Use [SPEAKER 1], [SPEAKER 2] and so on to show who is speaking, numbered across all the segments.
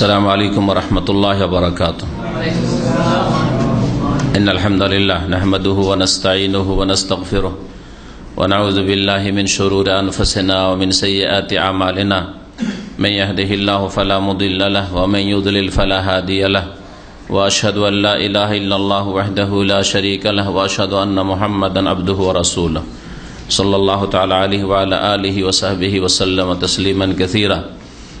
[SPEAKER 1] السلام عليكم ورحمة الله وبركاته إن الحمد لله نحمده ونستعينه ونستغفره ونعوذ بالله من شرور أنفسنا ومن سيئات أعمالنا من يهده الله فلا مضل له ومن يضلل فلا هادي له۔ وأشهد أن لا إله إلا الله وحده لا شريك له وأشهد أن محمدا عبده ورسوله صلى الله تعالى عليه وعلى آله وصحبه وسلم تسليما كثيرا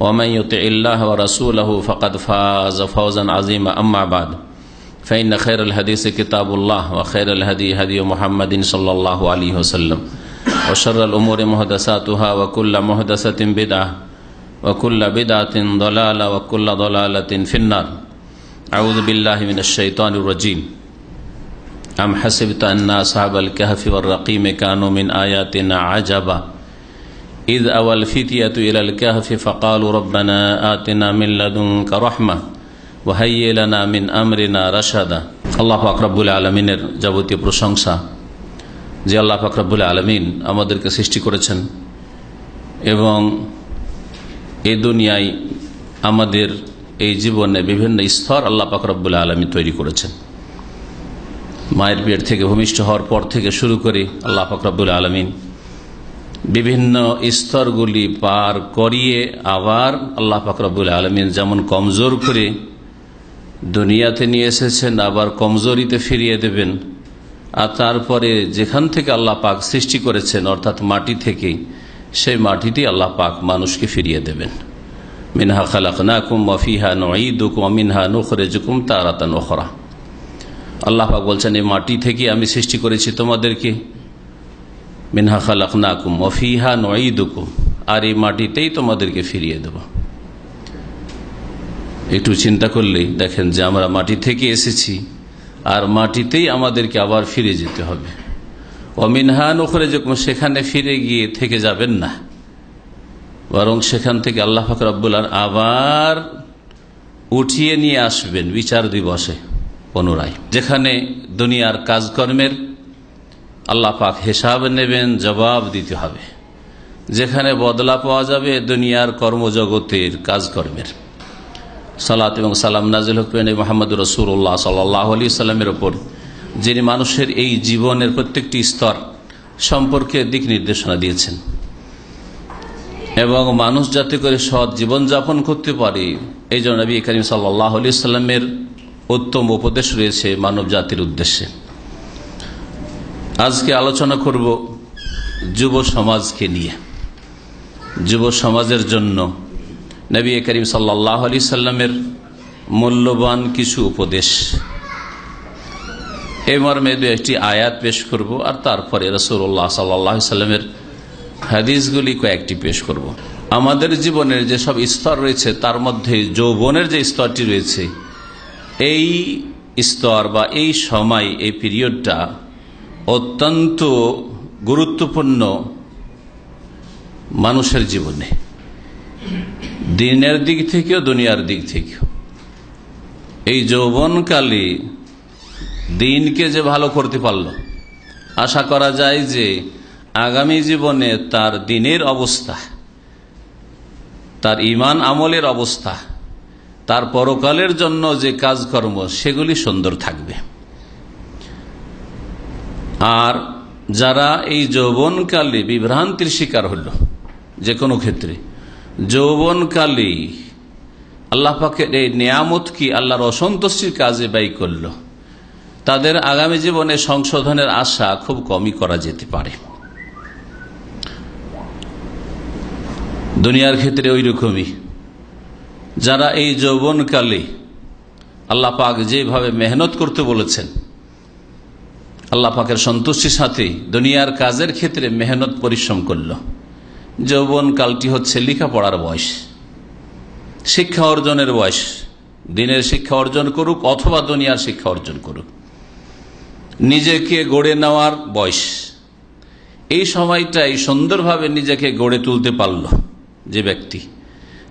[SPEAKER 1] ومن يطع الله ورسوله فقد فاز فوزا عظيما. أما بعد فإن خير الحديث كتاب الله وخير الهدي هدي محمد صلى الله عليه وسلم وشر الأمور محدثاتها وكل محدثة بدعة وكل بدعة ضلالة وكل ضلالة في النار. أعوذ بالله من الشيطان الرجيم. أم حسبت أن أصحاب الكهف والرقيم كانوا من آياتنا عجبا؟ إذ أوى الفتية إلى الكهف فقالوا ربنا آتنا من لدنك رحمة وهيئ لنا من أمرنا رشدا আল্লাহ ফাকরাবুল আলমিনের যাবতীয় প্রশংসা যে আল্লাহ ফাকরাবুল আলমিন আমাদেরকে সৃষ্টি করেছেন এবং এই দুনিয়ায় আমাদের এই জীবনে বিভিন্ন স্তর আল্লাহ ফাকরাবুল আলমী তৈরি করেছেন মায়ের পেট থেকে ভূমিষ্ঠ হওয়ার পর থেকে শুরু করে আল্লাহ ফাকরাবুল আলমিন বিভিন্ন স্তরগুলি পার করিয়ে আবার আল্লাহ ফাকরাবুল আলমিন যেমন কমজোর করে দুনিয়াতে নিয়ে এসেছেন, আবার কমজোরিতে ফিরিয়ে দেবেন। আর তারপরে যেখান থেকে আল্লাহ পাক সৃষ্টি করেছেন, অর্থাৎ মাটি থেকে, সেই মাটিতে আল্লাহ পাক মানুষকে ফিরিয়ে দেবেন। মিনহা খালাকুম ওয়ফিহা নঈদুকুম মিনহা নুখরেজুকুম তারাতা নখরা আল্লাহ পাক বলছেন এই মাটি থেকে আমি সৃষ্টি করেছি তোমাদেরকে। মিনহা খালাকুম ওফিহা নঈদুকুম। আর এই মাটিতেই তোমাদেরকে ফিরিয়ে দেব। একটু চিন্তা করলেই দেখেন যে আমরা মাটি থেকে এসেছি, আর মাটিতেই আমাদেরকে আবার ফিরে যেতে হবে। অমিনহা নখরে যখন সেখানে ফিরে গিয়ে থেকে যাবেন না। বরং সেখান থেকে আল্লাহ ফাকর আব্বুল্লার আবার উঠিয়ে নিয়ে আসবেন বিচার দিবসে, পুনরায়। যেখানে দুনিয়ার কাজকর্মের আল্লাহ পাক হিসাব নেবেন, জবাব দিতে হবে। যেখানে বদলা পাওয়া যাবে, দুনিয়ার কর্মজগতের কাজকর্মের সালাত এবং সালাম নাজিল হুকমেন মোহাম্মদ রসুল্লাহ সাল্লাহ আলি সাল্লামের ওপর যিনি মানুষের এই জীবনের প্রত্যেকটি স্তর সম্পর্কে দিক নির্দেশনা দিয়েছেন। এবং মানুষ যাতে করে সৎ জীবনযাপন করতে পারে এই জন্য নবী করিম সাল্লাহ আলি সাল্লামের উত্তম উপদেশ রয়েছে মানব জাতির উদ্দেশ্যে। আজকে আলোচনা করব যুব সমাজকে নিয়ে যুব সমাজের জন্য নবী করিম সাল্লাহ আলি সাল্লামের মূল্যবান কিছু উপদেশ এই মর্মে দু একটি আয়াত পেশ করব আর তারপরে রসুল্লাহ সাল্লাহ সাল্লামের হাদিসগুলি কয়েকটি পেশ করব। আমাদের জীবনের যেসব স্তর রয়েছে, তার মধ্যে যৌবনের যে স্তরটি রয়েছে, এই স্তর বা এই সময়, এই পিরিয়ডটা অত্যন্ত গুরুত্বপূর্ণ মানুষের জীবনে। দিনের দিক থেকেও, দুনিয়ার দিক থেকেও। এই যৌবনকালে দিনকে যে ভালো করতে পারল, আশা করা যায় যে আগামী জীবনে তার দিনের অবস্থা, তার ইমান আমলের অবস্থা, তার পরকালের জন্য যে কাজকর্ম, সেগুলি সুন্দর থাকবে। আর যারা এই যৌবনকালে বিভ্রান্তির শিকার হল, যে কোনো ক্ষেত্রে, যৌবনকালে আল্লাহ এই নিয়ামত কি আল্লাহর অসন্তুষ্টির কাজে ব্যয় করল, তাদের আগামী জীবনে সংশোধনের আশা খুব কমই করা যেতে পারে। দুনিয়ার ক্ষেত্রে ওই রকমই যারা এই যৌবনকালে আল্লাহ পাক যেভাবে মেহনত করতে বলেছেন আল্লাহ পাকের সন্তুষ্টির সাথে দুনিয়ার কাজের ক্ষেত্রে মেহনত পরিশ্রম করল। যৌবন কালটি হচ্ছে লেখাপড়ার বয়স, শিক্ষা অর্জনের বয়স। দিনের শিক্ষা অর্জন করুক অথবা দুনিয়ার শিক্ষা অর্জন করুক। নিজেকে গড়ে নেওয়ার বয়স। এই সময়টাই সুন্দরভাবে নিজেকে গড়ে তুলতে পারল যে ব্যক্তি।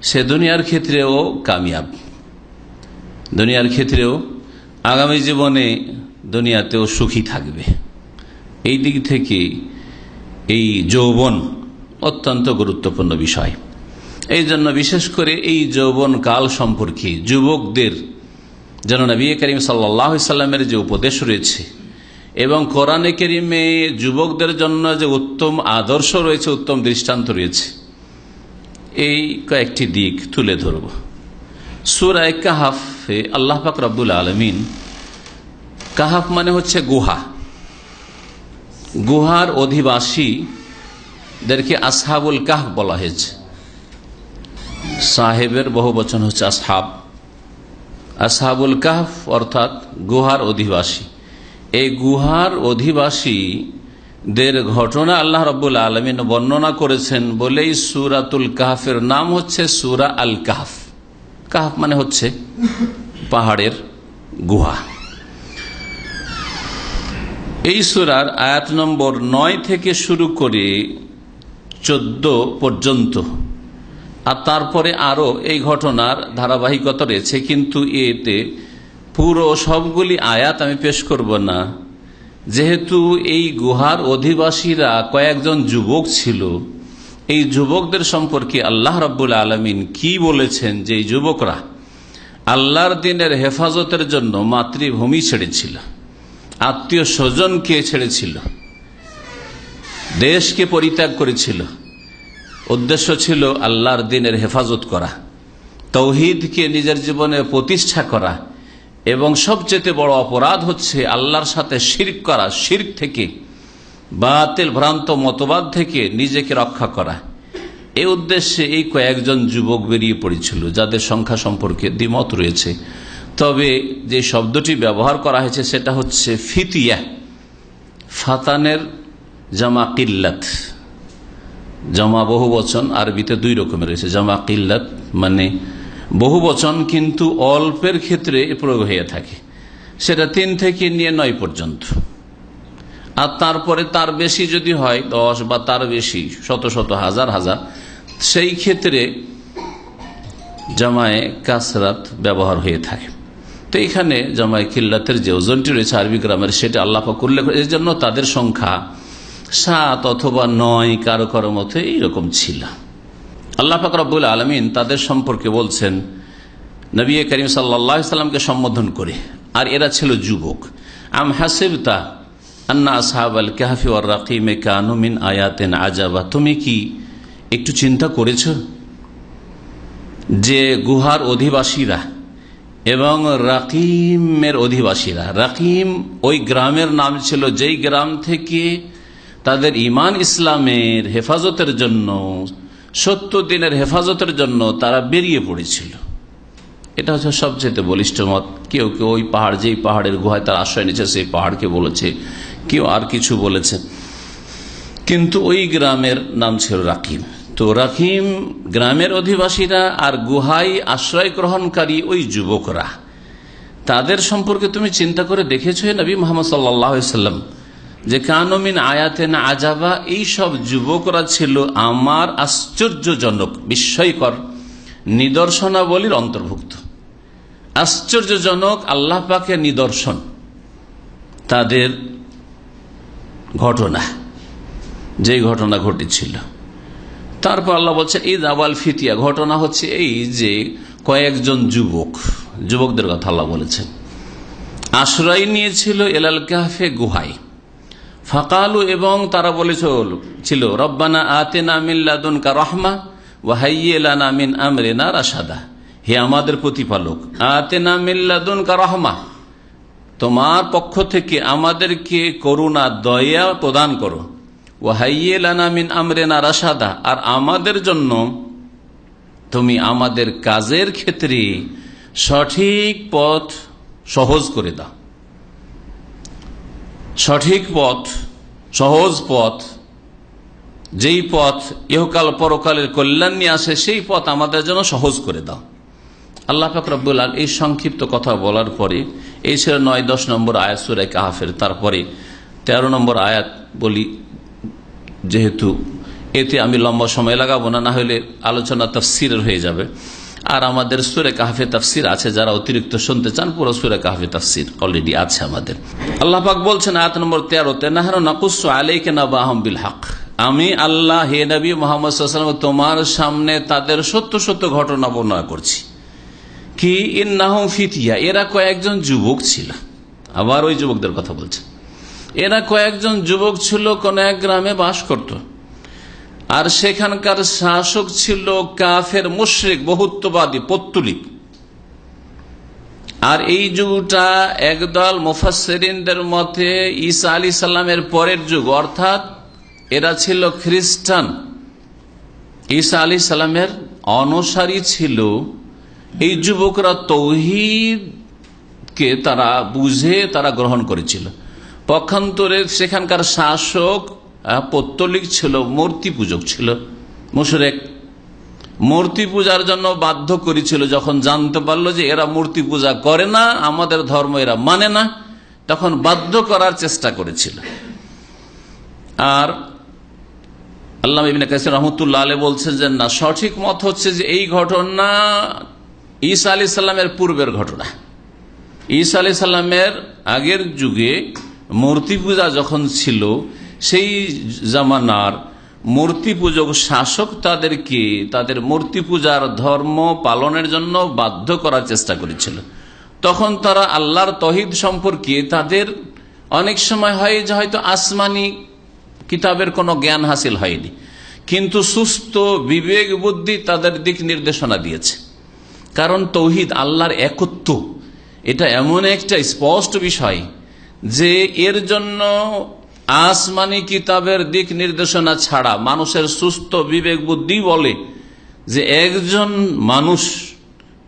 [SPEAKER 1] সে দুনিয়ার ক্ষেত্রেও কামিয়াব। দুনিয়ার ক্ষেত্রেও আগামী জীবনে দুনিয়াতেও সুখী থাকবে। এই দিক থেকে এই যৌবন অত্যন্ত গুরুত্বপূর্ণ বিষয়। এই জন্য বিশেষ করে এই যৌবন কাল সম্পর্কে যুবকদের, যেন নবী করিম সাল্লামের যে উপদেশ রয়েছে এবং কোরআনে কেরিমে যুবকদের জন্য যে উত্তম আদর্শ রয়েছে, উত্তম দৃষ্টান্ত রয়েছে, এই কয়েকটি দিক তুলে ধরব। সুরায় কাহাফে আল্লাহ পাক রব্বুল আলমিন কাহাফ মানে হচ্ছে গুহা। গুহার অধিবাসীদেরকে আসহাবুল কাহ বলা হয়েছে। সাহেবের বহু বচন হচ্ছে আসহাব। আসহাবুল কাহফ অর্থাৎ গুহার অধিবাসী। এই গুহার অধিবাসীদের ঘটনা আল্লাহ রব্বুল আলমিন বর্ণনা করেছেন বলেই সুরাতুল কাহফের নাম হচ্ছে সুরা আল কাহফ। কাহফ মানে হচ্ছে পাহাড়ের গুহা। এই সুরার আয়াত নম্বর নয় থেকে শুরু করে চোদ্দ পর্যন্ত। আর তারপরে আরও এই ঘটনার ধারাবাহিকতা রয়েছে, কিন্তু এতে পুরো সবগুলি আয়াত আমি পেশ করব না। যেহেতু এই গুহার অধিবাসীরা কয়েকজন যুবক ছিল, এই যুবকদের সম্পর্কে আল্লাহ রব্বুল আলমিন কি বলেছেন যে যুবকরা আল্লাহর দিনের হেফাজতের জন্য মাতৃভূমি ছেড়েছিল। আত্মীয় স্বজনকে ছেড়েছিল। দেশকে পরিত্যাগ করেছিল। উদ্দেশ্য ছিল আল্লাহর দিনের হেফাজত করা, তৌহিদকে নিজের জীবনে প্রতিষ্ঠা করা এবং সবচেয়ে বড় অপরাধ হচ্ছে আল্লাহর সাথে শির্ক করা, শির্ক থেকে বাতিল, ভ্রান্ত মতবাদ থেকে নিজেকে রক্ষা করা। এই উদ্দেশ্যে এই কয়েকজন যুবক বেরিয়ে পড়েছিল, যাদের সংখ্যা সম্পর্কে দ্বিমত রয়েছে। তবে যে শব্দটি ব্যবহার করা হয়েছে সেটা হচ্ছে ফিতিয়া। ফাতানের জামা কিল্লাত। জমা বহু বচন, আরবিতে দুই রকমের রয়েছে। জামা কিল্লাত মানে বহু বচন, কিন্তু অল্পের ক্ষেত্রে প্রয়োগ হয়ে থাকে। সেটা তিন থেকে নিয়ে নয় পর্যন্ত। আর তারপরে তার বেশি যদি হয়, দশ বা তার বেশি, শত শত, হাজার হাজার, সেই ক্ষেত্রে জামায় কাসরাত ব্যবহার হয়ে থাকে। তো এখানে জামায় কিল্লাতের যে ওজনটি রয়েছে আরবি গ্রামের, সেটা আল্লাহ উল্লেখ এর জন্য তাদের সংখ্যা সাত অথবা নয় কারও কারও মতো এইরকম ছিল। আল্লাহ ফাকরাবুল আলমিন তাদের সম্পর্কে বলছেন, নবী করিম সাল্লা সাল্লামকে সম্বোধন করে, আর এরা ছিল যুবক। আম হাসিবতা আন্না আসহাব আল কাহাফি ওর রাকিমে কানুমিন আয়াতেন আজাবা। তুমি কি একটু চিন্তা করেছ যে গুহার অধিবাসীরা এবং রাকিমের অধিবাসীরা। রাকিম ওই গ্রামের নাম ছিল, যেই গ্রাম থেকে তাদের ইমান ইসলামের হেফাজতের জন্য, সত্তর দিনের হেফাজতের জন্য তারা বেরিয়ে পড়েছিল। এটা হচ্ছে সবচেয়ে বলিষ্ঠ মত। কেউ কেউ ওই পাহাড়, যেই পাহাড়ের গুহায় তার আশ্রয় নিচ্ছে সেই পাহাড়কে বলেছে। কেউ আর কিছু বলেছে। কিন্তু ওই গ্রামের নাম ছিল রাকিম। তো রাকিম গ্রামের অধিবাসীরা আর গুহায় আশ্রয় গ্রহণকারী ওই যুবকরা। তাদের সম্পর্কে তুমি চিন্তা করে দেখেছ নবী মোহাম্মদ সাল্লাম, যে কানমিন আয়াতেন আজাবা, এই সব যুবকরা ছিল আমার আশ্চর্যজনক, বিস্ময়কর নিদর্শনাবলীর অন্তর্ভুক্ত। আশ্চর্যজনক আল্লাহ পাকের নিদর্শন তাদের ঘটনা, যেই ঘটনা ঘটেছিল। তারপর আল্লাহ বলছেন ঈদ আবাল ফিতিয়া ঘটনা হচ্ছে এই যে কয়েকজন যুবক, যুবকদের কথা আল্লাহ বলেছেন। আশ্রয় নিয়েছিল এলাল কাহফে গুহায়। ফাকালু এবং তারা বলেছিল, ছিল, রব্বানা আতেনা মিল্লাদুনকা রহমা ওয়াহাইয়েলানা মিন আমরিনা হে আমাদের প্রতিপালক, আতেনা মিল্লাদুনকা রহমা, তোমার পক্ষ থেকে আমাদেরকে করুণা, দয়া প্রদান করো। ওয়াহাইয়েলানা মিন আমরিনা রাশাদা, আর আমাদের জন্য তুমি আমাদের কাজের ক্ষেত্রে সঠিক পথ সহজ করে দাও। সঠিক পথ, সহজ পথ, যেই পথ ইহকাল পরকালের কল্যাণ নিয়ে আসে, সেই পথ আমাদের জন্য সহজ করে দাও। আল্লাহ ফাকরাবুল আল এই সংক্ষিপ্ত কথা বলার পরে, এই ছিল নয় দশ নম্বর আয়াত সুরাই কাহাফের। তারপরে তেরো নম্বর আয়াত বলি যেহেতু এতে আমি লম্বা সময় লাগাবো না না হলে আলোচনা তফসিরের হয়ে যাবে। আর আমাদের সুরে কাহাফে তাফসির আছে, যারা অতিরিক্ত শুনতে চান, পুরো সুরে কাহাফে তাফসির অলরেডি আছে আমাদের। আল্লাহ পাক বলছেন আয়াত নম্বর তেরোতে নাহার নাকুস আলাইকে নাবা বিল হক। আমি আল্লাহ, হে নবী মোহাম্মদ তোমার সামনে তাদের সত্য সত্য ঘটনা বর্ণনা করছি। কি? ইন্নাহম ফিতিয়া, এরা কয়েকজন যুবক ছিল। আবার ওই যুবকদের কথা বলছে এরা কয়েকজন যুবক ছিল, কোন এক গ্রামে বাস করত। আর সেখানকার শাসক ছিল কাফের মুশ্রিক, বহুত্ববাদী, পত্তুলিক। আর এই যুগটা একদল মুফাসেরিনদের মতে ঈসা আলী সাল্লামের পরের যুগ, অর্থাৎ এরা ছিল খ্রিস্টান। ঈসা আলী সাল্লামের অনুসারী ছিল। এই যুবকরা তৌহিদকে তারা বুঝে, তারা গ্রহণ করেছিল। পক্ষান্তরে সেখানকার শাসক পত্তলিক ছিল, মূর্তি পূজক ছিল, মুশরেক। মূর্তি পূজার জন্য বাধ্য করেছিল, যখন জানতে পারল যে এরা মূর্তি পূজা করে না, আমাদের ধর্ম এরা মানে না, তখন বাধ্য করার চেষ্টা করেছিল। আর আল্লাহ কাসির রহমতুল্লাহ আলী বলছেন যে, না, সঠিক মত হচ্ছে যে এই ঘটনা ঈসা আলি সাল্লামের পূর্বের ঘটনা। ঈসা আলি সাল্লামের আগের যুগে মূর্তি পূজা যখন ছিল, সেই জামানার মূর্তি পূজক শাসক তাদেরকে তাদের মূর্তি পূজার ধর্ম পালনের জন্য বাধ্য করার চেষ্টা করেছিল। তখন তারা আল্লাহর তহিদ সম্পর্কে তাদের অনেক সময় হয় যে হয়তো আসমানি কিতাবের কোনো জ্ঞান হাসিল হয়নি। কিন্তু সুস্থ, বিবেক, বুদ্ধি তাদের দিক নির্দেশনা দিয়েছে। কারণ তৌহিদ আল্লাহর একত্ব। এটা এমন একটা স্পষ্ট বিষয় যে এর জন্য আসমানি কিতাবের দিক নির্দেশনা ছাড়া মানুষের সুস্থ বিবেক বুদ্ধি বলে যে একজন মানুষ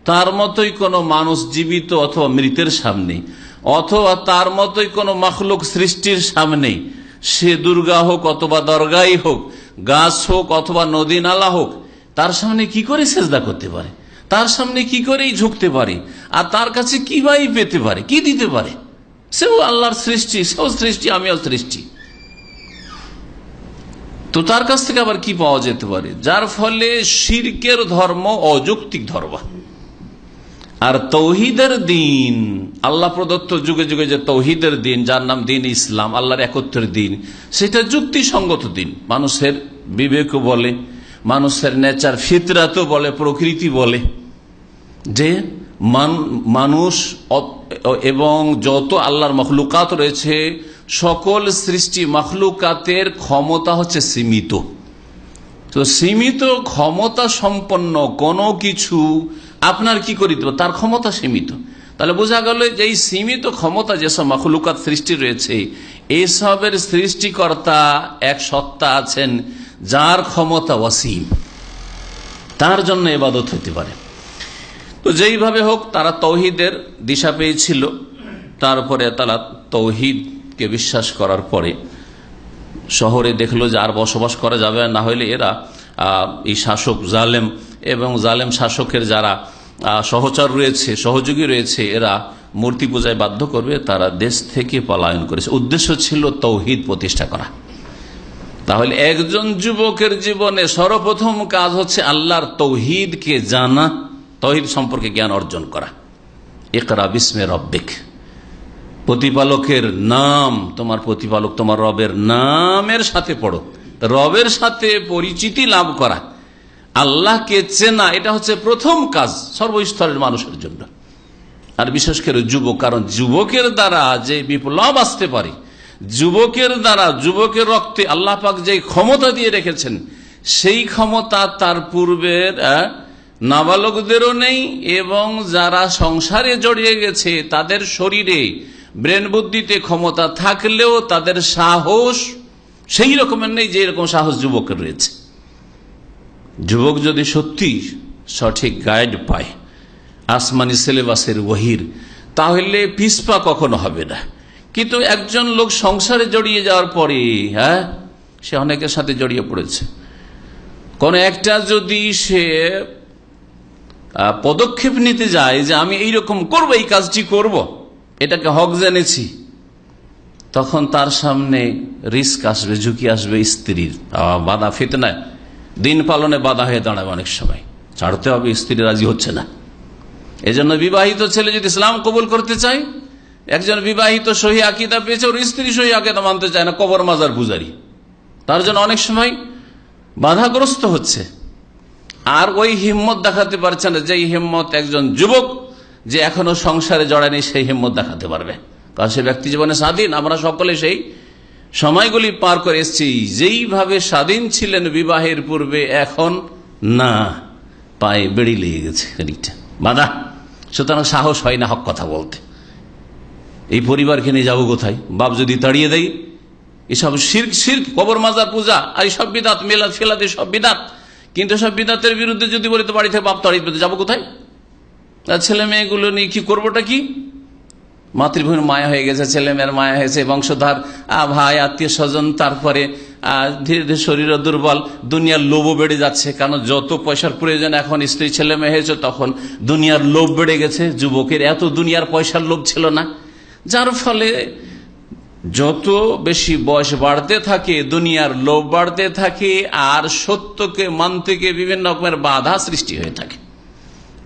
[SPEAKER 1] তার মতোই কোনো মানুষ জীবিত অথবা মৃতের সামনে, অথবা তার মতোই কোনো মখলুক সৃষ্টির সামনে। সে দুর্গা হোক অথবা দরগাই হোক, গাছ হোক অথবা নদী নালা হোক, তার সামনে কি করে সেজদা করতে পারে? তার সামনে কি করেই ঝুঁকতে পারে? আর তার কাছে কি ভাই পেতে পারে? কি দিতে পারে? সেও আল্লাহর সৃষ্টি, সেও সৃষ্টি, আমিও সৃষ্টি। তো তার কাছ থেকে আবার কি পাওয়া যেতে পারে? যার ফলে শির্কের ধর্ম অযৌক্তিক ধর্ম। আর তৌহিদের দিন, আল্লাহ প্রদত্ত যুগে যুগে যে তৌহিদের দিন, যার নাম দিন ইসলাম, আল্লাহর একত্রের দিন, সেটা যুক্তিসঙ্গত দিন। মানুষের বিবেক বলে, মানুষের নেচার ফিতরাতও বলে, প্রকৃতি বলে। যে মানুষ এবং যত আল্লাহর মখলুকাত রয়েছে, সকল সৃষ্টি মখলুকাতের ক্ষমতা হচ্ছে সীমিত। তো সীমিত ক্ষমতা সম্পন্ন কোনো কিছু আপনার কি করিত তার ক্ষমতা সীমিত। তাহলে বোঝা গেল যে এই সীমিত ক্ষমতা যেসব মখলুকাত সৃষ্টি রয়েছে, এসবের সৃষ্টিকর্তা এক সত্তা আছেন, যার ক্ষমতা অসীম। তার জন্য এবাদত হতে পারে। তো যেইভাবে হোক, তারা তৌহিদের দিশা পেয়েছিল। তারপরে তারা তৌহিদকে বিশ্বাস করার পরে শহরে দেখল যে আর বসবাস করা যাবে না হলে এরা এই শাসক জালেম এবং জালেম শাসকের যারা সহচর রয়েছে, সহযোগী রয়েছে, এরা মূর্তি পূজায় বাধ্য করবে, তারা দেশ থেকে পলায়ন করেছে। উদ্দেশ্য ছিল তৌহিদ প্রতিষ্ঠা করা। তাহলে একজন যুবকের জীবনে সর্বপ্রথম কাজ হচ্ছে আল্লাহর তৌহিদকে জানা। তহিদ সম্পর্কে জ্ঞান অর্জন করা। একরা বিস্মে রব্বিক। প্রতিপালকের নাম, তোমার প্রতিপালক তোমার রবের নামের সাথে পড়ো। রবের সাথে পরিচিতি লাভ করা। আল্লাহকে চেনা, এটা হচ্ছে প্রথম কাজ সর্বস্তরের মানুষের জন্য। আর বিশেষ করে যুবক, কারণ যুবকের দ্বারা যে বিপ্লব আসতে পারে, যুবকের দ্বারা, যুবকের রক্তে আল্লাহ পাক যে ক্ষমতা দিয়ে রেখেছেন, সেই ক্ষমতা তার পূর্বের নাবালকদেরও নেই এবং যারা সংসারে জড়িয়ে গেছে, তাদের শরীরে ব্রেন বুদ্ধিতে ক্ষমতা থাকলেও তাদের সাহস সেই রকমের নেই যে রকম সাহস যুবকের রয়েছে। যুবক যদি সত্যি সঠিক গাইড পায়, আসমানি সিলেবাসের ওহির, তাহলে পিসপা কখনো হবে না। কিন্তু একজন লোক সংসারে জড়িয়ে যাওয়ার পরে হ্যাঁ সে অনেকের সাথে জড়িয়ে পড়েছে। কোন একটা যদি সে পদক্ষেপ নিতে যায় যে আমি এইরকম করব, এই কাজটি করব। এটাকে হক জেনেছি। তখন তার সামনে রিস্ক আসবে, ঝুঁকি আসবে স্ত্রীর। বাধা ফিতনায় দিন পালনে বাধা হয়ে দাঁড়াবে অনেক সময়। ছাড়তে হবে, স্ত্রী রাজি হচ্ছে না। এজন্য বিবাহিত ছেলে যদি ইসলাম কবুল করতে চায়, একজন বিবাহিত সহি আকিদা পেয়েছে, ওর স্ত্রী সহি আকিদা মানতে চায় না, কবর মাজার পূজারি। তার জন্য অনেক সময় বাধাগ্রস্ত হচ্ছে। আর ওই হিম্মত দেখাতে পারছে না, যেই হিম্মত একজন যুবক যে এখনও সংসারে জড়ায়নি, সেই হিম্মত দেখাতে পারবে। কারণ সে ব্যক্তি জীবনে স্বাধীন, আমরা সকলে সেই সময়গুলি পার করে এসেছি। যেইভাবে স্বাধীন ছিলেন বিবাহের পূর্বে, এখন না, পায়ে বেড়ি লেগে গেছে খানিকটা। বাধা। সুতরাং সাহস হয় না হক কথা বলতে। এই পরিবারকে নিয়ে যাব কোথায়? বাপ যদি তাড়িয়ে দেয়, এসব শির্ক শির্ক, কবর মাজার পূজা, আর এই সব বিদাত মেলা ফেলাতে সব বিদাত কিন্তু সব বিদাতের বিরুদ্ধে যদি বলি, তো বাড়ি থেকে বাপ তাড়িয়ে দিতে যাব কোথায়? আর ছেলে মেয়েগুলো নিয়ে কি করবোটা কি? মাতৃভূমির মায়া হয়ে গেছে, ছেলে মেয়ের মায়া হয়েছে বংশধার ভাই, আত্মীয় স্বজন, তারপরে ধীরে ধীরে শরীর দুর্বল, দুনিয়ার লোভও বেড়ে যাচ্ছে কারণ যত পয়সার প্রয়োজন এখন স্ত্রী ছেলে মেয়ে হয়েছে, তখন দুনিয়ার লোভ বেড়ে গেছে, যুবকের এত দুনিয়ার পয়সার লোভ ছিল না। যার ফলে যত বেশি বয়স বাড়তে থাকে, দুনিয়ার লোভ বাড়তে থাকে, আর সত্যকে মানতে গিয়ে বিভিন্ন রকমের বাধা সৃষ্টি হয়ে থাকে।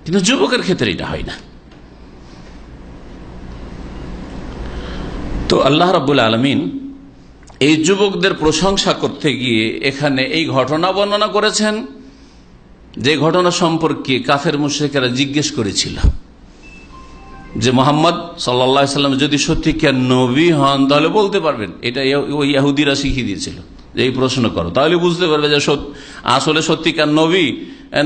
[SPEAKER 1] কিন্তু যুবকের ক্ষেত্রে এটা হয় না। তো আল্লাহ রাবুল আলমিন এই যুবকদের প্রশংসা করতে গিয়ে এখানে এই ঘটনা বর্ণনা করেছেন, যে ঘটনা সম্পর্কে কাফের মুশ্রিকেরা জিজ্ঞেস করেছিল। যে মোহাম্মদ সাল্লা সাল্লাম যদি সত্যিকার নবী হন, তাহলে বলতে পারবেন, এটা ওই ইয়াহুদিরা শিখিয়ে দিয়েছিল যে এই প্রশ্ন করো। তাহলে বুঝতে পারবে যে আসলে সত্যিকার নবী,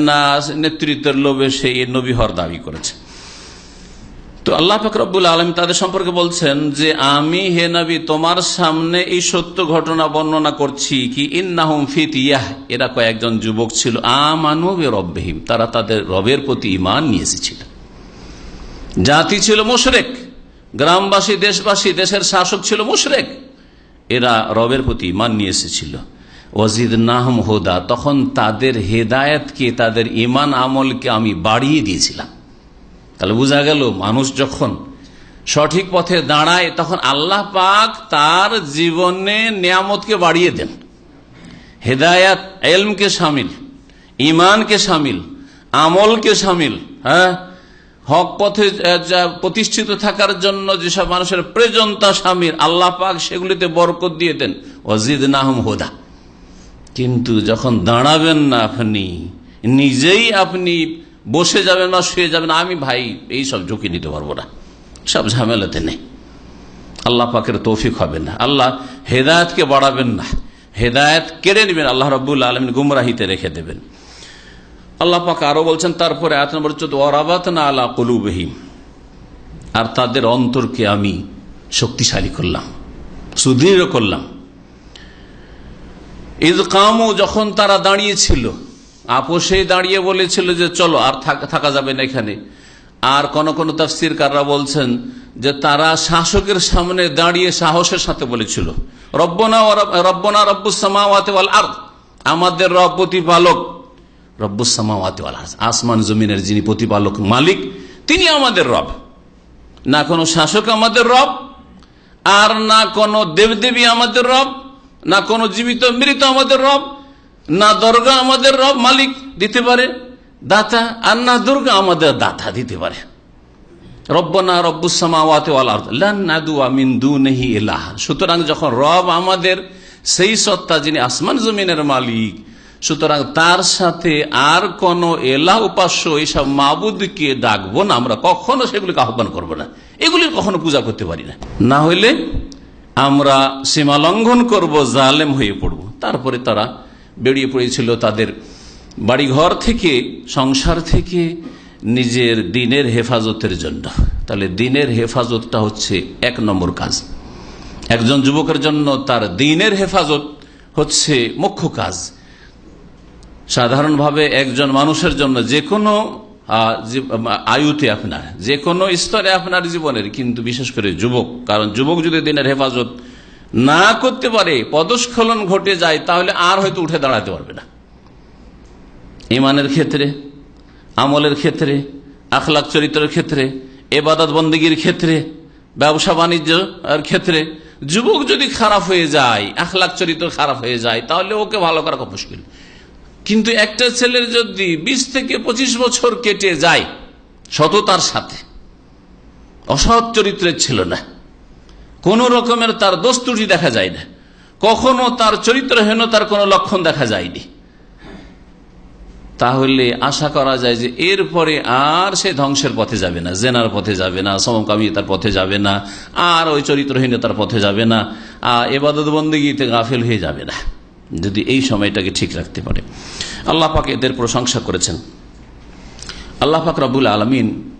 [SPEAKER 1] না, নেতৃত্বের লোভে সেই নবী হওয়ার দাবি করেছে। তো আল্লাহ ফকরবুল আলম তাদের সম্পর্কে বলছেন যে, আমি হে নবী, তোমার সামনে এই সত্য ঘটনা বর্ণনা করছি কি, ইন্নাহুম ফিত ইয়াহ এরা কয়েকজন যুবক ছিল, আমানু রব্বেহিম তারা তাদের রবের প্রতি ইমান নিয়ে এসেছিল। জাতি ছিল মুশরেক, গ্রামবাসী, দেশবাসী, দেশের শাসক ছিল মুশরেক। এরা রবের প্রতি ইমান নিয়ে এসেছিল। ওয়াজিদ নাহম হোদা, তখন তাদের হেদায়েতকে তাদের ইমান আমলকে আমি বাড়িয়ে দিয়েছিলাম। তাহলে বোঝা গেল, মানুষ যখন সঠিক পথে দাঁড়ায়, তখন আল্লাহ পাক তার জীবনে নিয়ামতকে বাড়িয়ে দেন। হেদায়াত এলমকে সামিল ইমানকে সামিল, আমলকে সামিল হ্যাঁ? হক পথে প্রতিষ্ঠিত থাকার জন্য যেসব মানুষের প্রয়োজন তা সামিল আল্লাহ পাক সেগুলিতে বরকত দিয়ে দেন। অজিদ নাহম হোদা। কিন্তু যখন দাঁড়াবেন না আপনি, নিজেই আপনি বসে যাবেন না, শুয়ে যাবেন আমি ভাই, এই সব ঝুঁকি নিতে পারব না। সব ঝামেলাতে নেই। আল্লাহ পাকের তৌফিক হবে না। আল্লাহ হেদায়তকে বাড়াবেন না। হেদায়ত কেড়ে নেবেন। আল্লাহ রব্বুল আলমিন গুমরাহিতে রেখে দেবেন। আল্লাহ পাক আরও বলছেন, তারপরে আয়াত নম্বর চোদ্দ ওরাবাত না আলা কলুবহিম। আর তাদের অন্তরকে আমি শক্তিশালী করলাম, সুদৃঢ় করলাম। ঈদ কামও যখন তারা দাঁড়িয়েছিল, আপোষে দাঁড়িয়ে বলেছিল যে, চলো, আর থাকা যাবে না এখানে। আর কোন কোন তাফসির কাররা বলছেন যে, তারা শাসকের সামনে দাঁড়িয়ে সাহসের সাথে বলেছিল, রব্বনা রব্বনা রব্বুসামাওয়াতে আমাদের রব প্রতিপালক রব্বুসামাওয়াতে আসমান জমিনের যিনি প্রতিপালক মালিক, তিনি আমাদের রব। না কোনো শাসক আমাদের রব, আর না কোনো দেবদেবী আমাদের রব, না কোনো জীবিত মৃত আমাদের রব, না দর্গা আমাদের রব মালিক দিতে পারে, দাতা, আর না দুর্গা আমাদের দাতা দিতে পারে। রব্বনা রব্বুসামাওয়াতে সুতরাং যখন রব আমাদের, সেই সত্তা যিনি আসমান জমিনের মালিক সুতরাং তার সাথে আর কোন এলা উপাস্য এইসব মাবুদকে ডাকবো না, আমরা কখনো সেগুলিকে আহ্বান করব না। এগুলির কখনো পূজা করতে পারি না। না হইলে আমরা সীমা লঙ্ঘন করব, জালেম হয়ে পড়ব। তারপরে তারা বেরিয়ে পড়েছিল তাদের বাড়িঘর থেকে, সংসার থেকে, নিজের দিনের হেফাজতের জন্য। তাহলে দিনের হেফাজতটা হচ্ছে এক নম্বর কাজ। একজন যুবকের জন্য তার দিনের হেফাজত হচ্ছে মুখ্য কাজ। সাধারণভাবে একজন মানুষের জন্য যে কোনো আয়ুতে আপনার, যে কোনো স্তরে আপনার জীবনের, কিন্তু বিশেষ করে যুবক, কারণ যুবক যদি দিনের হেফাজত না করতে পারে, পদস্খলন ঘটে যায়, তাহলে আর হয়তো উঠে দাঁড়াতে পারবে না। ইমানের ক্ষেত্রে, আমলের ক্ষেত্রে, আখলাক চরিত্রের ক্ষেত্রে, এবাদত বন্দীগীর ক্ষেত্রে, ব্যবসা বাণিজ্য ক্ষেত্রে, যুবক যদি খারাপ হয়ে যায়, আখলাক চরিত্র খারাপ হয়ে যায়, তাহলে ওকে ভালো করা খুব মুশকিল। কিন্তু একটা ছেলের যদি বিশ থেকে পঁচিশ বছর কেটে যায় সততার সাথে। অসৎ চরিত্রের ছিল না। কোন রকমের তার দোষ ত্রুটি দেখা যায় না। কখনো তার চরিত্রহীনতার কোনো লক্ষণ দেখা যায়নি। তাহলে আশা করা যায় যে এরপরে আর সে ধ্বংসের পথে যাবে না, জেনার পথে যাবে না, সমকামিতার পথে যাবে না, আর ওই চরিত্রহীনতার পথে যাবে না, আর এবাদত বন্দীতে গাফেল হয়ে যাবে না। যদি এই সময়টাকে ঠিক রাখতে পারে। আল্লাহ পাক এদের প্রশংসা করেছেন। আল্লাহ পাক রবুল আলমিন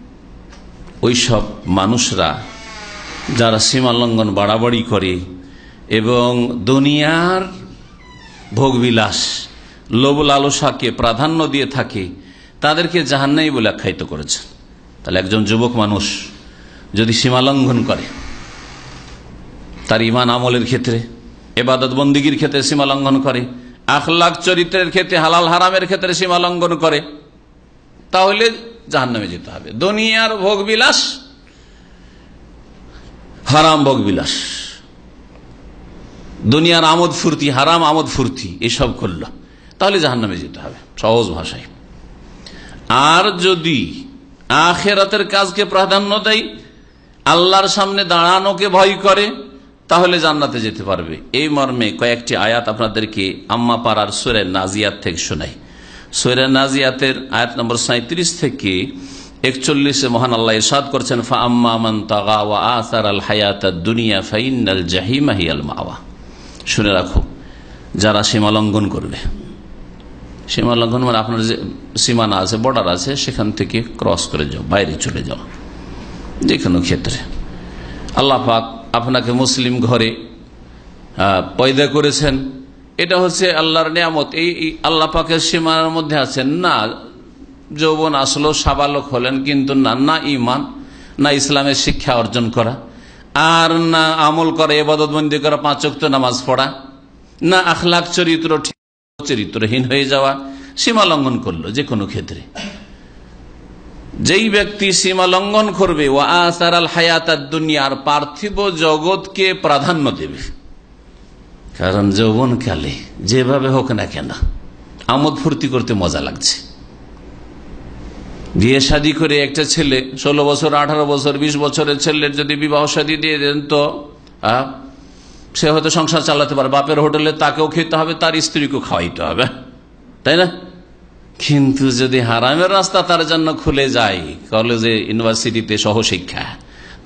[SPEAKER 1] ওইসব মানুষরা যারা সীমা লঙ্ঘন বাড়াবাড়ি করে এবং দুনিয়ার ভোগবিলাস লোভ লালসাকে প্রাধান্য দিয়ে থাকে, তাদেরকে জাহান্নাই বলে আখ্যায়িত করেছেন তাহলে একজন যুবক মানুষ যদি সীমালঙ্ঘন করে, তার ইমান আমলের ক্ষেত্রে এবাদত বন্দীগীর ক্ষেত্রে সীমালঙ্ঘন করে। আখলাখ চরিত্রের ক্ষেত্রে হালাল হারামের ক্ষেত্রে সীমালঙ্ঘন করে। তাহলে জাহান্নামে যেতে হবে। দুনিয়ার ভোগবিলাস, হারাম ভোগবিলাস। দুনিয়ার আমোদ ফুর্তি, হারাম আমোদ ফুর্তি, এসব করল। তাহলে জাহান্নামে যেতে হবে। সহজ ভাষায়। আর যদি আখেরাতের কাজকে প্রাধান্য দেয়, আল্লাহর সামনে দাঁড়ানোকে ভয় করে তাহলে জান্নাতে যেতে পারবে। এই মর্মে কয়েকটি আয়াত আপনাদেরকে আম্মা পাড়ার সুরে নাজিয়াত থেকে শোনাই। সুরে নাজিয়াতের আয়াত নম্বর সাঁত্রিশ থেকে একচল্লিশে মহান আল্লাহ ইরশাদ করছেন, ফা আম্মা মান তাগা আসার আল হায়াত দুনিয়া ফাইনাল জাহিমাহি আল মাওয়া। শুনে রাখো, যারা সীমা লঙ্ঘন করবে। সীমা লঙ্ঘন মানে আপনার যে সীমানা আছে বর্ডার আছে, সেখান থেকে ক্রস করে যাও, বাইরে চলে যাও যে কোনো ক্ষেত্রে। আল্লাহ পাক আপনাকে মুসলিম ঘরে পয়দা করেছেন। এটা হচ্ছে আল্লাহর নিয়ামত। এই আল্লাহ পাকের সীমার মধ্যে আছেন। না, যৌবন আসলো, সাবালক হলেন, কিন্তু না না ইমান, না ইসলামের শিক্ষা অর্জন করা, আর না আমল করা এবাদতবন্দি করা পাঁচক্ত নামাজ পড়া, না আখলাখ চরিত্র চরিত্রহীন হয়ে যাওয়া, সীমা লঙ্ঘন করল যে কোনো ক্ষেত্রে। যেই ব্যক্তি সীমা লঙ্ঘন করবে ও আসার আল হায়াত দুনিয়ার পার্থিব জগৎকে প্রাধান্য দেবে। কারণ যৌবনকালে যেভাবে হোক না কেন, আমোদ ফুর্তি করতে মজা লাগছে। বিয়ে শাদী করে একটা ছেলে, ষোলো বছর, আঠারো বছর, বিশ বছরের ছেলের যদি বিবাহ শাদী দিয়ে দেন তো সে হয়তো সংসার চালাতে পারে। বাপের হোটেলে তাকেও খেতে হবে, তার স্ত্রীকেও খাওয়াইতে হবে। তাই না? কিন্তু যদি হারামের রাস্তা তার জন্য খুলে যায়, কলেজে, ইউনিভার্সিটিতে সহশিক্ষা,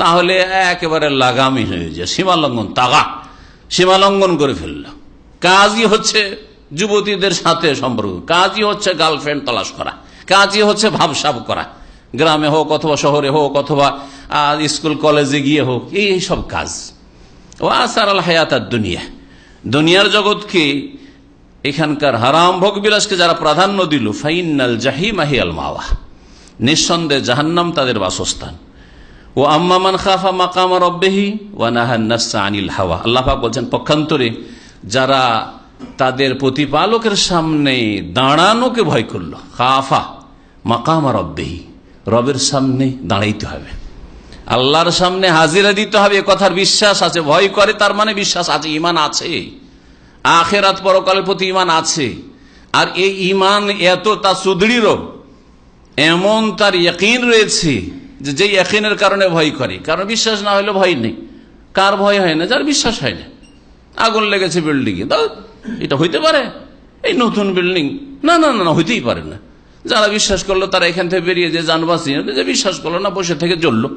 [SPEAKER 1] তাহলে একেবারে লাগামি হয়ে যায়, সীমালঙ্ঘন, তাগা, সীমালঙ্ঘন করে ফেলল। কাজই হচ্ছে যুবতীদের সাথে সম্পর্ক, কাজই হচ্ছে গার্লফ্রেন্ড তলাশ করা, কাজই হচ্ছে ভাবসাব করা, গ্রামে হোক অথবা শহরে হোক অথবা স্কুল, কলেজে গিয়ে হোক, এই সব কাজ। ও আসার আল হায়াত আর দুনিয়া দুনিয়ার জগৎকে এখানকার হারাম ভোগ বিলাসকে যারা প্রাধান্য দিল ফাইনাল জাহিম আল মাওয়া। নিঃসন্দেহে জাহান্নাম তাদের বাসস্থান। ও আম্মামান খাফা মাকাম রব্বেহি ওয়ানাহান্নাসা আনিল হাওয়া। আল্লাহ বলছেন, পক্ষান্তরে যারা তাদের প্রতিপালকের সামনে দাঁড়ানোকে ভয় করল, খাফা মাকাম রব্বেহি, রবের সামনে দাঁড়াইতে হবে। আল্লাহর সামনে হাজিরা দিতে হবে কথার বিশ্বাস আছে, ভয় করে, তার মানে বিশ্বাস আছে ইমান আছে। আখেরাত পরকালের প্রতি ইমান আছে। আর এই ইমান এত, তা সুদৃঢ়। এমন তার ইয়কিন রয়েছে যে যেই ইয়কিনের কারণে ভয় করে। কারণ বিশ্বাস না হলে ভয় নেই। কার ভয় হয় না? যার বিশ্বাস হয় না। আগুন লেগেছে বিল্ডিং এ এটা হইতে পারে? এই নতুন বিল্ডিং? না না না, হইতেই পারে না। যারা বিশ্বাস করল তারা এখান থেকে বেরিয়ে যে যানবাসী, যে বিশ্বাস করল না, বসে থেকে জ্বললো।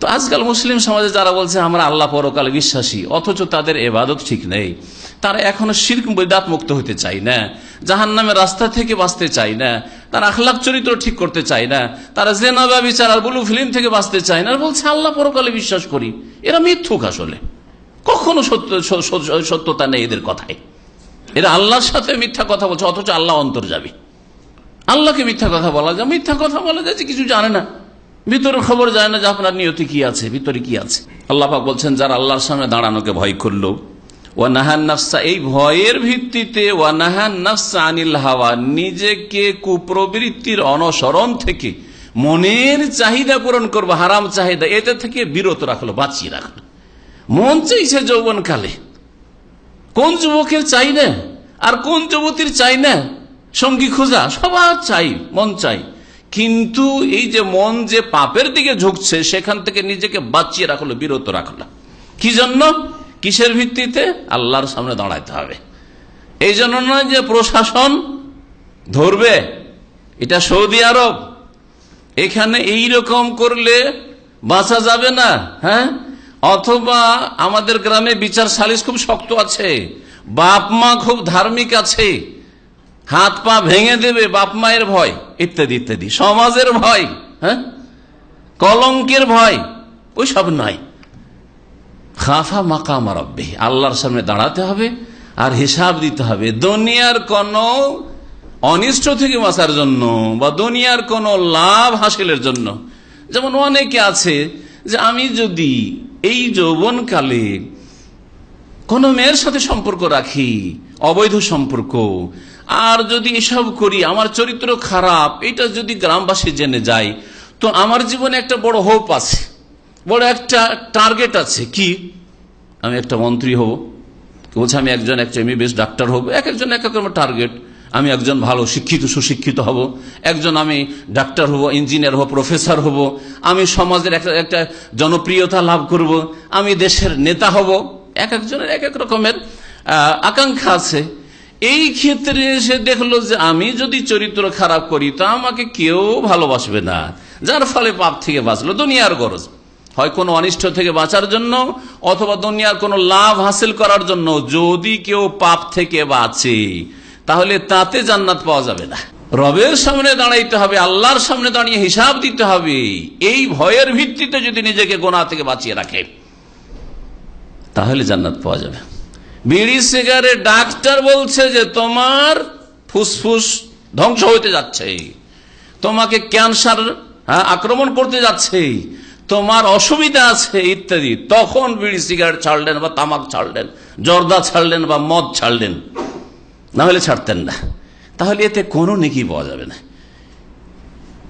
[SPEAKER 1] তো আজকাল মুসলিম সমাজে যারা বলছে, আমরা আল্লাহ পরকালে বিশ্বাসী, অথচ তাদের এবাদত ঠিক নেই। তারা এখনও শির্ক, বৈদাত মুক্ত হতে চায় না জাহান নামের রাস্তা থেকে বাঁচতে চায় না, তারা আখলাখ চরিত্র ঠিক করতে চায় না, তারা জেনাবা বিচার আর বুলু ফিল্ম থেকে বাঁচতে চায় না বলছে, আল্লাহ পরকালে বিশ্বাস করি। এরা মিথ্যুক আসলে। কখনো সত্য সত্যতা নেই এদের কথায়। এরা আল্লাহর সাথে মিথ্যা কথা বলছে, অথচ আল্লাহ অন্তর যাবে আল্লাহকে মিথ্যা কথা বলা যায়, মিথ্যা কথা বলা যায় যে কিছু জানে না। ভিতরের খবর যায় না যে আপনার নিয়তি কি আছে, ভিতরে কি আছে। আল্লাহাক বলছেন, যারা আল্লাহর সামনে দাঁড়ানোকে ভয় করল ওয়ানাহান নাফসা, এই ভয়ের ভিত্তিতে ওয়ানাহান নাফসা আনিল হাওয়া, নিজেকে কুপ্রবৃত্তির অনসরণ থেকে মনের চাহিদা পূরণ করব, হারাম চাহিদা এতে থেকে বিরত রাখল, বাঁচিয়ে রাখল। মন চাইছে যৌবন কালে কোন যুবকের চাই না? আর কোন যুবতীর চাই না? সঙ্গী খোঁজা, সবার চাই, মন চাই। কিন্তু এই যে মন যে পাপের দিকে ঝুঁকছে, সেখান থেকে নিজেকে বাঁচিয়ে রাখল, বিরত রাখল। কি জন্য? কিসের ভিত্তিতে? আল্লাহর সামনে দাঁড়াইতে হবে। এই জন্য নয় যে প্রশাসন ধরবে। এটা সৌদি আরব। এখানে এই রকম করলে বাঁচা যাবে না হ্যাঁ? অথবা আমাদের গ্রামে বিচার সালিশ খুব শক্ত আছে। বাপ মা খুব ধার্মিক আছে। হাত পা ভেঙে দেবে বাপ মায়ের ভয়, ইত্যাদি ইত্যাদি। সমাজের ভয় হ্যাঁ? কলঙ্কের ভয় ওই সব নাই। খাফা মাকাম রব্বে, আল্লাহর সামনে দাঁড়াতে হবে আর হিসাব দিতে হবে। দুনিয়ার কোন অনিষ্ট থেকে বাঁচার জন্য বা দুনিয়ার কোন লাভ হাসিলের জন্য। যেমন অনেকে আছে যে আমি যদি এই যৌবনকালে কোন মেয়ের সাথে সম্পর্ক রাখি, অবৈধ সম্পর্ক আর যদি এসব করি, আমার চরিত্র খারাপ, এটা যদি গ্রামবাসী জেনে যায়, তো আমার জীবনে একটা বড় হোপ আছে। বড় একটা টার্গেট আছে। কি? আমি একটা মন্ত্রী হব। কেউ বলছে? আমি একজন একটা এমবিবিএস ডাক্তার হব। এক একজন এক এক টার্গেট আমি একজন ভালো শিক্ষিত, সুশিক্ষিত হব। একজন আমি ডাক্তার হব ইঞ্জিনিয়ার হব প্রফেসর হব। আমি সমাজের একটা একটা জনপ্রিয়তা লাভ করব। আমি দেশের নেতা হব। এক একজনের এক এক রকমের আকাঙ্ক্ষা আছে। এই ক্ষেত্রে সে দেখল যে আমি যদি চরিত্র খারাপ করি, তা আমাকে কেউ ভালোবাসবে না। যার ফলে পাপ থেকে বাঁচলো। দুনিয়ার গরজ। হয় কোনো অনিষ্ট থেকে বাঁচার জন্য, অথবা দুনিয়ার কোনো লাভ হাসিল করার জন্য যদি কেউ পাপ থেকে বাঁচে, তাহলে তাতে জান্নাত পাওয়া যাবে না। রবের সামনে দাঁড়াইতে হবে, আল্লাহর সামনে দাঁড়িয়ে হিসাব দিতে হবে। এই ভয়ের ভিত্তিতে যদি নিজেকে গোনা থেকে বাঁচিয়ে রাখে, তাহলে জান্নাত পাওয়া যাবে। বিড়ি সিগারেট ডাক্তার বলছে যে তোমার ফুসফুস ধ্বংস হইতে যাচ্ছে। তোমাকে ক্যান্সার হ্যাঁ, আক্রমণ করতে যাচ্ছে। তোমার অসুবিধা আছে ইত্যাদি। তখন বিড়ি সিগারেট ছাড়লেন বা তামাক ছাড়লেন জর্দা ছাড়লেন বা মদ ছাড়লেন। না হলে ছাড়তেন না। তাহলে এতে কোনো নেকি পাওয়া যাবে না।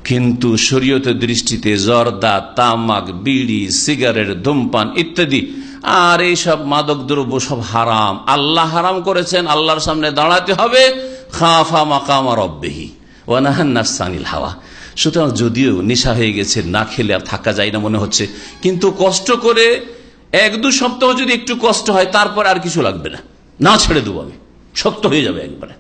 [SPEAKER 1] কিন্তু শরীয়তের দৃষ্টিতে জর্দা তামাক বিড়ি সিগারেট ধূমপান ইত্যাদি আর এইসব মাদক দ্রব্য সব হারাম। আল্লাহ হারাম করেছেন, আল্লাহর সামনে দাঁড়াতে হবে। খাফা মাকামা রব্বেহি ওয়ানাহান্নাসানিল হাওয়া। সুতরাং যদিও নেশা হয়ে গেছে, না খেলে আর থাকা যায় না মনে হচ্ছে, কিন্তু কষ্ট করে এক দু সপ্তাহ যদি একটু কষ্ট হয়, তারপর আর কিছু লাগবে না। না ছেড়ে দেবো আমি। শক্ত হয়ে যাবে একবারে।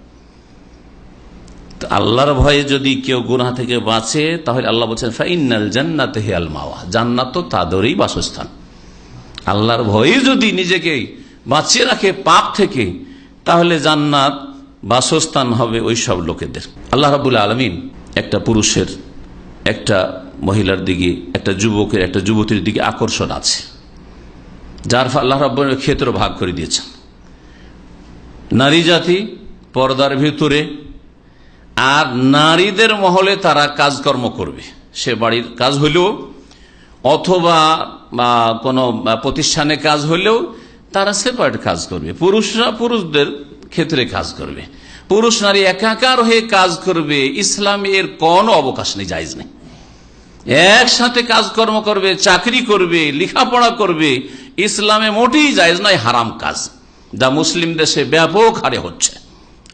[SPEAKER 1] আল্লাহর ভয়ে যদি কেউ গুনাহ থেকে বাঁচে, তাহলে আল্লাহ বলছেন ফাইনাল জান্নাত হে আল মাওয়া। জান্নাত তো তাদেরই বাসস্থান। আল্লাহর ভয়ে যদি নিজেকে বাঁচিয়ে রাখে পাপ থেকে, তাহলে জান্নাত বাসস্থান হবে ওই সব লোকেদের। আল্লাহ রাবুল আলমিন একটা পুরুষের, একটা মহিলার দিকে, একটা যুবকের, একটা যুবতীর দিকে আকর্ষণ আছে। যার আল্লাহ রাব্বুল ক্ষেত্র ভাগ করে দিয়েছেন। নারী জাতি পর্দার ভিতরে, আর নারীদের মহলে তারা কাজকর্ম করবে। সে বাড়ির কাজ হলেও অথবা বা কোনো প্রতিষ্ঠানে কাজ হলেও তারা সেপারেট কাজ করবে। পুরুষরা পুরুষদের ক্ষেত্রে কাজ করবে। পুরুষ নারী একাকার হয়ে কাজ করবে, ইসলামে এর কোনো অবকাশ নেই, জায়জ নেই। একসাথে কাজকর্ম করবে, চাকরি করবে, লেখাপড়া করবে, ইসলামে মোটেই জায়জ নয়, হারাম কাজ। যা মুসলিম দেশে ব্যাপক হারে হচ্ছে।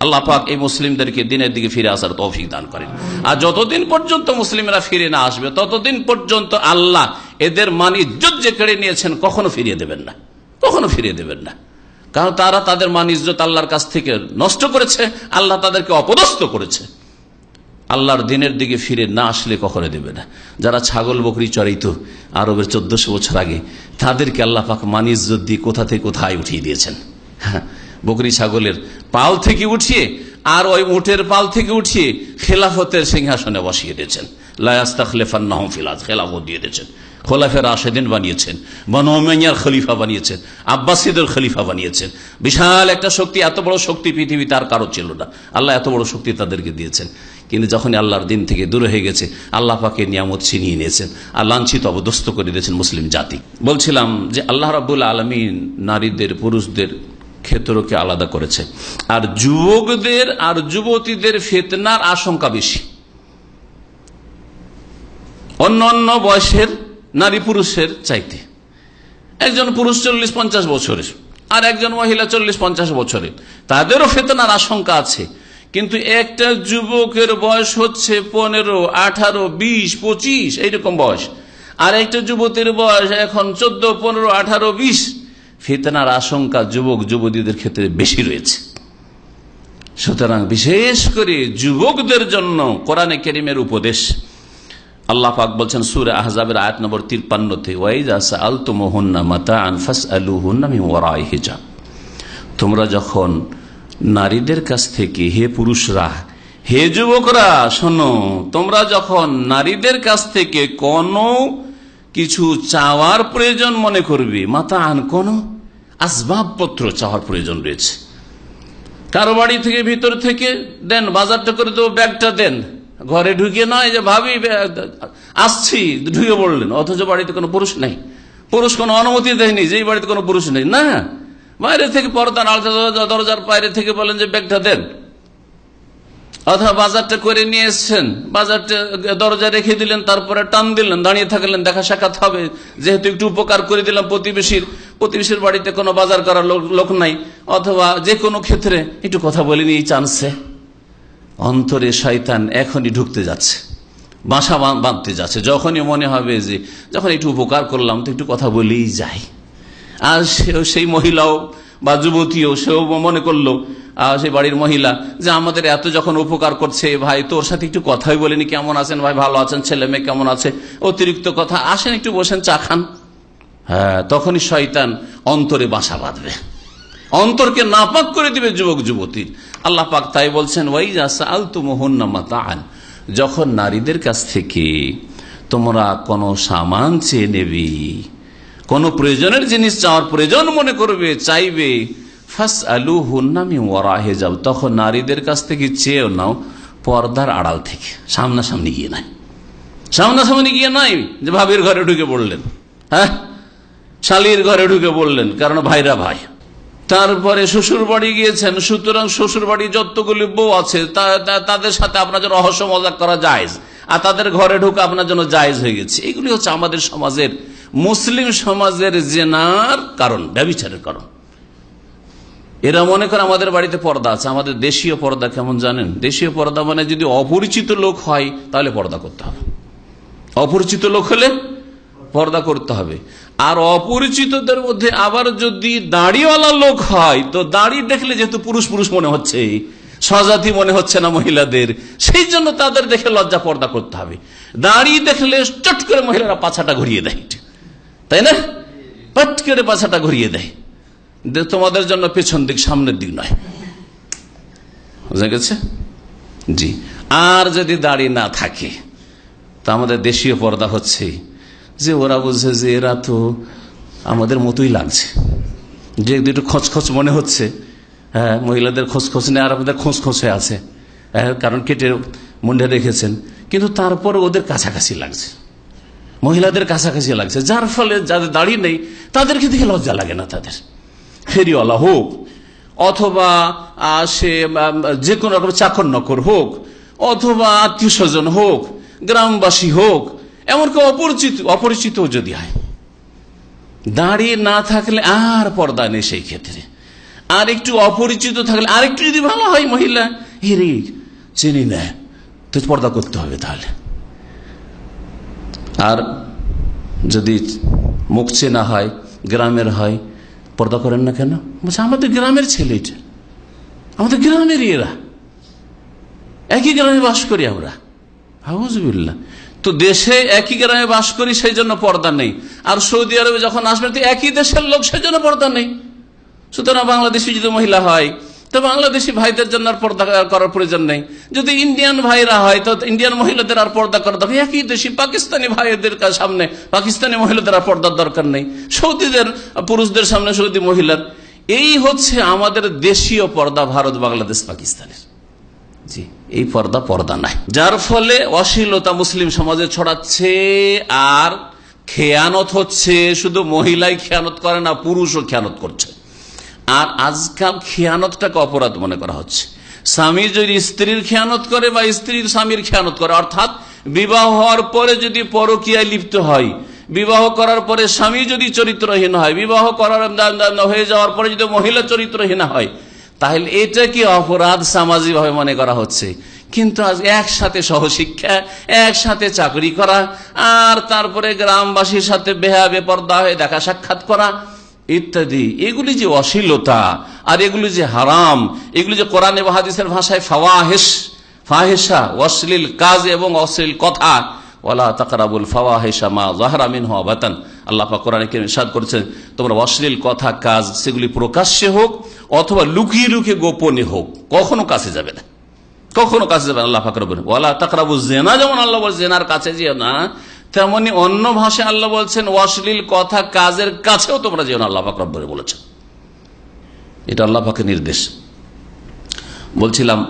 [SPEAKER 1] আল্লাহ পাক এই মুসলিমদেরকে দিনের দিকে ফিরে আসার তৌফিক দান করেন। আর যতদিন পর্যন্ত মুসলিমরা ফিরে না আসবে ততদিন পর্যন্ত আল্লাহ এদের মান ইজ্জত যে কেড়ে নিয়েছেন কখনো ফিরিয়ে দেবেন না। কখনো ফিরিয়ে দেবেন না। কারণ তারা তাদের মান ইজ্জত আল্লাহর কাছ থেকে নষ্ট করেছে আল্লাহ তাদেরকে অপদস্থ করেছে। আল্লাহর দিনের দিকে ফিরে না আসলে কখনো দেবে না। যারা ছাগল বকরি চড়াইতো আরবের চোদ্দশো বছর আগে তাদেরকে আল্লাহ পাক মানিজ্জত দিয়ে কোথা থেকে কোথায় উঠিয়ে দিয়েছেন? হ্যাঁ, বকরি ছাগলের পাল থেকে উঠিয়ে আর ওই উটের পাল থেকে উঠিয়ে খেলাফতের সিংহাসনে বসিয়ে দিয়েছেন। লায়াস্তা খলেফান নহমফিলাজ খেলাফত দিয়ে দিয়েছেন। খোলাফের রাশেদিন বানিয়েছেন বনমিয়ার খলিফা বানিয়েছেন, আব্বাসীদের খলিফা বানিয়েছেন। বিশাল একটা শক্তি, এত বড় শক্তি পৃথিবী তার কারও ছিল না। আল্লাহ এত বড় শক্তি তাদেরকে দিয়েছেন। কিন্তু যখন আল্লাহর দিন থেকে দূরে হয়ে গেছে, আল্লাহ পাকে নিয়ামত ছিনিয়ে নিয়েছেন আর লাঞ্ছিত অবদস্ত করে দিয়েছেন মুসলিম জাতি। বলছিলাম যে আল্লাহ রাবুল আলমিন নারীদের, পুরুষদের ক্ষেত্রকে আলাদা করেছে। আর যুবকদের আর যুবতীদের ফেতনার আশঙ্কা বেশি। অন্য অন্য বয়সের নারী পুরুষের চাইতে। একজন পুরুষ চল্লিশ পঞ্চাশ বছরের আর একজন মহিলা চল্লিশ পঞ্চাশ বছরের। তাদেরও ফেতনার আশঙ্কা আছে। কিন্তু একটা যুবকের বয়স হচ্ছে পনেরো, আঠারো, বিশ, পঁচিশ, এইরকম বয়স। আর একটা যুবতীর বয়স এখন চোদ্দ, পনেরো, আঠারো, বিশ। ফেতনার আশঙ্কা যুবক যুবতীদের ক্ষেত্রে বেশি রয়েছে। সুতরাং বিশেষ করে যুবকদের জন্য কোরআনে কেরিমের উপদেশ। আল্লাহ পাক বলছেন সুরে আহজাবের আয়াত নম্বর তিরপান্নতে তোমরা যখন নারীদের কাছ থেকে, হে পুরুষরা, হে যুবকরা, শোনো, তোমরা যখন নারীদের কাছ থেকে কোনো কিছু চাওয়ার প্রয়োজন মনে করবে। মাতা আন কোন আসবাবপত্র চাওয়ার প্রয়োজন রয়েছে। কারও বাড়ি থেকে, ভিতর থেকে দেন বাজারটা করে দেবো, ব্যাগটা দেন। ঘরে ঢুকে নয় যে, ভাবি, আসছি। ঢুকে বললেন অথচ বাড়িতে কোনো পুরুষ নেই। পুরুষ কোনো অনুমতি দেয়নি যে বাড়িতে কোনো পুরুষ নেই। না। বাইরে থেকে পর্দা আলতা দরজার বাইরে থেকে বলেন যে, ব্যাগটা দেন। অথবা বাজারটা করে নিয়ে এসছেন বাজারটা দরজা রেখে দিলেন, তারপরে টান দিলেন, দাঁড়িয়ে থাকলেন, দেখা সাক্ষাৎ হবে। যেহেতু একটু উপকার করে দিলাম প্রতিবেশীর প্রতিবেশীর বাড়িতে কোনো বাজার করার লোক নাই, অথবা যে কোনো ক্ষেত্রে একটু কথা বলিনি এই চান্সে। অন্তরে শয়তান এখনই ঢুকতে যাচ্ছে, বাসা বাঁধতে যাচ্ছে। যখনই মনে হবে যে, যখন একটু উপকার করলাম, তো একটু কথা বলেই যাই। আর সেই মহিলাও বা যুবতীও, সেও মনে করল সেই বাড়ির মহিলা। যে আমাদের এত যখন উপকার করছে, ভাই, তোর সাথে একটু কথাই বলিনি, কেমন আছেন ভাই? ভালো আছেন, ছেলে মেয়ে কেমন আছে? অতিরিক্ত কথা, আসেন, একটু বসেন, চা খান। হ্যাঁ তখনই শয়তান অন্তরে বাসা বাঁধবে। অন্তরকে নাপাক করে দিবে যুবক যুবতীর আল্লাহ পাক তাই বলছেন, ওয়াই আল তুমহন্নামাতান যখন নারীদের কাছ থেকে তোমরা কোনো সামান চেয়ে নেবে কোনো প্রয়োজনের জিনিস চাওয়ার প্রয়োজন মনে করবে, চাইবে। ফাস আলু হুন্নামি ওরাহে যাও। তখন নারীদের কাছ থেকে চেয়েও নাও, পর্দার আড়াল থেকে। সামনাসামনি গিয়ে নাই। সামনাসামনি গিয়ে নাই যে ভাবির ঘরে ঢুকে পড়লেন। হ্যাঁ? শালির ঘরে ঢুকে পড়লেন, কারণ ভাইরা ভাই। তারপরে শ্বশুর বাড়ি গিয়েছেন, সুতরাং শ্বশুর বাড়ি যতগুলি বউ আছে তাদের সাথে আপনার জন্য রহস্য মজা করা যায় আর তাদের ঘরে ঢুকে আপনার জন্য জায়জ হয়ে গেছে। এগুলি হচ্ছে আমাদের সমাজের মুসলিম সমাজের জেনার কারণ, ব্যবচারের কারণ। এরা মনে করে আমাদের বাড়িতে পর্দা আছে, আমাদের দেশীয় পর্দা কেমন জানেন? দেশীয় পর্দা মানে যদি অপরিচিত লোক হয়, তাহলে পর্দা করতে হবে। অপরিচিত লোক হলে পর্দা করতে হবে। আর অপরিচিতদের মধ্যে আবার যদি দাড়িওয়ালা লোক হয়, তো দাড়ি দেখলে যেহেতু পুরুষ পুরুষ মনে হচ্ছে, স্বজাতি মনে হচ্ছে না মহিলাদের, সেই জন্য তাদের দেখে লজ্জা পর্দা করতে হবে। দাড়ি দেখলে চট করে মহিলারা পাছাটা ঘুরিয়ে দেয়। তাই না? পট করে পাছাটা ঘুরিয়ে দেয়। তোমাদের জন্য পেছন দিক, সামনের দিক নয়। বুঝা গেছে? জি। আর যদি দাড়ি না থাকে, তা আমাদের দেশীয় পর্দা হচ্ছে যে ওরা বলছে যে এরা তো আমাদের মতোই লাগছে। যে একটু খচখচ মনে হচ্ছে হ্যাঁ মহিলাদের খোঁজখোঁজ নেই, আর আমাদের খোঁজখোঁজে আছে। হ্যাঁ কারণ কেটে মুন্ডে রেখেছেন। কিন্তু তারপরে ওদের কাছাকাছি লাগছে। মহিলাদের কাছাকাছি লাগছে, যার ফলে যাদের দাড়ি নেই, তাদেরকে দেখে লজ্জা লাগে না তাদের। ফেরিওয়ালা হোক, অথবা সে যে কোনো রকম চাকর নকর হোক, অথবা আত্মীয় স্বজন হোক, গ্রামবাসী হোক, এমনকি অপরিচিত অপরিচিত যদি হয়। দাঁড়িয়ে না থাকলে আর পর্দা নেই সেই ক্ষেত্রে। আর একটু অপরিচিত থাকলে আর একটু যদি ভালো হয় মহিলা হেরে চিনি না তো পর্দা করতে হবে তাহলে। আর যদি মুখ চেনা হয়, গ্রামের হয়, পর্দা করেন না কেন? বলছে, আমাদের গ্রামের ছেলে এটা। আমাদের গ্রামের এরা। একই গ্রামে বাস করি আমরা। হাউজবিল্লা তো দেশে একই গ্রামে বাস করি, সেই জন্য পর্দা নেই। আর সৌদি আরবে যখন আসবেন, তো একই দেশের লোক, সেই জন্য পর্দা নেই। সুতরাং বাংলাদেশি যদি মহিলা হয় তো বাংলাদেশি ভাইদের জন্য আর পর্দা করার প্রয়োজন নেই। যদি ইন্ডিয়ান ভাইরা হয়, তো ইন্ডিয়ান মহিলাদের আর পর্দা করার দরকার। একই দেশি পাকিস্তানি ভাইদের সামনে পাকিস্তানি মহিলাদের আর পর্দার দরকার নেই। সৌদিদের, পুরুষদের সামনে সৌদি মহিলার। এই হচ্ছে আমাদের দেশীয় পর্দা ভারত, বাংলাদেশ, পাকিস্তানের। জি, এই পর্দা পর্দা নাই। যার ফলে অশ্লীলতা মুসলিম সমাজে ছড়াচ্ছে আর খেয়ানত হচ্ছে। শুধু মহিলাই খেয়ানত করে না, পুরুষও খেয়ানত করছে। আর আজকাল খেয়ানতটাকে অপরাধ মনে করা হচ্ছে। স্বামী যদি স্ত্রীর খেয়ানত করে বা স্ত্রীর স্বামীর খেয়ানত করে, অর্থাৎ বিবাহ হওয়ার পরে যদি পরকীয়ায় লিপ্ত হয়, বিবাহ করার পরে স্বামী যদি চরিত্রহীন হয়, বিবাহ করার হয়ে যাওয়ার পরে যদি মহিলা চরিত্রহীন হয়, তাহলে এটা কি অপরাধ সামাজিক ভাবে মনে করা হচ্ছে? কিন্তু আজ একসাথে সহশিক্ষা, একসাথে চাকরি করা, আর তারপরে গ্রামবাসীর সাথে বেহা বেপর্দা হয়ে দেখা সাক্ষাৎ করা ইত্যাদি, এগুলি যে অশ্লীলতা, আর এগুলি যে হারাম, এগুলি যে কোরআন এবং হাদিসের ভাষায় ফাওয়াহেস ফাহেসা অশ্লীল কাজ এবং অশ্লীল কথা। ওলা তাকারাবুল ফাওয়াহেসা মা জাহরা মিন বাতান কোরআনে কেন ইরশাদ করেছেন, তোমরা অশ্লীল কথা, কাজ সেগুলি প্রকাশ্যে হোক অথবা লুকিয়ে লুকিয়ে গোপনে হোক, কখনো কাছে যাবে না। কখনো কাছে যাবে আল্লাহ ফাকর ওয়ালা তাকরাবু জেনা, যেমন আল্লাহ বল জেনার কাছে যেও না তেমনি অন্য ভাষায় আল্লাহ বলছেন অশ্লীল কথা কাজের কাছেও তোমরা যেও না আল্লাহ ফাকর বলে বলেছেন। এটা আল্লাহ পাকের নির্দেশ। বলছিলাম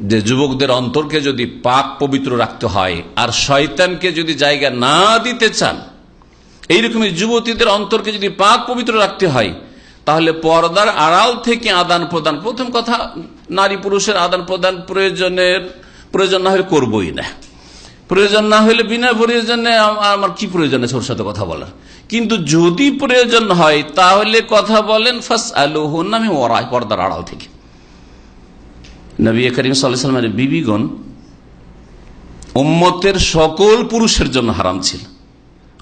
[SPEAKER 1] যে যুবকদের অন্তরকে যদি পাক পবিত্র রাখতে হয় আর শয়তানকে যদি জায়গা না দিতে চান, এইরকমই যুবতীদের অন্তরকে যদি পাক পবিত্র রাখতে হয়, তাহলে পর্দার আড়াল থেকে আদান প্রদান, প্রথম কথা, নারী পুরুষের আদান প্রদান প্রয়োজনের, প্রয়োজন না হলে করবই না। প্রয়োজন না হলে বিনা প্রয়োজনে আম- আমার কি প্রয়োজন আছে ওর সাথে কথা বলার? কিন্তু যদি প্রয়োজন হয়, তাহলে কথা বলেন ফাস আলু নামে ওরাই পর্দার আড়াল থেকে। নবী করিম সাল্লামের বিবিগণ উম্মতের সকল পুরুষের জন্য হারাম ছিল।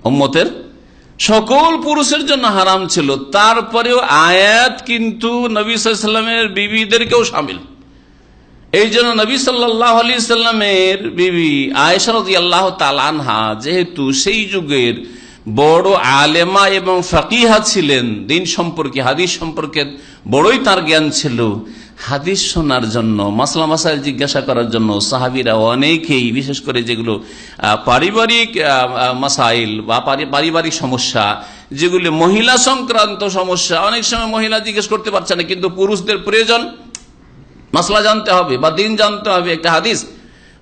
[SPEAKER 1] উম্মতের সকল পুরুষের জন্য হারাম ছিল। তারপরেও আয়াত কিন্তু নবী সাল্লামের বিবিদেরকেও সামিল। এই জন্য নবী আলি সাল্লামের বিবি আয়সারদি আল্লাহ যেহেতু সেই যুগের বড় আলেমা এবং ফাকিহা ছিলেন, দিন সম্পর্কে, হাদিস সম্পর্কে বড়ই তার জ্ঞান ছিল। হাদিস শোনার জন্য, মাসলা মাসাইল জিজ্ঞাসা করার জন্য সাহাবিরা অনেকেই, বিশেষ করে যেগুলো পারিবারিক মাসাইল বা পারিবারিক সমস্যা, যেগুলি মহিলা সংক্রান্ত সমস্যা, অনেক সময় মহিলা জিজ্ঞেস করতে পারছে না, কিন্তু পুরুষদের প্রয়োজন মাসলা জানতে হবে বা দিন জানতে হবে, একটা হাদিস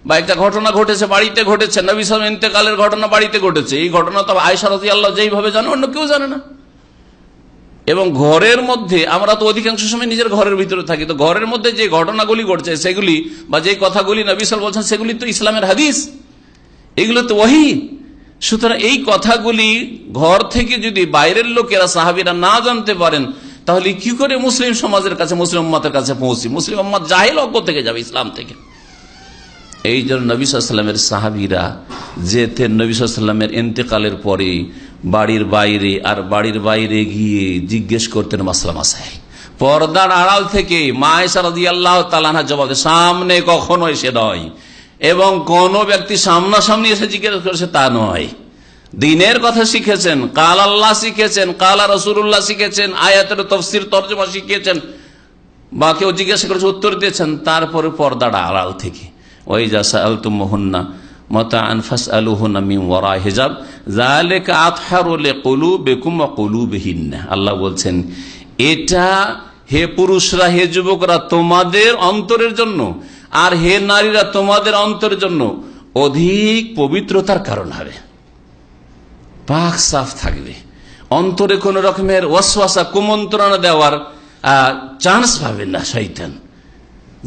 [SPEAKER 1] বা একটা ঘটনা ঘটেছে, বাড়িতে ঘটেছে, নবী সালাম ইন্তেকালের ঘটনা বাড়িতে ঘটেছে, এই ঘটনা তো আয়সা রাজি আল্লাহ যেইভাবে জানে, অন্য কেউ জানে না। এবং ঘরের মধ্যে, আমরা তো অধিকাংশ সময় নিজের ঘরের ভিতরে থাকি, তো ঘরের মধ্যে যে ঘটনাগুলি ঘটছে, সেগুলি বা যে কথাগুলি নবী সাল বলছেন সেগুলি তো ইসলামের হাদিস। এগুলো তো ওহি। সুতরাং এই কথাগুলি ঘর থেকে যদি বাইরের লোকেরা, সাহাবিরা না জানতে পারেন তাহলে কি করে মুসলিম সমাজের কাছে, মুসলিম কাছে পৌঁছি? মুসলিম উম্মাদ জাহেল অজ্ঞ থেকে যাবে ইসলাম থেকে। এই জন্য নবী সাল্লামের সাহাবিরা যেতেন নবী সাল্লামের এন্তেকালের পরে বাড়ির বাইরে আর বাড়ির বাইরে গিয়ে জিজ্ঞেস করতেন, মাসলা মাসাই, পর্দার আড়াল থেকে মায়েশারদি আল্লাহ তালানা সামনে কখনো এসে নয় এবং কোন ব্যক্তি সামনাসামনি এসে জিজ্ঞেস করেছে, তা নয়। দিনের কথা শিখেছেন, কাল আল্লাহ শিখেছেন, কালা রসুল্লাহ শিখেছেন, আয়াতের তফসির তর্জমা শিখিয়েছেন। বা কেউ জিজ্ঞাসা করেছে, উত্তর দিয়েছেন, তারপরে পর্দাটা আড়াল থেকে। ওই যা সাল তুমহন্না মতা আনফাস আলুহন্না মিম ওয়ারা হেজাব জালেকা আতহারুলে কলু বেকুম কলু বেহিন্না আল্লাহ বলছেন, এটা হে পুরুষরা, হে যুবকরা, তোমাদের অন্তরের জন্য আর হে নারীরা, তোমাদের অন্তরের জন্য অধিক পবিত্রতার কারণ হবে। পাক সাফ থাকবে। অন্তরে কোন রকমের ওয়াসওয়াসা, কুমন্ত্রণা দেওয়ার চান্স পাবে না শৈতান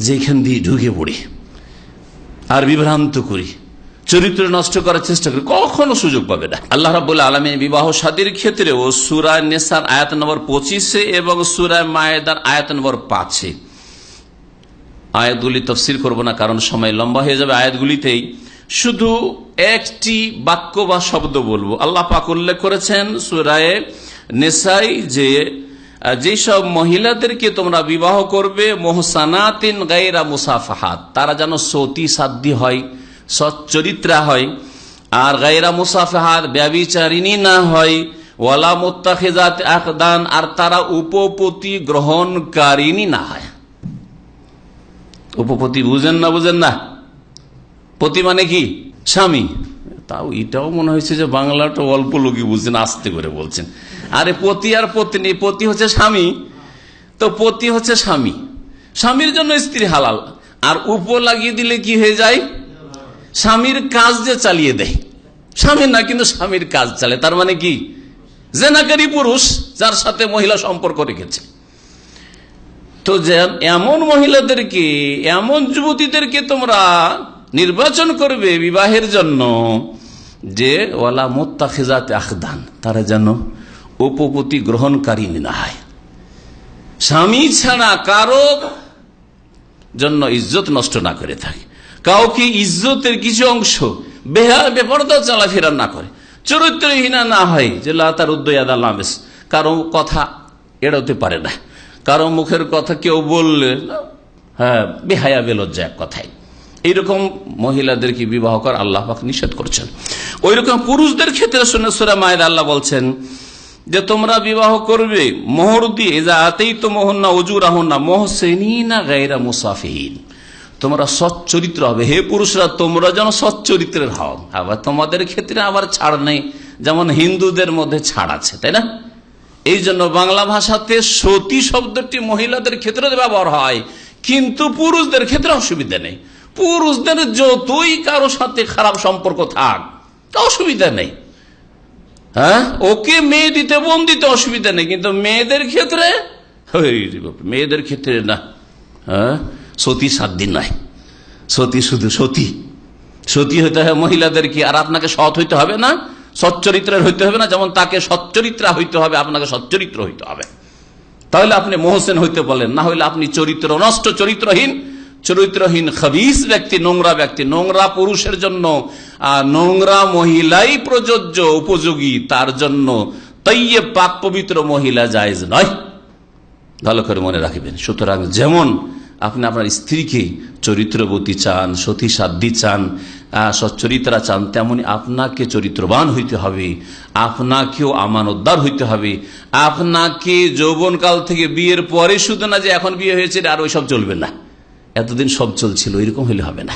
[SPEAKER 1] যেখান দিয়ে ঢুকে পড়ি। আর বিভ্রান্ত করি, চরিত্র নষ্ট করার চেষ্টা করি, কখনো সুযোগ পাবে না। আল্লাহ রাবুল্লাহ আলমী বিবাহ সাদীর ক্ষেত্রে ও সুরায় নেসার আয়াত নম্বর পঁচিশে এবং সুরায় মায়েদার আয়াত নম্বর পাঁচে। আয়াতগুলি তফসির করব না, কারণ সময় লম্বা হয়ে যাবে। আয়াতগুলিতেই শুধু একটি বাক্য বা শব্দ বলব। আল্লাহ পাক উল্লেখ করেছেন সুরায় নেশাই যে যেসব মহিলাদেরকে তোমরা বিবাহ করবে, মোহসানাতিন গাইরা মুসাফাহাত, তারা যেন সতী সাধ্যী হয়, সচ্চরিত্রা হয়। আর গাইরা মুসাফাহাত ব্যবিচারিণী না হয়, ওয়ালা মোত্তাখিজাত আকদান, আর তারা উপপতি গ্রহণকারিণী না হয়। উপপতি বুঝেন না বুঝেন না? পতি মানে কি? স্বামী। তাও এটাও মনে হয়েছে যে বাংলাটা অল্প লোকই বুঝছেন, আস্তে করে বলছেন। আরে পতি আর পত্নী, পতি হচ্ছে স্বামী, তো পতি হচ্ছে স্বামী। স্বামীর জন্য স্ত্রী হালাল। আর উপ লাগিয়ে দিলে কি হয়ে যায়? স্বামীর কাজ যে চালিয়ে দেয়। স্বামী না, কিন্তু স্বামীর কাজ চালে। তার মানে কি? জেনাকারী পুরুষ, যার সাথে মহিলা সম্পর্ক রেখেছে। তো এমন মহিলাদেরকে, এমন যুবতীদেরকে তোমরা নির্বাচন করবে বিবাহের জন্য যে ওয়ালা মোত্তাখিজাতে আখদান, তারা যেন উপপতি গ্রহণকারী না হয়। স্বামী ছাড়া কারও জন্য ইজ্জত নষ্ট না করে থাকে। কাউকে ইজ্জতের কিছু অংশ বেহার বেপরদা, চলাফেরা না করে। চরিত্রহীনা না হয় যে লাতার তার উদ্দয়াদালামেস কারও কথা এড়াতে পারে না। কারও মুখের কথা কেউ বললে হ্যাঁ বেহায়া, বেলজ্জা এক কথায়। এইরকম মহিলাদেরকে বিবাহ কর আল্লাহ নিষেধ করছেন। ওই রকম পুরুষদের ক্ষেত্রে শুনে সুরা মায়ের আল্লাহ বলছেন যে, তোমরা বিবাহ করবে, মোহর দিয়ে, যা আতেই তো মোহন্না অজুর আহন্না না গাইরা মুসাফিহীন। তোমরা সচ্চরিত্র হবে। হে পুরুষরা, তোমরা যেন সচ্চরিত্রের হও। আবার তোমাদের ক্ষেত্রে আবার ছাড় নেই। যেমন হিন্দুদের মধ্যে ছাড় আছে, তাই না? এই জন্য বাংলা ভাষাতে সতী শব্দটি মহিলাদের ক্ষেত্রে ব্যবহার হয়। কিন্তু পুরুষদের ক্ষেত্রে অসুবিধা নেই। পুরুষদের যতই কারও সাথে খারাপ সম্পর্ক থাক অসুবিধা নেই। হ্যাঁ? ওকে মেয়ে দিতে, বোন দিতে অসুবিধা নেই, কিন্তু মেয়েদের ক্ষেত্রে মেয়েদের ক্ষেত্রে না। হ্যাঁ? সতী সাত দিন নাই। সতী শুধু সতী। সতী হইতে হবে মহিলাদের কি, আর আপনাকে সৎ হইতে হবে না? সচ্চরিত্রের হইতে হবে না, যেমন তাকে সচ্চরিত্রা হইতে হবে, আপনাকে সচ্চরিত্র হইতে হবে। তাহলে আপনি মোহসেন হইতে বলেন, না হইলে আপনি চরিত্র নষ্ট, চরিত্রহীন চরিত্রহীন খবিস ব্যক্তি, নোংরা ব্যক্তি, নোংরা পুরুষের জন্য নোংরা মহিলাই প্রযোজ্য, উপযোগী, তার জন্য তৈয়ে পাক পবিত্র মহিলা জায়জ নয়। ভালো করে মনে রাখবেন। সুতরাং যেমন আপনি আপনার স্ত্রীকে চরিত্রবতী চান সতী সাধ্যী চান সচ্চরিত্রা চান, তেমনি আপনাকে চরিত্রবান হইতে হবে, আপনাকেও আমানতদার হইতে হবে, আপনাকে যৌবনকাল থেকে বিয়ের পরে শুধু না যে এখন বিয়ে হয়েছে, আর ওইসব চলবে না। এতদিন সব চলছিল, এরকম হলে হবে না।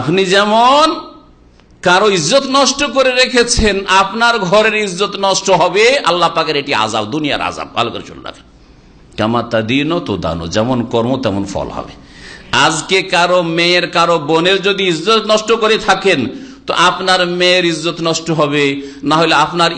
[SPEAKER 1] আপনি যেমন কারও ইজ্জত নষ্ট করে রেখেছেন, আপনার ঘরের ইজ্জত নষ্ট হবে, আল্লাহ পাকের এটি আজাব দুনিয়ার আজাব ভালো করে চলে রাখেন। কামাতা দিনও তো দানো যেমন কর্ম তেমন ফল হবে। আজকে কারও মেয়ের, কারও বোনের যদি ইজ্জত নষ্ট করে থাকেন তো আপনার মেয়ের ইজ্জত নষ্ট হবে। না হলে আপনার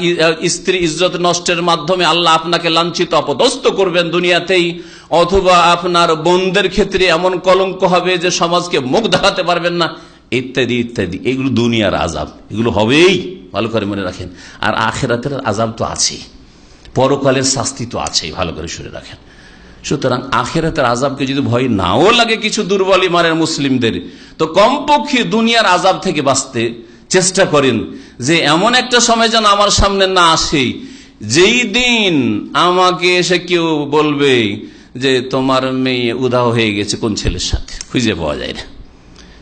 [SPEAKER 1] স্ত্রী ইজ্জত নষ্টের মাধ্যমে আল্লাহ আপনাকে লাঞ্ছিত, অপদস্থ করবেন দুনিয়াতেই। অথবা আপনার বোনদের ক্ষেত্রে এমন কলঙ্ক হবে যে সমাজকে মুখ দেখাতে পারবেন না। ইত্যাদি ইত্যাদি। এগুলো দুনিয়ার আজাব এগুলো হবেই। ভালো করে মনে রাখেন। আর আখেরাতের আজাব তো আছেই। পরকালের শাস্তি তো আছেই। ভালো করে শুনে রাখেন। সুতরাং আখেরাতের আজাবকে যদি ভয় নাও লাগে কিছু দুর্বল ইমানের মুসলিমদের, তো কমপক্ষে দুনিয়ার আজাব থেকে বাঁচতে চেষ্টা করেন যে এমন একটা সময় যেন আমার সামনে না আসে। যেই দিন আমাকে এসে কেউ বলবে যে, তোমার মেয়ে উদাহ হয়ে গেছে, কোন ছেলের সাথে? খুঁজে পাওয়া যায় না।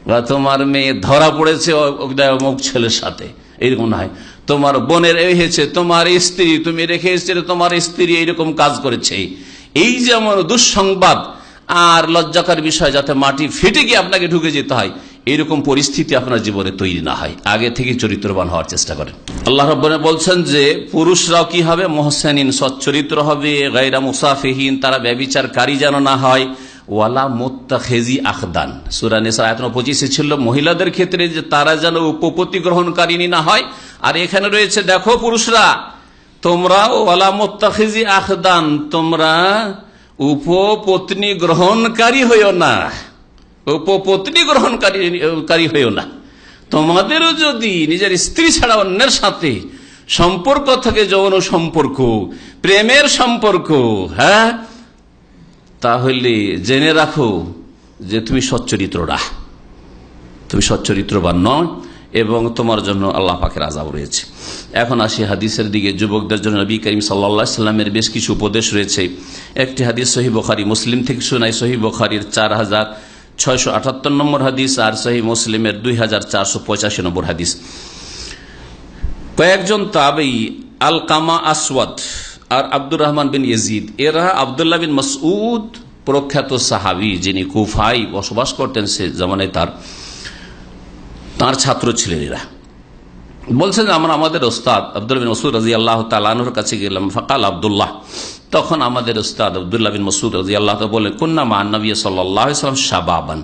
[SPEAKER 1] বা, তোমার মেয়ে ধরা পড়েছে অমুক ছেলের সাথে? এইরকম না হয়। তোমার বোনের এই হয়েছে, তোমার স্ত্রী, তুমি রেখে এসেছিলে, তোমার স্ত্রী এইরকম কাজ করেছে। এই যেমন দুঃসংবাদ আর লজ্জাকার বিষয় যাতে মাটি ফেটে গিয়ে আপনাকে ঢুকে যেতে হয় এইরকম পরিস্থিতি আপনার জীবনে তৈরি না হয়। আগে থেকে চরিত্রবান হওয়ার চেষ্টা করেন। আল্লাহ রব্বনে বলছেন যে, পুরুষরাও কি হবে? মোহসেনিন সচ্চরিত্র হবে গাইরা মুসাফিহীন, তারা ব্যবিচারকারী যেন না হয়। ওয়ালা মোত্তাখেজি আখদান। সুরানেসার আয়তন পঁচিশে ছিল, মহিলাদের ক্ষেত্রে যে তারা যেন উপপত্তি গ্রহণকারিনী না হয়। আর এখানে রয়েছে, দেখো পুরুষরা তোমরা ওয়ালা মোত্তাখেজি আখদান, তোমরা উপপত্নী গ্রহণকারী হইও না। উপপত্নী গ্রহণকারী হইও না। তোমাদেরও যদি নিজের স্ত্রী ছাড়া অন্যের সাথে সম্পর্ক থাকে, যৌন সম্পর্ক, প্রেমের সম্পর্ক হ্যাঁ তাহলে জেনে রাখো যে তুমি সচ্চরিত্ররা। তুমি সচ্চরিত্রবান নয় এবং তোমার জন্য আল্লাহ পাকের আজাব রয়েছে। এখন আসি হাদিসের দিকে। যুবকদের জন্য নবী করিম সাল্লা সাল্লামের বেশ কিছু উপদেশ রয়েছে। একটি হাদিস সহি বখারি, মুসলিম থেকে শোনাই সহি বখারির চার হাজার ছয়শো আটাত্তর নম্বর হাদিস আর সহি মুসলিমের দুই হাজার চারশো পঁচাশি নম্বর হাদিস। কয়েকজন তাবেই আল কামা আসওয়াদ আর আব্দুর রহমান বিন ইজিদ এরা আবদুল্লাহ বিন মসউদ প্রখ্যাত সাহাবি যিনি কুফাই বসবাস করতেন সে জমানায় তার। তার ছাত্র ছিলেন এরা বলছেন, আমরা আমাদের ওস্তাদ আব্দুল বিন মসুদ রাজি আল্লাহ তালানোর কাছে গেলাম। ফকাল আবদুল্লাহ। তখন আমাদের ওস্তাদ আবদুল্লাহ বিন মসুদ রাজি আল্লাহ বলে কন্যা মা নবী সাল্লাম শাবাবান।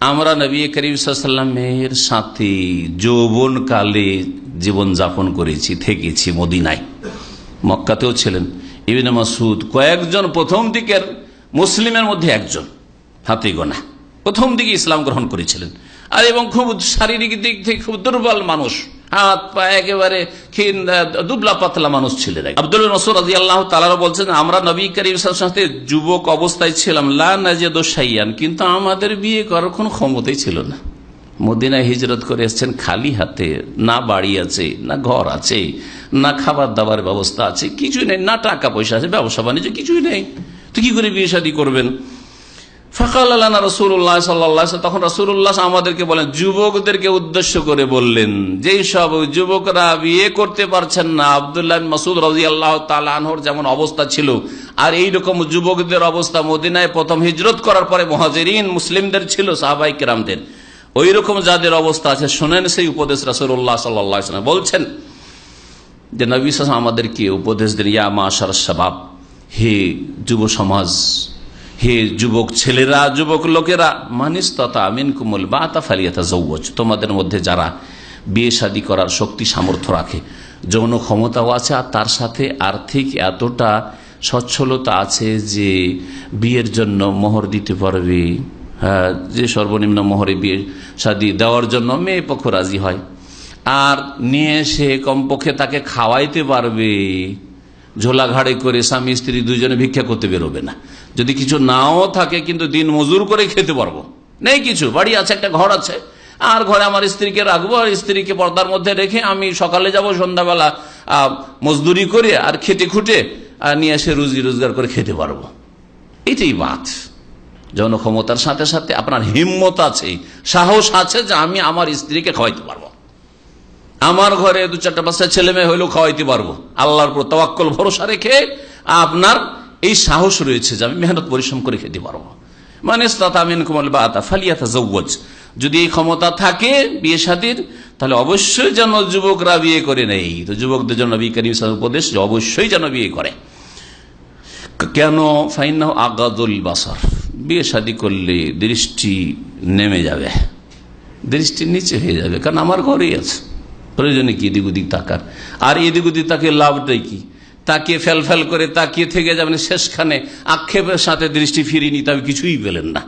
[SPEAKER 1] আমরা নবী করিম সাল্লামের সাথে যৌবন কালে জীবনযাপন করেছি, থেকেছি মদিনায়। মক্কাতেও ছিলেন। ইবিন মাসুদ কয়েকজন প্রথম দিকের মুসলিমের মধ্যে একজন, হাতে গোনা। প্রথম দিকে ইসলাম গ্রহণ করেছিলেন। আর এবং খুব শারীরিক দিক থেকে খুব দুর্বল মানুষ। হাত, পা একেবারে দুবলা পাতলা মানুষ ছিলেন আব্দুল নসর রাজি আল্লাহ তালারা বলছেন, আমরা নবী করিম সাথে যুবক অবস্থায় ছিলাম। লাজেদ সাইয়ান কিন্তু আমাদের বিয়ে করার কোনো ক্ষমতাই ছিল না। মদিনায় হিজরত করে এসছেন, খালি হাতে, না বাড়ি আছে, না ঘর আছে, না খাবার দাবার ব্যবস্থা আছে, কিছুই নেই, না টাকা পয়সা আছে ব্যবসা বাণিজ্য কিছুই নেই। তো কি করে বিয়ে শাদী করবেন? আল্লাহ তখন আমাদেরকে বলেন, যুবকদেরকে উদ্দেশ্য করে বললেন, যেই সব যুবকরা বিয়ে করতে পারছেন না আল্লাহ যেমন অবস্থা ছিল, আর এই রকম যুবকদের অবস্থা মদিনায় প্রথম হিজরত করার পরে মহাজেরিন মুসলিমদের ছিল, সাহাবাই কেরামদের। ওই রকম যাদের অবস্থা আছে, শোনেন সেই উপদেশ রসুল্লাহ সাল্লাহ বলছেন, যে নবী আমাদেরকে উপদেশ দেন ইয়া মা সারাব হে যুব সমাজ হে যুবক ছেলেরা, যুবক লোকেরা, মানিস তথা আমিন কুমল বা তা ফালিয়াতা জৌজ তোমাদের মধ্যে যারা বিয়ে শাদী করার শক্তি, সামর্থ্য রাখে, যৌন ক্ষমতাও আছে, আর তার সাথে আর্থিক এতটা সচ্ছলতা আছে যে বিয়ের জন্য মোহর দিতে পারবে। হ্যাঁ যে সর্বনিম্ন মোহরে বিয়ে শাদী দেওয়ার জন্য মেয়ে পক্ষ রাজি হয়। আর নিয়ে এসে কমপক্ষে তাকে খাওয়াইতে পারবে। ঝোলা ঘাড়ে করে স্বামী, স্ত্রী দুজনে ভিক্ষা করতে বেরোবে না। যদি কিছু নাও থাকে, কিন্তু দিন মজুর করে খেতে পারব। নেই কিছু, বাড়ি আছে, একটা ঘর আছে। আর ঘরে আমার স্ত্রীকে রাখব, আর স্ত্রীকে পর্দার মধ্যে রেখে আমি সকালে যাব, সন্ধ্যাবেলা মজদুরি করে আর খেটে খুঁটে আর নিয়ে এসে রুজি রোজগার করে খেতে পারব। এটাই বাত। জনক্ষমতার সাথে সাথে আপনার হিম্মত আছে, সাহস আছে যে আমি আমার স্ত্রীকে খাওয়াইতে পারব। আমার ঘরে দু চারটা পাঁচটা ছেলে মেয়ে হইলেও খাওয়াইতে পারব। আল্লাহর উপর তওয়াক্কল, ভরসা রেখে আপনার এই সাহস রয়েছে যে আমি মেহনত পরিশ্রম করে খেতে পারব। মানে যদি এই ক্ষমতা থাকে বিয়ে সাথীর তাহলে অবশ্যই যেন যুবকরা বিয়ে করে নেই। তো যুবকদের জন্য উপদেশ অবশ্যই যেন বিয়ে করে। কেন? ফাইন আগাদুল বাসার। বিয়ে শাদী করলে দৃষ্টি নেমে যাবে। দৃষ্টি নিচে হয়ে যাবে, কারণ আমার ঘরেই আছে। প্রয়োজনে কি এদিক ওদিক তাকার? আর এদিক ওদিক তাকে লাভটাই কি? তাকে ফেল ফেল করে তাকিয়ে থেকে যাবেন শেষখানে আক্ষেপের সাথে দৃষ্টি ফিরিয়ে নিতে হবে কিছুই পেলেন না।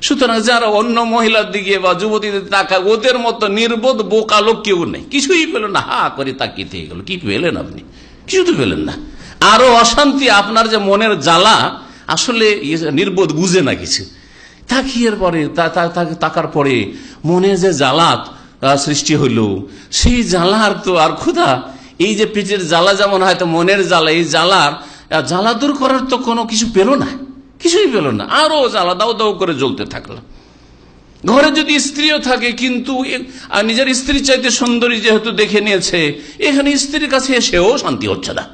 [SPEAKER 1] সুতরাং যারা অন্য মহিলার দিকে বা যুবতীদের তাকা ওদের মতো নির্বোধ, বোকা লোক কেউ নেই। কিছুই পেলেন না। হা করে তাকিয়ে থেকে গেল। কি পেলেন আপনি? কিছু তো পেলেন না। আরও অশান্তি আপনার যে মনের জ্বালা, আসলে নির্বোধ বুঝে না কিছু। তাকিয়ে পরে তাকার পরে মনে যে জ্বালাত সৃষ্টি হইল। সেই জ্বালার তো আর ক্ষুধা। এই যে পিঠের জ্বালা যেমন হয়তো মনের জ্বালা, এই জ্বালার জ্বালা দূর করার তো কোনো কিছু পেল না। কিছুই পেল না। আরও জ্বালা দাও দাও করে জ্বলতে থাকল। ঘরে যদি স্ত্রীও থাকে, কিন্তু নিজের স্ত্রী চাইতে সুন্দরী যেহেতু দেখে নিয়েছে, এখানে স্ত্রীর কাছে এসেও শান্তি হচ্ছে না।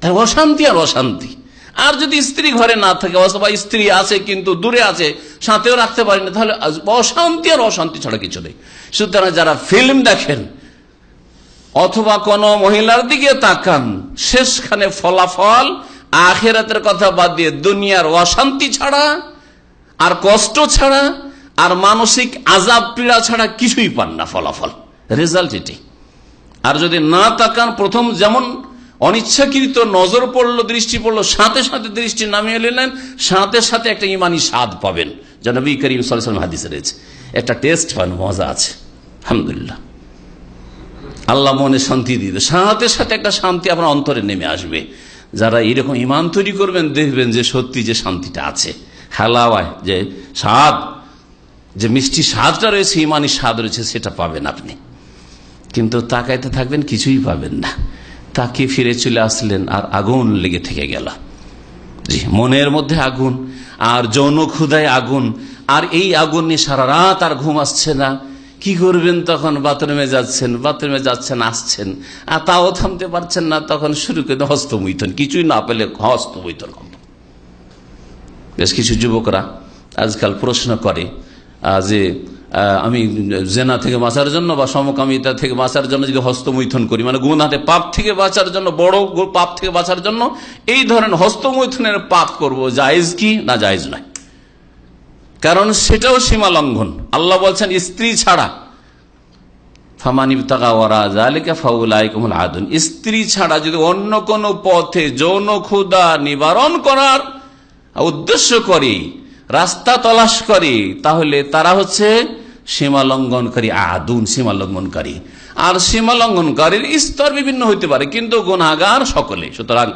[SPEAKER 1] তাই অশান্তি আর অশান্তি। আর যদি স্ত্রী ঘরে না থাকে, অথবা স্ত্রী আছে কিন্তু দূরে আছে, সাথেও রাখতে পারি না তাহলে অশান্তি আর অশান্তি ছাড়া কিছু নেই। সুতরাং যারা ফিল্ম দেখেন, অথবা কোন মহিলার দিকে তাকান, শেষখানে ফলাফল আখেরাতের কথা বাদ দিয়ে দুনিয়ার অশান্তি ছাড়া, আর কষ্ট ছাড়া, আর মানসিক আজাব পীড়া ছাড়া কিছুই পান না ফলাফল। রেজাল্ট এটি আর যদি না তাকান, প্রথম যেমন অনিচ্ছাকৃত নজর পড়ল, দৃষ্টি পড়ল, সাথে সাথে দৃষ্টি নামিয়ে নিলেন, সাথে সাথে একটা ইমানি স্বাদ পাবেন জনবী করিম সাল্লাম হাদিসে রয়েছে। একটা টেস্ট পান মজা আছে। আলহামদুলিল্লাহ। আল্লাহ মনে শান্তি দিবে সাথে সাথে একটা শান্তি আপনার অন্তরে নেমে আসবে। যারা এরকম ইমান তৈরি করবেন, দেখবেন যে সত্যি যে শান্তিটা আছে। হালাওয়ায় যে স্বাদ, যে মিষ্টি স্বাদটা রয়েছে, ইমানি স্বাদ রয়েছে, সেটা পাবেন আপনি। কিন্তু তাকাইতে থাকবেন, কিছুই পাবেন না। তাকে ফিরে চলে আসলেন আর আগুন লেগে থেকে গেল। জি, মনের মধ্যে আগুন, আর যৌন ক্ষুদায় আগুন, আর এই আগুন নিয়ে সারা রাত আর ঘুম আসছে না। কি করবেন তখন? বাথরুমে যাচ্ছেন বাথরুমে যাচ্ছেন, আসছেন। আর তাও থামতে পারছেন না, তখন শুরু করে হস্তমৈথন কিছুই না পেলে হস্তমৈথন বেশ কিছু যুবকরা আজকাল প্রশ্ন করে যে আমি জেনা থেকে বাঁচার জন্য বা সমকামিতা থেকে বাঁচার জন্য যদি হস্তমৈথন করি মানে গুণাতে পাপ থেকে বাঁচার জন্য, বড় পাপ থেকে বাঁচার জন্য, এই ধরনের হস্তমৈথনের পাপ করব, জায়েজ কি না জায়েজ নয়। কারণ সেটাও সীমা লঙ্ঘন। আল্লাহ বলছেন, স্ত্রী ছাড়া স্ত্রী ছাড়া যদি অন্য কোন পথে যৌন ক্ষুদা নিবারণ করার উদ্দেশ্য করে, রাস্তা তলাশ করে, তাহলে তারা হচ্ছে সীমা লঙ্ঘনকারী, আদুন সীমা লঙ্ঘনকারী। আর সীমা লঙ্ঘনকারীর স্তর বিভিন্ন হইতে পারে, কিন্তু গুণাগার সকলে। সুতরাং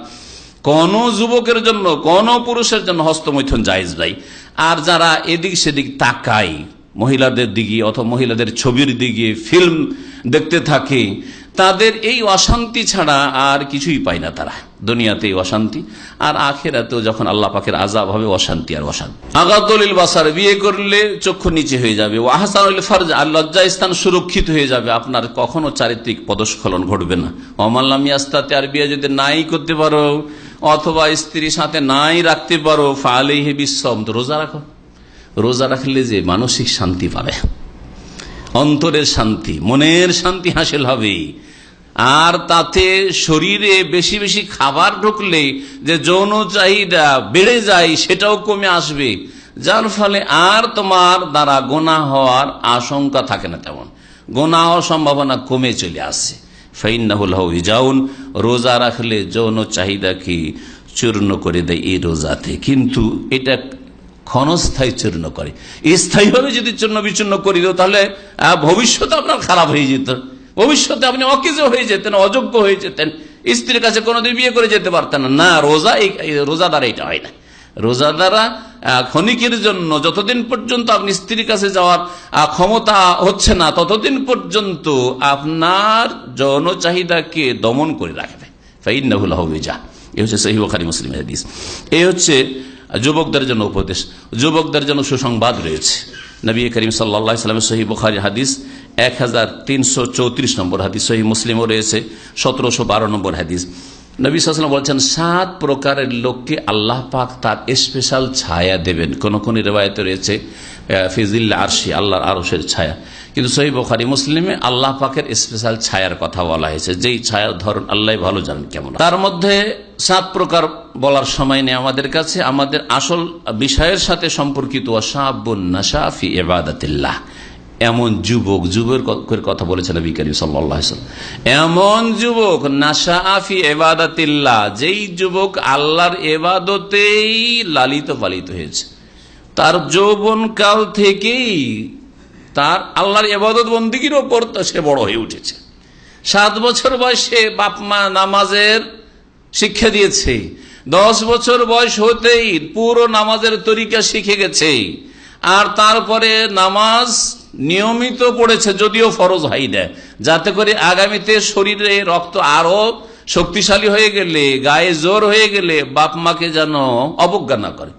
[SPEAKER 1] কোন যুবকের জন্য, কোন পুরুষের জন্য হস্তমৈথন জায়জ নাই। আর যারা এদিক সেদিক তাকায়, মহিলাদের দিকে অথবা মহিলাদের ছবির দিকে ফিল্ম দেখতে থাকে তাদের এই অশান্তি ছাড়া আর কিছুই পায় না তারা। দুনিয়াতে অশান্তি, আর আখেরাতেও যখন আল্লাহ পাকের আজাব হবে, অশান্তি আর অশান্তি। আগাদলিল বাসার, বিয়ে করলে চক্ষু নিচে হয়ে যাবে। ও আহসানুল আর লজ্জা স্থান সুরক্ষিত হয়ে যাবে। আপনার কখনো চারিত্রিক পদস্খলন ঘটবে না। অমাল্লাম ইয়াস্তাতে, আর বিয়ে যদি নাই করতে পারো, অথবা স্ত্রীর সাথে নাই রাখতে পারো ফালেই হে বিশ্বম রোজা রাখো। রোজা রাখলে যে মানসিক শান্তি পাবে। অন্তরের শান্তি, মনের শান্তি হাসিল হবে। আর তাতে শরীরে বেশি বেশি খাবার ঢুকলে যে যৌন চাহিদা বেড়ে যায় সেটাও কমে আসবে। যার ফলে আর তোমার দ্বারা গোনা হওয়ার আশঙ্কা থাকে না তেমন। গোনা হওয়ার সম্ভাবনা কমে চলে আসছে। ফাইন্নাহুল যাউন রোজা রাখলে যৌন চাহিদাকে চূর্ণ করে দেয় এই রোজাতে। কিন্তু এটা ক্ষণস্থায়ী চূর্ণ করে। স্থায়ীভাবে যদি চূর্ণ বিচূর্ণ করে তাহলে আহ, ভবিষ্যতে আপনার খারাপ হয়ে যেত। ভবিষ্যতে আপনি অকেজ হয়ে যেতেন, অযোগ্য হয়ে যেতেন। স্ত্রীর কাছে কোনোদিন বিয়ে করে যেতে পারতেন না। রোজা এই- এই রোজা দ্বারা এটা হয় না। রোজা দ্বারা ক্ষণিকের জন্য যতদিন পর্যন্ত আপনি স্ত্রীর কাছে যাওয়ার ক্ষমতা হচ্ছে না, ততদিন পর্যন্ত আপনার যৌন চাহিদাকে দমন করে রাখবে। ফাইন্নাহুল হবিজা এ হচ্ছে সহি বখারি মুসলিম হাদিস। এই হচ্ছে যুবকদের জন্য উপদেশ। যুবকদের জন্য সুসংবাদ রয়েছে। নবী করিম সাল্লা সাল্লামের সহি বুখারি হাদিস এক হাজার তিনশো চৌত্রিশ নম্বর হাদিস, সহি মুসলিমও রয়েছে, সতেরোশো বারো নম্বর হাদিস। নবী সাল্লাম বলছেন, সাত প্রকারের লোককে আল্লাহ পাক তার স্পেশাল ছায়া দেবেন। কোন কোন রেবায়তে রয়েছে ফিজিল্লা আরশি, আল্লাহর আরশের ছায়া। কিন্তু সহি বখারি মুসলিমে আল্লাহ পাকের স্পেশাল ছায়ার কথা বলা হয়েছে। যেই ছায়ার ধরন, আল্লাহ ভালো জানেন কেমন তার মধ্যে সাত প্রকার বলার সময় নেই আমাদের কাছে। আমাদের আসল বিষয়ের সাথে সম্পর্কিত সাফি এবাদাতিল্লাহ এমন যুবক, যুবকের কথা বলেছেন এমন যুবক নাসা আফি এবাদাতিল্লাহ যেই যুবক আল্লাহর এবাদতেই লালিত পালিত হয়েছে। তার যৌবন কাল থেকেই তার আল্লাহর এবাদত বন্দীগীর ওপর সে বড় হয়ে উঠেছে। সাত বছর বয়সে বাপ মা নামাজের শিক্ষা দিয়েছে। দশ বছর বয়স হতেই পুরো নামাজের তরিকা শিখে গেছে। আর তারপরে নামাজ নিয়মিত পড়েছে, যদিও ফরজ হয় না। যাতে করে আগামীতে শরীরে রক্ত আরও শক্তিশালী হয়ে গেলে, গায়ে জোর হয়ে গেলে বাপ মাকে যেন অবজ্ঞা না করে।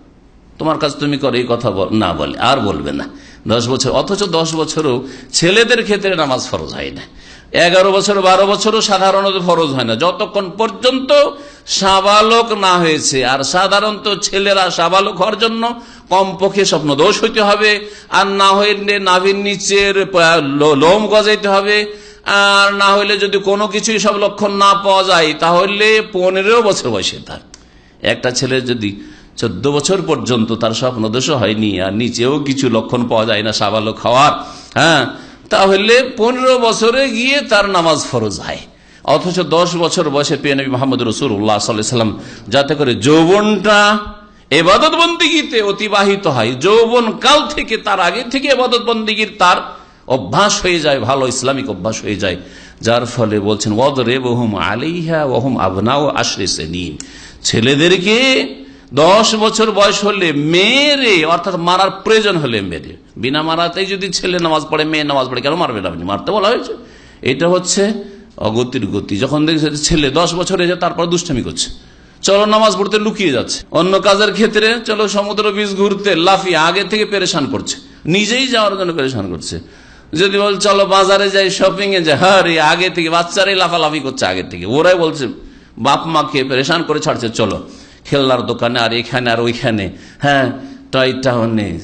[SPEAKER 1] তোমার কাছে তুমি করো এই কথা না বলে, আর বলবে না। দশ বছর অথচ দশ বছরও ছেলেদের ক্ষেত্রে নামাজ ফরজ হয় না। এগারো বছর, বারো বছরও সাধারণত ফরজ হয় না। যতক্ষণ পর্যন্ত সাবালক না হয়েছে, আর সাধারণত ছেলেরা সাবালক হওয়ার জন্য কমপক্ষে স্বপ্ন দোষ হইতে হবে, আর না হইলে নাভির নিচের লোম গজাইতে হবে। আর না হইলে যদি কোনো কিছুই সব লক্ষণ না পাওয়া যায়, তাহলে পনেরো বছর বয়সে তার। একটা ছেলে যদি চোদ্দ বছর পর্যন্ত তার স্বপ্ন স্বপ্নদোষ হয়নি, আর নিচেও কিছু লক্ষণ পাওয়া যায় না, সাবালক হওয়ার হ্যাঁ তাহলে পনেরো বছরে গিয়ে তার নামাজ ফরজ হয়। অথচ দশ বছর বয়সে পেয়ে নবী মোহাম্মদ রসুল্লাহ সাল্লাম যাতে করে যৌবনটা এবাদত বন্দিগিতে অতিবাহিত হয়। যৌবন কাল থেকে তার আগে থেকে এবাদত বন্দিগির তার অভ্যাস হয়ে যায়, ভালো ইসলামিক অভ্যাস হয়ে যায়। যার ফলে বলছেন বহুম আবনাও ছেলেদেরকে দশ বছর বয়স হলে মেরে, অর্থাৎ মারার প্রয়োজন হলে মেরে। বিনা মারাতেই যদি ছেলে নামাজ পড়ে, মেয়ে নামাজ পড়ে, কেন মারবেন আপনি? মারতে বলা হয়েছে। এটা হচ্ছে অগতির গতি। যখন দেখছে ছেলে দশ বছর এসে তারপর দুষ্টামি করছে। চলো নামাজ পড়তে লুকিয়ে যাচ্ছে। অন্য কাজের ক্ষেত্রে চলো সমুদ্র বীজ ঘুরতে লাফিয়ে আগে থেকে পেরেশান করছে। নিজেই যাওয়ার জন্য পেরেশান করছে। যদি বল চলো বাজারে যাই শপিং এ যাই হ্যাঁ রে, আগে থেকে বাচ্চারাই লাফালাফি করছে আগে থেকে। ওরাই বলছে বাপ মাকে পেরেশান করে ছাড়ছে চলো। খেলনার দোকানে আর এখানে আর ওইখানে। হ্যাঁ টয় টাউনে।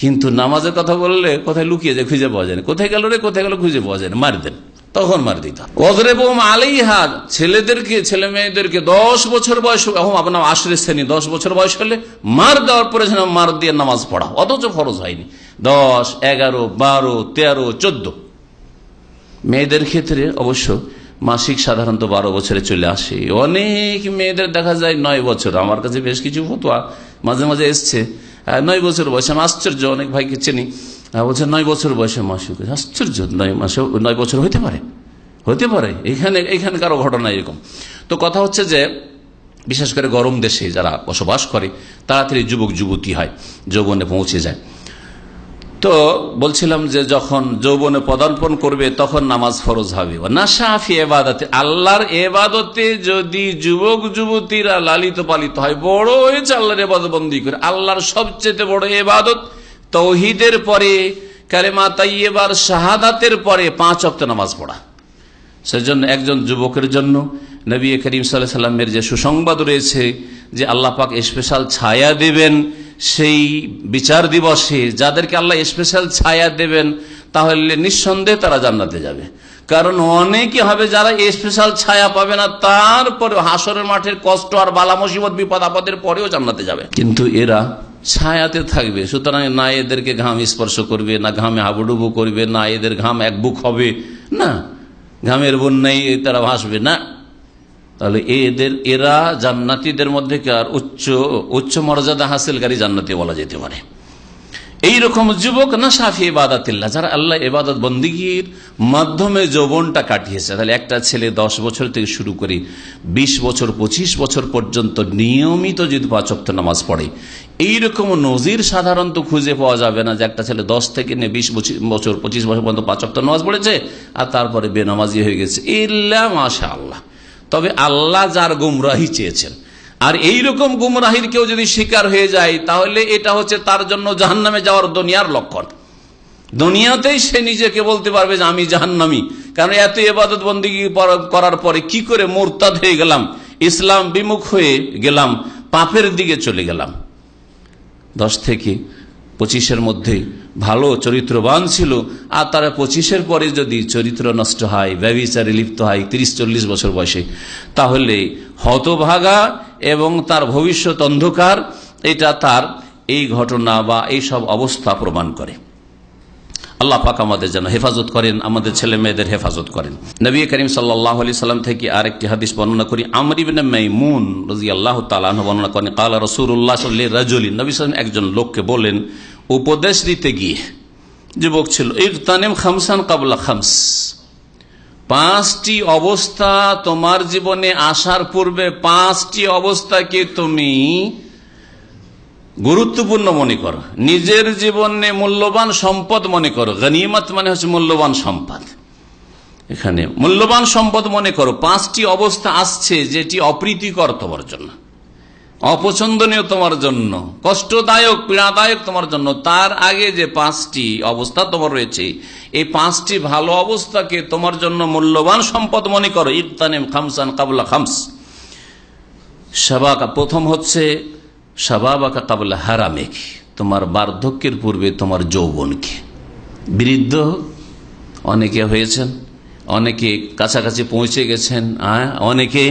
[SPEAKER 1] কিন্তু নামাজের কথা বললে কোথায় লুকিয়ে যায় খুঁজে পাওয়া যায় না। কোথায় গেল রে কোথায় গেল খুঁজে পাওয়া যায় না। মার দেন। তখন মার দিতাম অদরে বোম আলাই হাত ছেলেদেরকে, ছেলে মেয়েদেরকে দশ বছর বয়স এখন আপনার আশ্রয় শ্রেণি, দশ বছর বয়স হলে মার দেওয়ার পরে যেন মার দিয়ে নামাজ পড়া, অথচ ফরজ হয়নি। দশ, এগারো, বারো, তেরো, চোদ্দ। মেয়েদের ক্ষেত্রে অবশ্য মাসিক সাধারণত বারো বছরে চলে আসে। অনেক মেয়েদের দেখা যায় নয় বছর। আমার কাছে বেশ কিছু ফতোয়া মাঝে মাঝে এসছে। নয় বছর বয়সে, আমি আশ্চর্য, অনেক ভাইকে চিনি। বলছে, নয় বছর বয়সে মাসিক। আশ্চর্য, নয় মাসে, নয় বছর হইতে পারে। হতে পারে। এখানে, এখানকারও ঘটনা এরকম। তো কথা হচ্ছে যে, বিশেষ করে গরম দেশে যারা বসবাস করে, তাড়াতাড়ি যুবক, যুবতী হয়, যৌবনে পৌঁছে যায়। তো বলছিলাম যে, যখন যৌবনে পদার্পণ করবে, তখন নামাজ ফরজ হবে। না সাফি এবাদতে আল্লাহর এবাদতে যদি যুবক, যুবতীরা লালিত পালিত হয়, বড় হয়েছে আল্লাহর এবাদত বন্দি করে। আল্লাহর সবচেয়ে বড় এবাদত তৌহিদের পরে, কালেমা তাইয়েবার শাহাদাতের পরে পাঁচ অক্ত নামাজ পড়া। সেজন্য একজন যুবকের জন্য নবী করিম সাল্লাহ সাল্লামের যে সুসংবাদ রয়েছে যে আল্লাহ পাক স্পেশাল ছায়া দেবেন সেই বিচার দিবসে, যাদেরকে আল্লাহ স্পেশাল ছায়া দেবেন, তাহলে নিঃসন্দেহে তারা জান্নাতে যাবে। কারণ অনেকে হবে যারা স্পেশাল ছায়া পাবে না তারপরে হাসরের মাঠের কষ্ট আর বালা মুসিবত বিপদ আপদের পরেও জান্নাতে যাবে। কিন্তু এরা ছায়াতে থাকবে। সুতরাং না এদেরকে ঘাম স্পর্শ করবে, না ঘামে হাবুডুবু করবে, না এদের ঘাম এক বুক হবে। না, ঘামের বন্যায় তারা ভাসবে না। তাহলে এদের, এরা জান্নাতিদের মধ্যে কার উচ্চ উচ্চ মর্যাদা হাসিলকারী জান্নাতি বলা যেতে পারে? এইরকম যুবক না সাফি এবাদাতিল্লাহ যারা আল্লাহ এবাদত বন্দিগির মাধ্যমে যৌবনটা কাটিয়েছে। তাহলে একটা ছেলে দশ বছর থেকে শুরু করে ২০ বছর ২৫ বছর পর্যন্ত নিয়মিত যদি পাচক্ত নামাজ পড়ে, এইরকম নজির সাধারণত খুঁজে পাওয়া যাবে না যে একটা ছেলে দশ থেকে নিয়ে বিশ বছর, পঁচিশ বছর পর্যন্ত পাচক্ত নামাজ পড়েছে আর তারপরে বেনামাজি হয়ে গেছে। ইল্লা মাশা আল্লাহ তবে আল্লাহ যার গুমরাহি চেয়েছেন আর এই রকম গুমরাহির কেউ যদি শিকার হয়ে যায়, তাহলে এটা হচ্ছে তার জন্য জাহান্নামে যাওয়ার দুনিয়ার লক্ষণ। দুনিয়াতেই সে নিজেকে বলতে পারবে যে, আমি জাহান্নামি। কারণ এত এবাদত বন্দী করার পরে কি করে মোরতাদ হয়ে গেলাম, ইসলাম বিমুখ হয়ে গেলাম, পাপের দিকে চলে গেলাম। দশ থেকে পঁচিশের মধ্যে ভালো চরিত্রবান ছিল, আর তারা পঁচিশের পরে যদি চরিত্র নষ্ট হয়, ব্যবচারে লিপ্ত হয়, তিরিশ, চল্লিশ বছর বয়সে, তাহলে হতভাগা এবং তার ভবিষ্যৎ অন্ধকার, এটা তার এই ঘটনা বা এই সব অবস্থা প্রমাণ করে। আল্লাহ পাক আমাদের যেন হেফাজত করেন, আমাদের ছেলে মেয়েদের হেফাজত করেন। নবী করিম সাল্লাহ আলি সাল্লাম থেকে আরেকটি হাদিস বর্ণনা করি। আমরিবিন মাইমুন রাজি আল্লাহ বর্ণনা করেন, কালা রসুল্লাহ সাল্লি রাজলি নবী সাল্লাম একজন লোককে বলেন উপদেশ দিতে গিয়ে যুবক ছিল ইকতানিম খামসান কাবলা খামস। পাঁচটি অবস্থা তোমার জীবনে আসার পূর্বে পাঁচটি অবস্থাকে তুমি গুরুত্বপূর্ণ মনে করো। নিজের জীবনে মূল্যবান সম্পদ মনে করো। গনিমত মানে হচ্ছে মূল্যবান সম্পদ। এখানে মূল্যবান সম্পদ মনে করো। পাঁচটি অবস্থা আসছে যেটি অপ্রীতিকর তোমার জন্য। অপছন্দনীয় তোমার জন্য, কষ্টদায়ক, পীড়াদায়ক তোমার জন্য, তার আগে যে পাঁচটি অবস্থা তোমার রয়েছে, এই পাঁচটি ভালো অবস্থাকে তোমার জন্য মূল্যবান সম্পদ মনে করো। ইফতানিম খামসান কাবুল্লা খামস। সাবাকা প্রথম হচ্ছে সাবাবাকা কাবুল্লা হারামেক, তোমার বার্ধক্যের পূর্বে তোমার যৌবনকে। বৃদ্ধ, অনেকে হয়েছেন, অনেকে কাছাকাছি পৌঁছে গেছেন অনেকে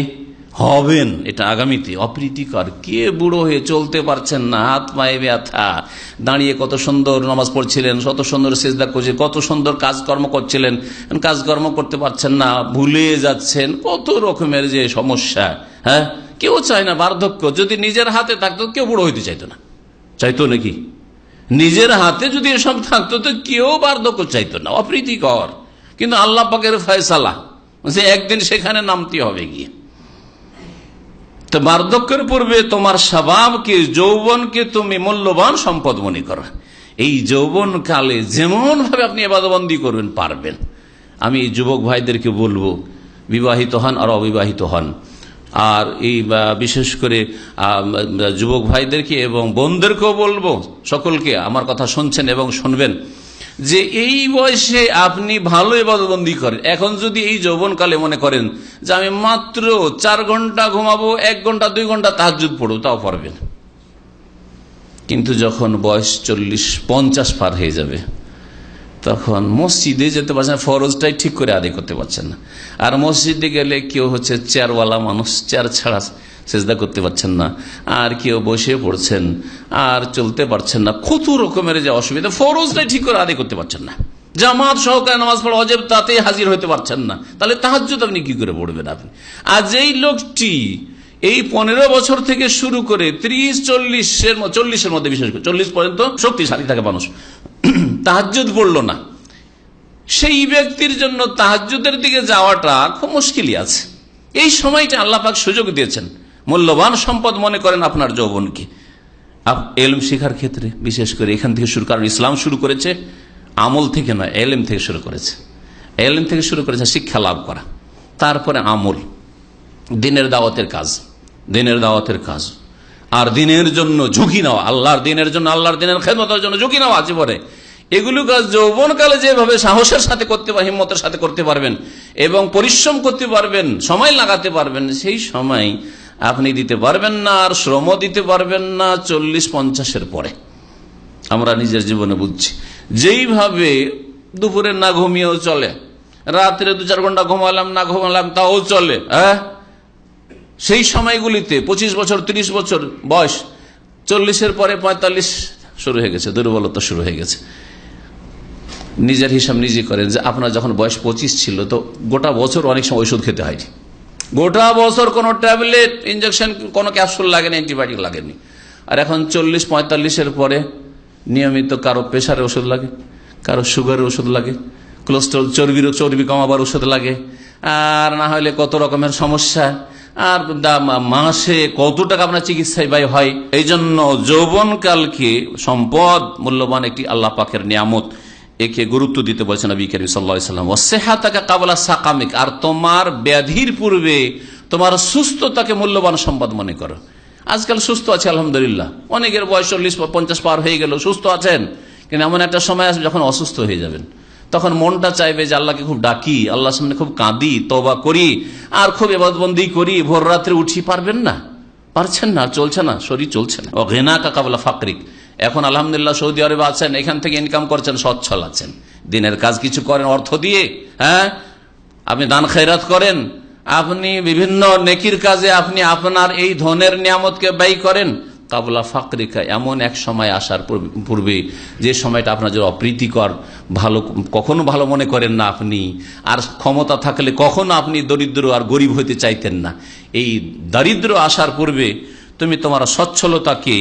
[SPEAKER 1] হবেন, এটা আগামীতে অপ্রীতিকর। কে বুড়ো হয়ে চলতে পারছেন না, হাত পায়ে ব্যথা। দাঁড়িয়ে কত সুন্দর নামাজ পড়ছিলেন কত সুন্দর সেজদা করছে কত সুন্দর কাজকর্ম করছিলেন, কাজকর্ম করতে পারছেন না, ভুলে যাচ্ছেন, কত রকমের যে সমস্যা হ্যাঁ? কেউ চায় না বার্ধক্য, যদি নিজের হাতে থাকতো, কেউ বুড়ো হইতে চাইতো না। চাইতো নাকি? নিজের হাতে যদি এসব থাকতো, তো কেউ বার্ধক্য চাইতো না, অপ্রীতিকর। কিন্তু আল্লাহ পাকের ফয়সালা একদিন সেখানে নামতে হবে গিয়ে। তো বার্ধক্যের পূর্বে তোমার স্বভাবকে, যৌবনকে তুমি মূল্যবান সম্পদ মনে করো। এই যৌবন কালে যেমন ভাবে আপনি এবাদবন্দি করবেন, পারবেন। আমি যুবক ভাইদেরকে বলব, বিবাহিত হন আর অবিবাহিত হন। আর এই বিশেষ করে যুবক ভাইদেরকে এবং বোনদেরকেও বলব, সকলকে আমার কথা শুনছেন এবং শুনবেন। যে এই বয়সে আপনি ভালো এবাদতবন্দি করেন। এখন যদি এই যৌবনকালে মনে করেন যে আমি মাত্র চার ঘণ্টা ঘুমাবো, এক ঘণ্টা, দুই ঘণ্টা তাহাজুদ পড়ব, তাও পারবেন। কিন্তু যখন বয়স চল্লিশ, পঞ্চাশ পার হয়ে যাবে তখন মসজিদে যেতে পারছেন ফরজটাই ঠিক করে আদায় করতে পারছেন না। আর মসজিদে গেলে কেউ হচ্ছে চেয়ারওয়ালা মানুষ, চেয়ার ছাড়া সেজদা করতে পারছেন না। আর কেউ বসে পড়ছেন, আর চলতে পারছেন না। কত রকমের যে অসুবিধা, ফরজটাই ঠিক করে আদায় করতে পারছেন না। জামাত সহকারে নামাজ পড়া অজেব তাতে হাজির হতে পারছেন না। তাহলে তাহাজ্জুদ আপনি কি করে পড়বেন আপনি? আর যেই লোকটি এই পনেরো বছর থেকে শুরু করে ত্রিশ, চল্লিশের চল্লিশের মধ্যে বিশেষ করে, চল্লিশ পর্যন্ত শক্তিশালী থাকে মানুষ। তাহাজ্জুদ পড়ল না। সেই ব্যক্তির জন্য তাহাজ্জুদের দিকে যাওয়াটা খুব মুশকিলই আছে। এই সময়টা আল্লাহ পাক সুযোগ দিয়েছেন। মূল্যবান সম্পদ মনে করেন আপনার যৌবনকে। এলম শিখার ক্ষেত্রে, বিশেষ করে এখান থেকে শুরু, কারণ ইসলাম শুরু করেছে আমল থেকে নয়, এলেম থেকে শুরু করেছে। এলেম থেকে শুরু করেছে শিক্ষা লাভ করা। তারপরে আমল। দিনের দাওয়াতের কাজ। দিনের দাওয়াতের কাজ। আর দিনের জন্য ঝুঁকি নেওয়া, আল্লাহর দিনের জন্য, আল্লাহর দিনের খেদমতের জন্য ঝুঁকি নেওয়া জীবনে। এগুলো কাজ যৌবনকালে যেভাবে সাহসের সাথে করতে পার, হিম্মতের সাথে করতে পারবেন এবং পরিশ্রম করতে পারবেন, সময় লাগাতে পারবেন, সেই সময় আপনি দিতে পারবেন না আর শ্রম দিতে পারবেন না চল্লিশ পঞ্চাশের পরে। আমরা নিজের জীবনে বুঝছি। যেইভাবে দুপুরে না ঘুমিয়েও চলে, রাত্রে দু চার ঘণ্টা ঘুমালাম, না ঘুমালাম, তাও চলে হ্যাঁ? সেই সময়গুলিতে, পঁচিশ বছর ৩০ বছর বয়স, চল্লিশের পরে পঁয়তাল্লিশ শুরু হয়ে গেছে, দুর্বলতা শুরু হয়ে গেছে। নিজের হিসাব নিজে করেন যে আপনার যখন বয়স পঁচিশ ছিল, তো গোটা বছর অনেক সময় ওষুধ খেতে হয়নি। গোটা বছর কোনো ট্যাবলেট ইঞ্জেকশন কোনো ক্যাপসুল লাগেনি অ্যান্টিবায়োটিক লাগেনি। আর এখন চল্লিশ পঁয়তাল্লিশের পরে নিয়মিত কারও প্রেশারের ওষুধ লাগে, কারও সুগারের ওষুধ লাগে কোলেস্ট্রল চর্বির, চর্বি কমাবার ওষুধ লাগে, আর না হলে কত রকমের সমস্যা, আর মাসে কত টাকা আপনার চিকিৎসায় ব্যয় হয় এই জন্য যৌবনকালকে সম্পদ মূল্যবান একটি আল্লাহ পাকের নিয়ামত। একে গুরুত্ব দিতে বলছেন নবী করিম সাল্লাম। ওসেহাতাকে কাবলা সাকামিক, আর তোমার ব্যাধির পূর্বে তোমার সুস্থতাকে মূল্যবান সম্পদ মনে করো। আজকাল সুস্থ আছে, আলহামদুলিল্লাহ। অনেকের বয়স চল্লিশ পঞ্চাশ পার হয়ে গেল, সুস্থ আছেন। কিন্তু এমন একটা সময় আসবে যখন অসুস্থ হয়ে যাবেন। তখন মনটা চাইবে যে আল্লাহকে খুব ডাকি, আল্লাহর সামনে খুব কাঁদি তবা করি, আর খুব এবাদবন্দি করি, ভোর রাত্রে উঠি, পারবেন না? পারছেন না চলছে না, শরীর চলছে না। ও ঘেনা কাকাবলা ফাকরিক। এখন আলহামদুলিল্লাহ সৌদি আরবে আছেন, এখান থেকে ইনকাম করছেন সচ্ছল আছেন দিনের কাজ কিছু করেন, অর্থ দিয়ে হ্যাঁ? আপনি দান খেরাত করেন, আপনি বিভিন্ন নেকির কাজে আপনি আপনার এই ধনের নিয়ামতকে ব্যয় করেন, কাবলা ফাকরিকা, এমন এক সময় আসার পূর্বে, যে সময়টা আপনার জন্য অপ্রীতিকর, ভালো, কখনো ভালো মনে করেন না আপনি, আর ক্ষমতা থাকলে কখনো আপনি দরিদ্র আর গরিব হইতে চাইতেন না। এই দারিদ্র আসার পূর্বে, তুমি তোমার সচ্ছলতাকে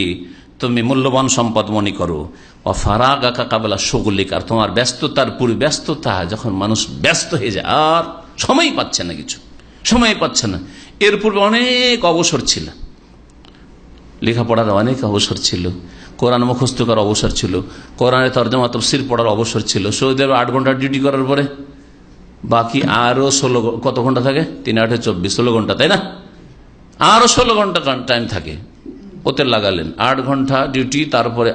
[SPEAKER 1] তুমি মূল্যবান সম্পদ মনে করো। ও ফারাগ আকা কাবেলা সগুলিক আর তোমার ব্যস্ততার পূর্বে ব্যস্ততা, যখন মানুষ ব্যস্ত হয়ে যায়, আর সময় পাচ্ছে না কিছু। সময় পাচ্ছে না। এর পূর্বে অনেক অবসর ছিল। লেখাপড়ার অনেক অবসর ছিল। কোরআন মুখস্থ করার অবসর ছিল। কোরআনের তর্জমা তফসির পড়ার অবসর ছিল। সৌদি আরবে আট ঘণ্টা ডিউটি করার পরে বাকি আরও ষোলো কত ঘণ্টা থাকে? তিন আটে চব্বিশ, ষোলো ঘণ্টা, তাই না? আরও ষোলো ঘণ্টা টাইম থাকে। ওতে লাগালেন। আট ঘণ্টা ডিউটি তারপরে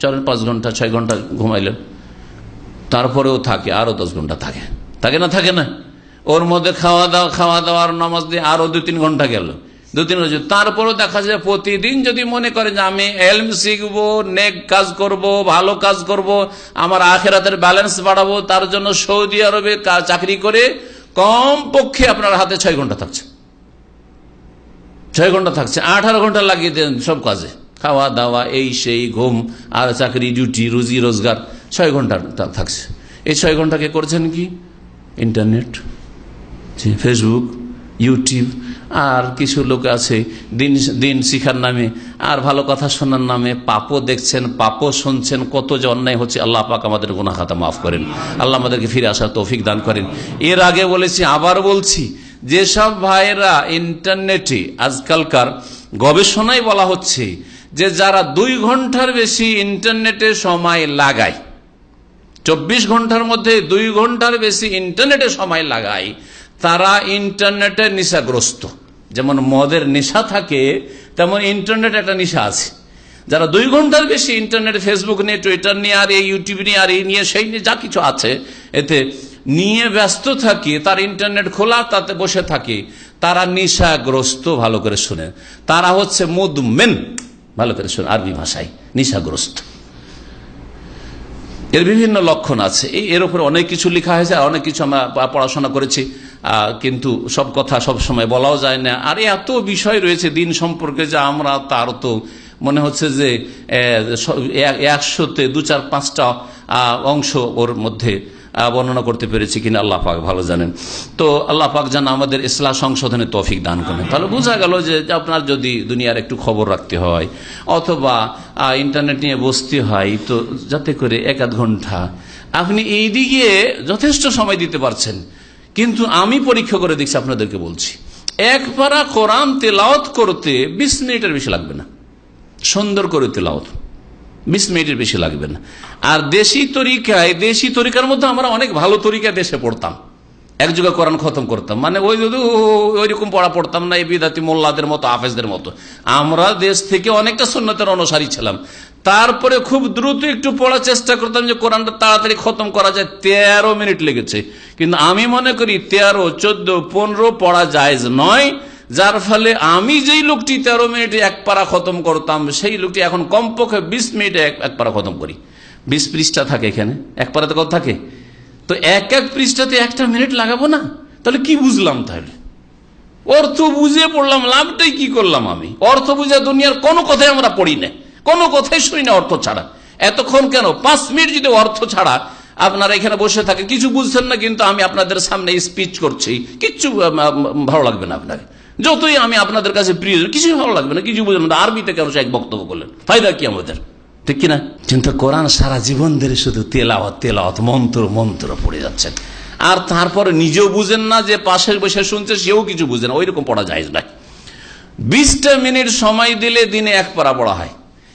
[SPEAKER 1] চার, পাঁচ ঘণ্টা, ছয় ঘণ্টা ঘুমাইলেন। তারপরেও থাকে, আরও দশ ঘণ্টা থাকে। থাকে না থাকে না? ওর মধ্যে খাওয়া দাওয়া, খাওয়া দাওয়ার নামাজ দিয়ে আরও দু তিন ঘণ্টা গেল। দু তিন ঘণ্টা। তারপরেও দেখা যায় প্রতিদিন যদি মনে করে যে আমি এলম শিখব, নেক কাজ করব, ভালো কাজ করব, আমার আখেরাতের ব্যালেন্স বাড়াবো, তার জন্য সৌদি আরবে চাকরি করে কম পক্ষে আপনার হাতে ছয় ঘণ্টা থাকছে। ছয় ঘণ্টা থাকছে, আঠারো ঘণ্টা লাগিয়ে দেন সব কাজে। খাওয়া, দাওয়া, এই সেই ঘুম, আর চাকরি, ডিউটি, রুজি, রোজগার, ছয় ঘণ্টা থাকছে। এই ছয় ঘন্টাকে করছেন কি? ইন্টারনেট ফেসবুক, ইউটিউব, আর কিছু লোক আছে, দিন দিন শিখার নামে, আর ভালো কথা শোনার নামে, পাপও দেখছেন, পাপও শুনছেন, কত যে অন্যায় হচ্ছে, আল্লাহ পাক আমাদের গুনা খাতা মাফ করেন। আল্লাহ আমাদেরকে ফিরে আসার তৌফিক দান করেন। এর আগে বলেছি, আবার বলছি যেসব ভাইয়েরা ইন্টারনেটে আজকালকার গবেষণায় বলা হচ্ছে যে যারা দুই ঘণ্টার বেশি ইন্টারনেটে সময় লাগায়, চব্বিশ ঘণ্টার মধ্যে দুই ঘণ্টার বেশি ইন্টারনেটে সময় লাগায়, তারা ইন্টারনেটের নেশাগ্রস্ত। যেমন মদের নেশা থাকে, তেমন ইন্টারনেট একটা নেশা আছে। যারা দুই ঘণ্টার বেশি ইন্টারনেট, ফেসবুক নিয়ে, টুইটার নিয়ে, আর এই ইউটিউব নিয়ে, আর এই নিয়ে, সেই নিয়ে যা কিছু আছে, এতে নিয়ে ব্যস্ত থাকে, তার ইন্টারনেট খোলা, তাতে বসে থাকে। তারা নিশাগ্রস্ত, ভালো করে শুনে। তারা হচ্ছে মধুমেন ভালো করে শুনে। আরবি ভাষায়, নিশাগ্রস্ত। এর বিভিন্ন লক্ষণ আছে। এই, এর উপরে অনেক কিছু লেখা হয়েছে, আর অনেক কিছু আমরা পড়াশোনা করেছি। কিন্তু সব কথা সব সময় বলাও যায় না। আর এত বিষয় রয়েছে দিন সম্পর্কে যে আমরা তার তো মনে হচ্ছে যে একশোতে দু চার পাঁচটা অংশ ওর মধ্যে বর্ণনা করতে পেরেছি কিনা আল্লাহ পাক ভালো জানেন। তো আল্লাহ পাক যেন আমাদের ইসলাহ সংশোধনে তৌফিক দান করেন। তাহলে বোঝা গেল যে আপনার যদি দুনিয়ার একটু খবর রাখতে হয়, অথবা ইন্টারনেট নিয়ে বসতে হয়, তো যাতে করে এক আধ ঘণ্টা আপনি এই দিকে যথেষ্ট সময় দিতে পারছেন। কিন্তু আমি পরীক্ষা করে দেখছি, আপনাদেরকে বলছি, এক পারা কোরআন তেলাওত করতে বিশ মিনিটের বেশি লাগবে না। সুন্দর করে তেলাওত বিশ মিনিটের বেশি লাগবে না। আর দেশি তরিকায়, দেশি তরিকার মধ্যে আমরা অনেক ভালো তরিকায় দেশে পড়তাম। এক যুগে কোরআন খতম করতাম। মানে ওই যদি ওই রকম পড়া পড়তাম না, এই বিদাতি মোল্লাদের মতো হাফেজদের মতো। আমরা দেশ থেকে অনেকটা সন্ন্যতের অনুসারী ছিলাম। তারপরে খুব দ্রুত একটু পড়ার চেষ্টা করতাম যে কোরআনটা তাড়াতাড়ি খতম করা যায়। তেরো মিনিট লেগেছে। কিন্তু আমি মনে করি তেরো, চোদ্দ, পনেরো পড়া যায় নয়। যার ফলে আমি যেই লোকটি তেরো মিনিটে এক পারা খতম করতাম, সেই লোকটি এখন কমপক্ষে বিশ মিনিটে এক পারা খতম করি। বিশ পৃষ্ঠা থাকে এখানে, এক পারাতে কত থাকে? তো এক এক পৃষ্ঠাতে একটা মিনিট লাগাবো না? তাহলে কি বুঝলাম তাহলে? অর্থ বুঝে পড়লাম, লাভটাই কি করলাম আমি? অর্থ বুঝে দুনিয়ার কোনো কথাই আমরা পড়ি না। কোনো কথাই শুনি না অর্থ ছাড়া। এতক্ষণ কেন? পাঁচ মিনিট যদি অর্থ ছাড়া আপনারা এখানে বসে থাকে, কিছু বুঝছেন না, কিন্তু আমি আপনাদের সামনে স্পিচ করছি। কিচ্ছু ভালো লাগবে না আপনাকে। যতই আমি আপনাদের কাছে প্রিয়, কিছুই ভালো লাগবে না, কিছু বুঝলাম না আরবিতে কেন এক বক্তব্য করলেন? ফায়দা কি আমাদের? ঠিক কিনা? কিন্তু কোরআন সারা জীবন ধরে শুধু তেলাওয়াত তেলাওয়াত, মন্ত্র মন্ত্র পড়ে যাচ্ছেন আর তারপরে নিজেও বুঝেন না যে পাশের বসে শুনছে, সেও কিছু বুঝে না। ওই রকম পড়া যায় না। বিশটা মিনিট সময় দিলে দিনে এক পারা পড়া হয়।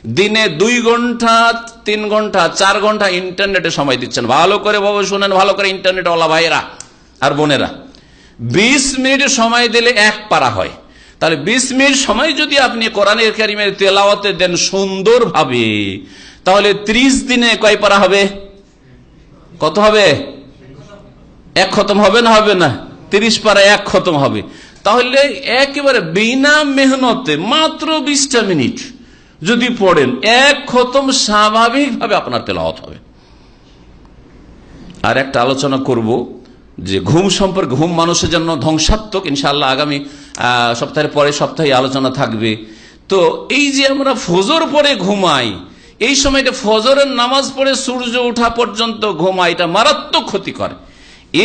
[SPEAKER 1] দিনে দুই ঘণ্টা, তিন ঘণ্টা, চার ঘণ্টা ইন্টারনেটে সময় দিচ্ছেন। ভালো করে বাবু শুনেন, ভালো করে ইন্টারনেট ওলা ভাইয়েরা আর বোনেরা। বিশ মিনিট সময় দিলে এক পারা হয়। তাহলে বিশ মিনিট সময় যদি আপনি কোরআনের কারিমের তেলাওয়াতে দেন সুন্দরভাবে, তাহলে ত্রিশ দিনে কয় পারা হবে? কত হবে? এক খতম হবে না হবে না? তিরিশ পারা এক খতম হবে। তাহলে একেবারে বিনা মেহনতে মাত্র বিশটা মিনিট যদি পড়েন, এক খতম স্বাভাবিকভাবে আপনার তেলাওয়াত হবে। আর একটা আলোচনা করব। যে ঘুম সম্পর্কে, ঘুম মানুষের জন্য ধ্বংসাত্মক ইনশাল্লাহ আগামী সপ্তাহের পরে সপ্তাহে আলোচনা থাকবে। তো এই যে আমরা ফজর পরে ঘুমাই, এই সময়টা ফজরের নামাজ পড়ে সূর্য ওঠা পর্যন্ত ঘুমাই, এটা মারাত্মক ক্ষতি করে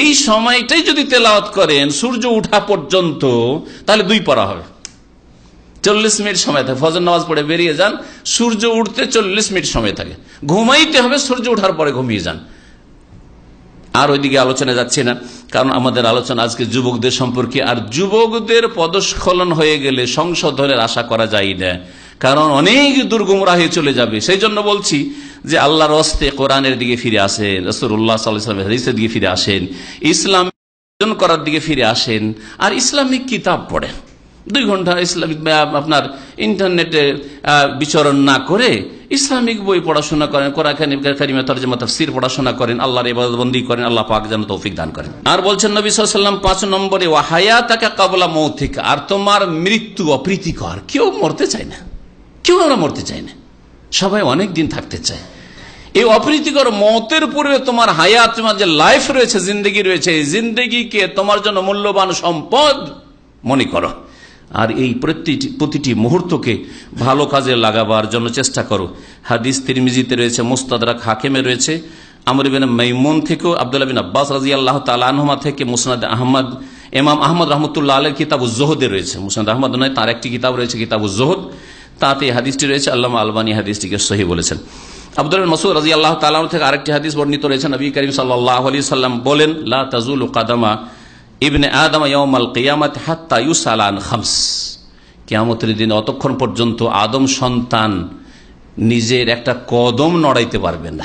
[SPEAKER 1] এই সময়টাই যদি তেলাওয়াত করেন, সূর্য উঠা পর্যন্ত, তাহলে দুই পড়া হবে। চল্লিশ মিনিট সময় থাকে। ফজর নামাজ পড়ে বেরিয়ে যান, সূর্য উঠতে চল্লিশ মিনিট সময় থাকে। ঘুমাইতে হবে, সূর্য ওঠার পরে ঘুমিয়ে যান। আর ওইদিকে আলোচনা যাচ্ছে না। কারণ আমাদের আলোচনা আজকে যুবকদের সম্পর্কে। আর যুবকদের পদস্খলন হয়ে গেলে সংশোধনের আশা করা যায় না। কারণ অনেক দুর্গমরা হয়ে চলে যাবে। সেই জন্য বলছি যে আল্লাহর অস্তে কোরআনের দিকে ফিরে আসেন রসুল্লাহ সাল্লামের হাদিসের দিকে ফিরে আসেন, ইসলাম করার দিকে ফিরে আসেন। আর ইসলামিক কিতাব পড়েন। দুই ঘণ্টা ইসলামিক আপনার ইন্টারনেটে বিচরণ না করে ইসলামিক বই পড়াশোনা করেন কোরআনিমা তর্জমা, তফসির পড়াশোনা করেন, আল্লাহর ইবাদতবন্দি করেন, আল্লাহ পাক যেন তৌফিক দান করেন। আর বলছেন নবী সাল্লাম পাঁচ নম্বরে ওয়াহায়া তাকে কাবলা মৌথিক আর তোমার মৃত্যু অপ্রীতিকর। কেউ মরতে চায় না। কেউ আমরা মরতে চাই না। সবাই অনেক দিন থাকতে চায়। এই অপ্রীতিকর মতের পূর্বে তোমার হায়াত, তোমার যে লাইফ রয়েছে, জিন্দগি রয়েছে, এই জিন্দগিকে তোমার জন্য মূল্যবান সম্পদ মনে করো। আর এই প্রতিটি মুহূর্তকে ভালো কাজে লাগাবার জন্য চেষ্টা করো। হাদিস তিরমিজিতে রয়েছে মুস্তাদরাক হাকিমে রয়েছে, আমর বিন মাইমুন থেকেও, আবদুল্লাহ বিন আব্বাস রাজি আল্লাহ তালানহমা থেকে মুসনাদ আহমদ এমাম আহমদ রহমতুল্লাহ আলের কিতাব জোহদে রয়েছে। মুসনাদ আহমদ নয়, তার একটি কিতাব রয়েছে কিতাব জোহদ। তাতে হাদিসটি রয়েছে আল্লাহ আলবানী হাদিসটিকে সহি বলেছেন। আব্দুল মসুদ রাজি আল্লাহ থেকে আরেকটি হাদিস বর্ণিত রয়েছে, নবী করিম সাল্লাহ আলি সাল্লাম বলেন, লা তাজুল কাদামা ইবনে আদম ইয়ামাল কিয়ামত হাত্তা ইউসালান খামস। কিয়ামতের দিন অতক্ষণ পর্যন্ত আদম সন্তান নিজের একটা কদম নড়াইতে পারবে না।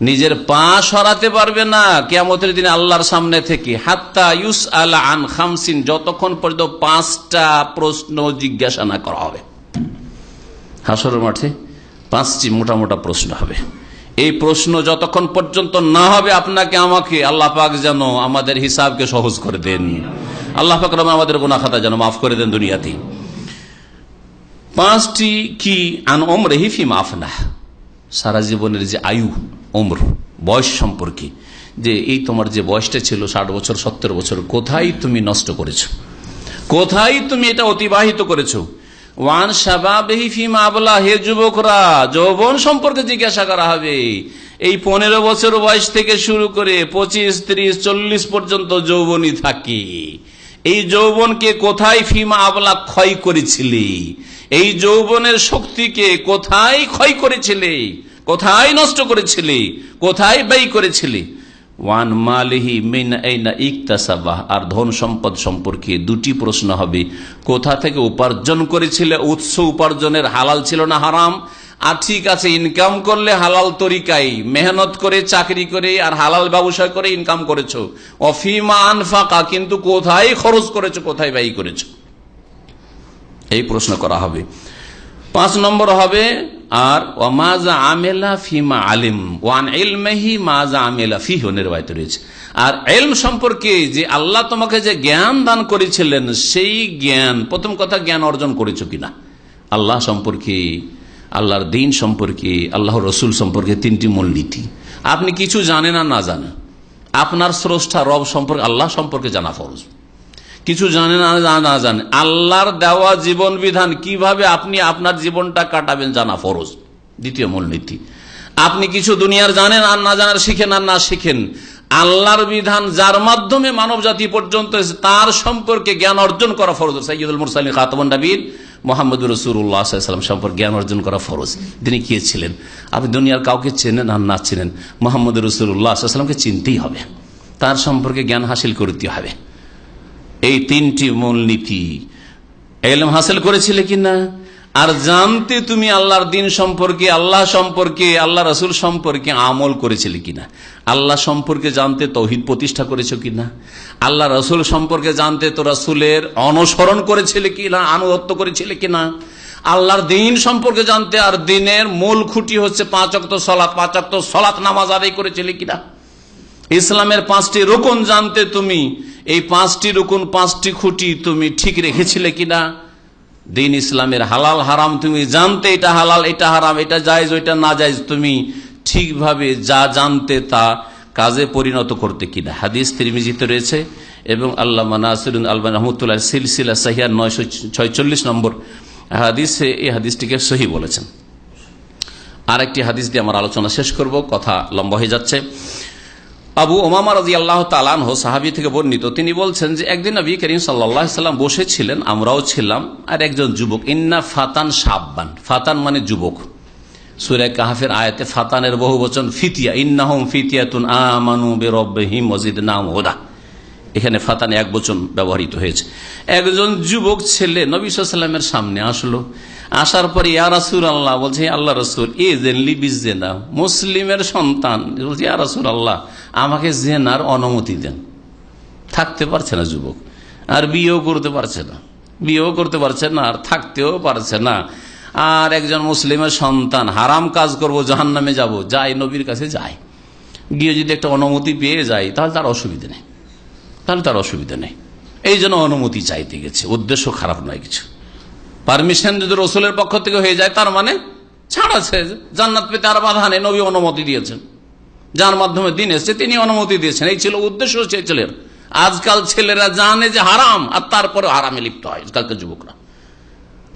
[SPEAKER 1] নিজের পা সরাতে পারবে না। কেমতের দিন আল্লাহর সামনে থেকে হাত্তা ইউস আলা আন খামসিন যতক্ষণ পর্যন্ত পাঁচটা প্রশ্ন জিজ্ঞাসা না করা হবে। হাসরের মাঠে পাঁচটি মোটা মোটা প্রশ্ন হবে। এই প্রশ্ন যতক্ষণ পর্যন্ত না হবে আপনাকে, আমাকে, আল্লাহ পাক যেন আমাদের হিসাবকে সহজ করে দেন। আল্লাহ পাক আমাদের গোনা খাতা যেন মাফ করে দেন দুনিয়াতে। পাঁচটি কি, আন ওমরে হিফি মাফ না সারা জীবনের যে আয়ু ওমর বয়স সম্পর্কে, যে এই তোমার যে বয়সটা ছিল, ষাট বছর, সত্তর বছর, কোথায় তুমি নষ্ট করেছ? কোথায় তুমি এটা অতিবাহিত করেছ? ওয়ান সাবাবেহি ফিমা আবলা, হে যুবকরা, যৌবন সম্পর্কে জিজ্ঞাসা করা হবে। এই পনেরো বছর বয়স থেকে শুরু করে পঁচিশ, ত্রিশ, চল্লিশ পর্যন্ত যৌবনই থাকি। এই যৌবনকে কোথায় ফিমা আবলা ক্ষয় করেছিলি? এই যৌবনের শক্তিকে কোথায় ক্ষয় করেছিলি? কোথায় নষ্ট করেছিলি? কোথায় ব্যয় করেছিলি? ওয়ান মালিহি মিন এইনা ইকতাসাবাহ আর ধন সম্পদ সম্পর্কে দুটি প্রশ্ন হবে। কোথা থেকে উপার্জন করেছিলে? উৎস উপার্জনের হালাল ছিল না হারাম? আর ঠিক আছে ইনকাম করলে হালাল তরিকাই মেহনত করে, চাকরি করে, আর হালাল ব্যবসা করে ইনকাম করেছ। অফিমা আনফাকা, কিন্তু কোথায় খরচ করেছ, কোথায় ব্যয় করেছ? এই প্রশ্ন করা হবে। পাঁচ নম্বর হবে আর ওয়ামাজা আমেলা ফিমা আলিম ওয়ান এলমেহি মাজা আমেলা ফি নির্বাহিত রয়েছে। আর এলম সম্পর্কে যে আল্লাহ তোমাকে যে জ্ঞান দান করেছিলেন, সেই জ্ঞান, প্রথম কথা জ্ঞান অর্জন করেছ কিনা? আল্লাহ সম্পর্কে, আল্লাহর দিন সম্পর্কে আল্লাহ রসুল সম্পর্কে তিনটি মূলনীতি। আপনি কিছু জানেন আর না জানেন? আপনার স্রষ্টা রব সম্পর্কে, আল্লাহ সম্পর্কে জানা ফরজ। কিছু জানেন না না জানেন আল্লাহর দেওয়া জীবন বিধান কীভাবে আপনি আপনার জীবনটা কাটাবেন জানা ফরজ। দ্বিতীয় মূলনীতি। আপনি কিছু দুনিয়ার জানেন আর না জানার শিখেন আর না শিখেন। আল্লাহর বিধান যার মাধ্যমে মানব জাতি পর্যন্ত তার সম্পর্কে জ্ঞান অর্জন করা ফরজ। সৈয়দুল মুরসালিন, খাতমন নবীন মোহাম্মদ রসুল্লাহাম সম্পর্কে জ্ঞান অর্জন করা ফরজ। তিনি কে ছিলেন? আপনি দুনিয়ার কাউকে চেনেন আর না চেনেন। মোহাম্মদ রসুল্লাহামকে চিনতেই হবে। তার সম্পর্কে জ্ঞান হাসিল করতে হবে। এই তিনটি মূলনীতি। এলম হাসিল করেছিলে কিনা? আর জানতে তুমি আল্লাহর দিন সম্পর্কে, আল্লাহ সম্পর্কে, আল্লাহ রসুল সম্পর্কে আমল করেছিলে কিনা? আল্লাহ সম্পর্কে জানতে তৌহিদ প্রতিষ্ঠা করেছ কিনা? আল্লাহ রসুল সম্পর্কে জানতে তো রসুলের অনুসরণ করেছিলে কিনা, আনুগত্য করেছিলে কিনা? আল্লাহর দিন সম্পর্কে জানতে আর দিনের মূল খুঁটি হচ্ছে পাঁচ অক্ত সলাৎ পাঁচ অক্ত সলাৎ নামাজ আদায় করেছিলে কিনা? ইসলামের পাঁচটি রোকন জানতে তুমি, এই পাঁচটি রুকুন, পাঁচটি খুঁটি তুমি ঠিক রেখেছিলে কিনা? দিন ইসলামের হালাল হারাম, তুমি জানতে এটা হালাল, এটা হারাম, এটা জায়জ, ওইটা না জায়জ, তুমি ঠিকভাবে যা জানতে তা কাজে পরিণত করতে কিনা? হাদিস তিরমিজিতে রয়েছে এবং আল্লাহ নাসিরুন আলবান রহমতুল্লাহ সিলসিলা সাহিয়া নয়শো ছয়চল্লিশ নম্বর হাদিসে এই হাদিসটিকে সহি বলেছেন। আর একটি হাদিস দিয়ে আমার আলোচনা শেষ করব, কথা লম্বা হয়ে যাচ্ছে। আবু ওমামা রাজি আল্লাহ তালানহ সাহাবি থেকে বর্ণিত, তিনি বলছেন যে একদিন নবী করিম সাল্লাম বসেছিলেন, আমরাও ছিলাম, আর একজন যুবক, ইন্না ফাতান সাব্বান ফাতান মানে যুবক। সুরে কাহাফের আয়াতে ফাতানের বহু বচন ফিতিয়া, ইন্নাহম ফিতিয়াতুন আমানু বেরব্বাহিম মজিদ নাম হোদা। এখানে ফাতানে এক বচন ব্যবহৃত হয়েছে। একজন যুবক ছেলে নবী সাল্লামের সামনে আসলো। আসার পরে, ইয়া আল্লাহ বলছে, আল্লাহ রসুল, এ জেনলি বিজেনা মুসলিমের সন্তান। বলছে, ইয়া আল্লাহ আমাকে জেনার অনুমতি দেন। থাকতে পারছে না যুবক। আর বিয়েও করতে পারছে না। বিয়েও করতে পারছে না, আর থাকতেও পারছে না। আর একজন মুসলিমের সন্তান, হারাম কাজ করব জাহান নামে যাব যাই নবীর কাছে যাই গিয়ে যদি একটা অনুমতি পেয়ে যায়, তাহলে তার অসুবিধা নেই। তাহলে তার অসুবিধা নেই। এই জন্য অনুমতি চাইতে গেছে। উদ্দেশ্য খারাপ নয় কিছু। পারমিশন যদি রসুলের পক্ষ থেকে হয়ে যায়, তার মানে ছাড় আছে। জান্নাত পেতে আর বাধা নেই, নবী অনুমতি দিয়েছেন। যার মাধ্যমে দিন এসছে, তিনি অনুমতি দিয়েছেন। এই ছিল উদ্দেশ্য হচ্ছে ছেলের। আজকাল ছেলেরা জানে যে হারাম, আর তারপরে হারামে লিপ্ত হয় আজকালকার যুবকরা।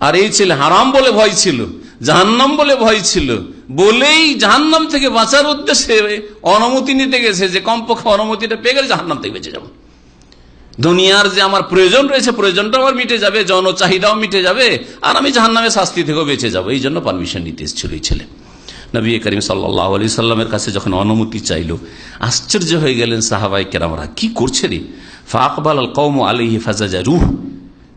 [SPEAKER 1] আর এই ছেলে হারাম বলে ভয় ছিল, জাহান্নাম বলে ভয় ছিল। বলেই জাহান্নাম থেকে বাঁচার উদ্দেশ্যে অনুমতি নিতে গেছে যে কমপক্ষে অনুমতিটা পেয়ে গেলে জাহান্নাম থেকে বেঁচে যাব। দুনিয়ার যে আমার প্রয়োজন রয়েছে প্রয়োজনটা আমার মিটে যাবে জন চাহিদাও মিটে যাবে, আর আমি জাহান নামে শাস্তি থেকেও বেঁচে যাব। এই জন্য পারমিশন নিতে এসেছিল এই ছেলে। নবী করিম সাল্লাহ আলি সাল্লামের কাছে যখন অনুমতি চাইল, আশ্চর্য হয়ে গেলেন সাহাবাই কেরামরা, কি করছে রে? ফাকবাল আল কৌম আলিহি ফাজাজা রুহ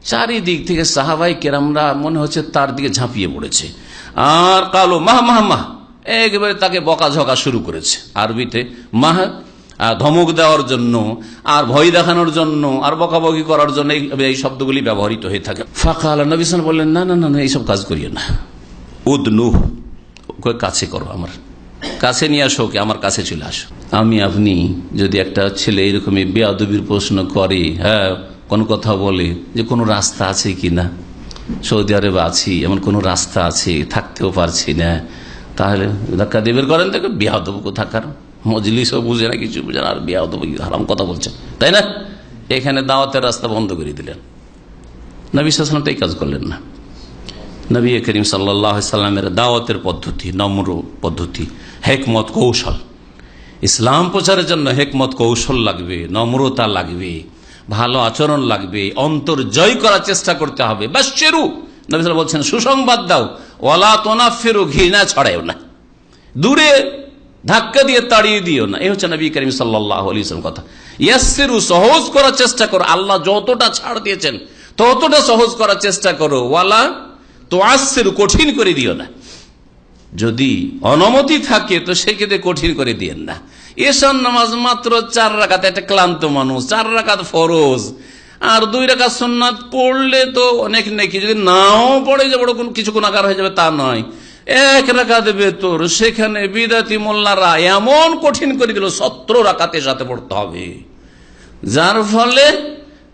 [SPEAKER 1] চারিদিক থেকে সাহাবাই কেরামরা মনে হচ্ছে তার দিকে ঝাঁপিয়ে পড়েছে। আর কালো মাহ মাহ মাহ। একেবারে তাকে বকাঝকা শুরু করেছে। আরবিতে মাহ ধমক দেওয়ার জন্য, আর ভয় দেখানোর জন্য, আর বকাবকি করার জন্য এই- শব্দগুলি ব্যবহৃত হয়ে থাকে। ফাঁকা আল্লাহ নবী সাল্লাম বললেন, না না না, এইসব কাজ করিও না। উদনু ওকে কাছে করো আমার। কাছে নিয়ে আসো ওকে, আমার কাছে চলে আসো। আমি, আপনি যদি একটা ছেলে এরকমই বেয়াদবির প্রশ্ন করে হ্যাঁ কোন কথা বলে যে কোনো রাস্তা আছে কি না সৌদি আরবে আছি, এমন কোনো রাস্তা আছে, থাকতেও পারছি না। তাহলে ধাক্কা দিয়ে বের করেন দেখো বিয়াদব থাকার মজলিসও বুঝে না, কিছু বুঝে না, আর বিয়াদব হারাম কথা বলছে। তাই না? এখানে দাওয়াতের রাস্তা বন্ধ করে দিলেন। নবী সাল্লাম তো এই কাজ করলেন না। নবী করিম সাল্লামের দাওয়াতের পদ্ধতি, নম্র পদ্ধতি, হেকমত, কৌশল। ইসলাম প্রচারের জন্য হেকমত, কৌশল লাগবে, নম্রতা লাগবে, ভালো আচরণ লাগবে, অন্তর জয় করার চেষ্টা করতে হবে। ব্যাস চেরু নবী বলছেন, সুসংবাদ দাও। ওলা তোনা ফেরু ঘৃণা ছড়ায়ও না। দূরে ধাক্কা দিয়ে তাড়িয়ে দিও না। এ হচ্ছে নবী করিম সাল্লাহ কথা। ইয়াসেরু সহজ করার চেষ্টা করো। আল্লাহ যতটা ছাড় দিয়েছেন, ততটা সহজ করার চেষ্টা করো। ওয়ালা তো আসেরু কঠিন করে দিও না। যদি অনুমতি থাকে, তো সেক্ষেত্রে কঠিন করে দিয়েন না। এসব নামাজ মাত্র চার রাখাত একটা ক্লান্ত মানুষ। চার রাখাত ফরজ। আর দুই রাখাত সোননাথ পড়লে তো অনেক নেকি। যদি নাও পড়ে যে কোন কিছু গুণাকার হয়ে যাবে, তা নয়। এক রাখা দেবে তোর সেখানে বিদাতি মোল্লারা এমন কঠিন করে দিল, সত্র রাখাতে সাথে পড়তে হবে। যার ফলে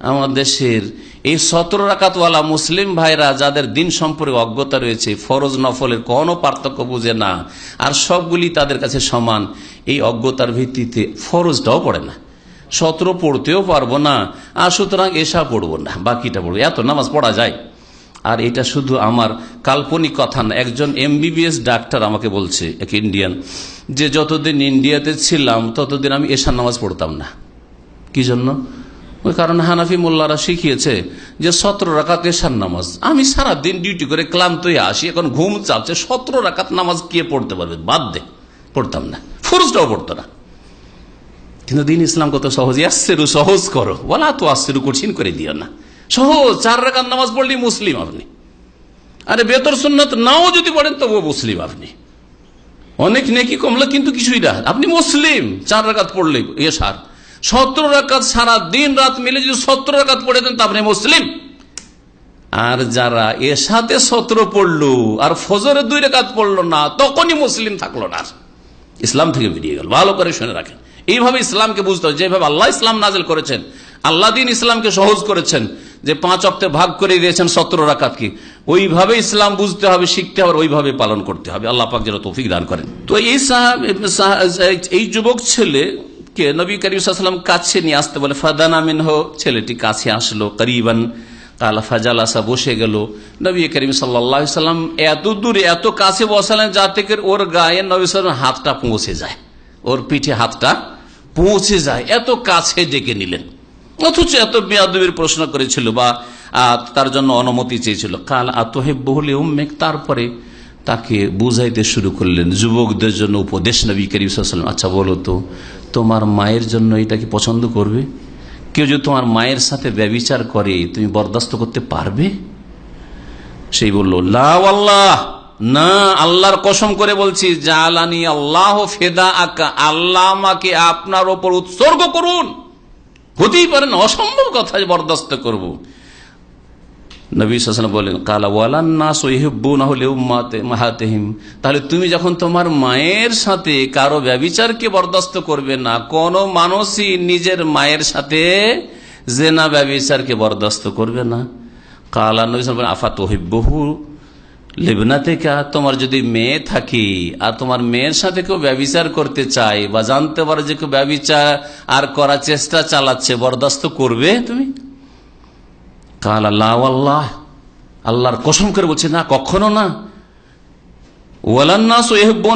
[SPEAKER 1] আমার দেশের এই সতেরো রাকাতওয়ালা মুসলিম ভাইরা, যাদের দিন সম্পর্কে অজ্ঞতা রয়েছে, ফরজ নফলের কোনো পার্থক্য বুঝে না, আর সবগুলি তাদের কাছে সমান, এই অজ্ঞতার ভিত্তিতে ফরজটাও পড়ে না। সতেরো পড়তেও পারব না, আর সুতরাং এসা পড়ব না, বাকিটা পড়ব। এত নামাজ পড়া যায়। আর এটা শুধু আমার কাল্পনিক কথা না, একজন এমবিবিএস ডাক্তার আমাকে বলছে, এক ইন্ডিয়ান যে যতদিন ইন্ডিয়াতে ছিলাম, ততদিন আমি এশার নামাজ পড়তাম না। কি জন্য? ওই কারণ হানাফি মোল্লারা শিখিয়েছে যে সতেরো রাকাত এশার নামাজ। আমি সারা দিন ডিউটি করে ক্লান্ত হয়ে আসি, এখন ঘুম চাপছে, সতেরো রাকাত নামাজ কে পড়তে পারবে? বাদ দে, পড়তাম না। ফরজটাও পড়তো না। কিন্তু দিন ইসলাম কত সহজ? আসছেরু সহজ করো বলা তো আসছেরু কঠিন করে দিও না। সহজ, চার রাকাত নামাজ পড়লেই মুসলিম আপনি। আরে বেতর সুন্নত নাও যদি পড়েন, তবুও মুসলিম আপনি। অনেক নেকি কমলা কিন্তু কিছুই না। আপনি মুসলিম, চার রাকাত পড়লে এসার সতেরো রাকাত সারা দিন রাত মিলে যদি সতেরো রাকাত পড়ে দেন, তা আপনি মুসলিম। আর যারা এসাতে সতেরো পড়ল, আর ফজরে দুই রেখাত পড়ল না, তখনই মুসলিম থাকল না। ইসলাম থেকে বেরিয়ে গেল। ভালো করে শুনে রাখেন। এইভাবে ইসলামকে বুঝতে হবে। যেভাবে আল্লাহ ইসলাম নাজেল করেছেন আল্লাহ দিন ইসলামকে সহজ করেছেন যে পাঁচ অক্টে ভাগ করে দিয়েছেন সতেরো রাকাত কি। ওইভাবে ইসলাম বুঝতে হবে, শিখতে হবে, ওইভাবে পালন করতে হবে। আল্লাহ পাক যেন তৌফিক দান করেন। তো এই এই যুবক ছেলে কে নবী করিম কাছে নিয়ে আসতে বলে, ফাদান আমিন হো ছেলেটি কাছে আসলো, করিবান। কালা ফাজাল আসা বসে গেল। নবী করিম সাল্লাম এত দূরে, এত কাছে বসালেন যাতে করে ওর গায়ে নবী সাল্লাম হাতটা পৌঁছে যায়। ওর পিঠে হাতটা পৌঁছে যায়। এত কাছে ডেকে নিলেন। অথচ এত বেয়াদবির প্রশ্ন করেছিল বা তার জন্য অনুমতি চেয়েছিল। কাল আতহে বহুলে উম্মেক তারপরে তাকে বুঝাইতে শুরু করলেন, যুবকদের জন্য উপদেশ নবী করিম সাল্লাম আচ্ছা বলো তো, তোমার মায়ের জন্য এটা কি পছন্দ করবে? কেউ যদি তোমার মায়ের সাথে ব্যবিচার করে, তুমি বরদাস্ত করতে পারবে? সেই বলল আল্লাহ না, আল্লাহর কসম করে বলছি, জালানি আল্লাহ ফেদা আকা আল্লাহ আমাকে আপনার ওপর উৎসর্গ করুন। হতেই পারে না, অসম্ভব কথা বরদাস্ত করব। নবী তাহলে তুমি যখন তোমার মায়ের সাথে কারও বরদাস্ত করবে না, কোন মানুষই নিজের মায়ের সাথে জেনা ব্যবিচারকে বরদাস্ত করবে না। কালা নবী আফা তহিব্বহু? লেবনাতে কা তোমার যদি মেয়ে থাকে আর তোমার মেয়ের সাথে কেউ ব্যবিচার করতে চায় বা জানতে পারো যে কেউ ব্যবিচার আর করার চেষ্টা চালাচ্ছে, বরদাস্ত করবে তুমি? কাল আল্লাহ আল্লাহ, আল্লাহর কসম করে বলছে, না, কখনো না।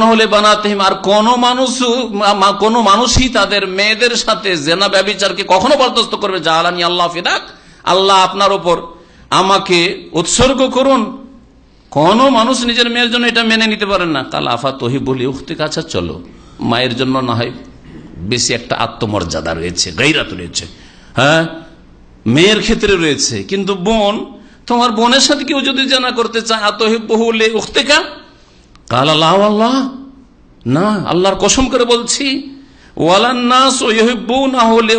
[SPEAKER 1] হলে বানাতেহিম, আর কোন কোন মানুষই তাদের মেয়েদের সাথে কখনো বরদাস্ত করবে আল্লাহ আল্লাহ আপনার ওপর আমাকে উৎসর্গ করুন। কোন মানুষ নিজের মেয়ের জন্য এটা মেনে নিতে পারেন না। কাল আফা তহি বলি উঠতে কাছে চলো। মায়ের জন্য না হয় বেশি একটা আত্মমর্যাদা রয়েছে, গাইরাত রয়েছে। হ্যাঁ মেয়ের ক্ষেত্রে রয়েছে, কিন্তু বোন, তোমার বোনের সাথে কেউ যদি জানা করতে চায় না, আল্লাহর কসম করে বলছি ইহিব্বুনা হলে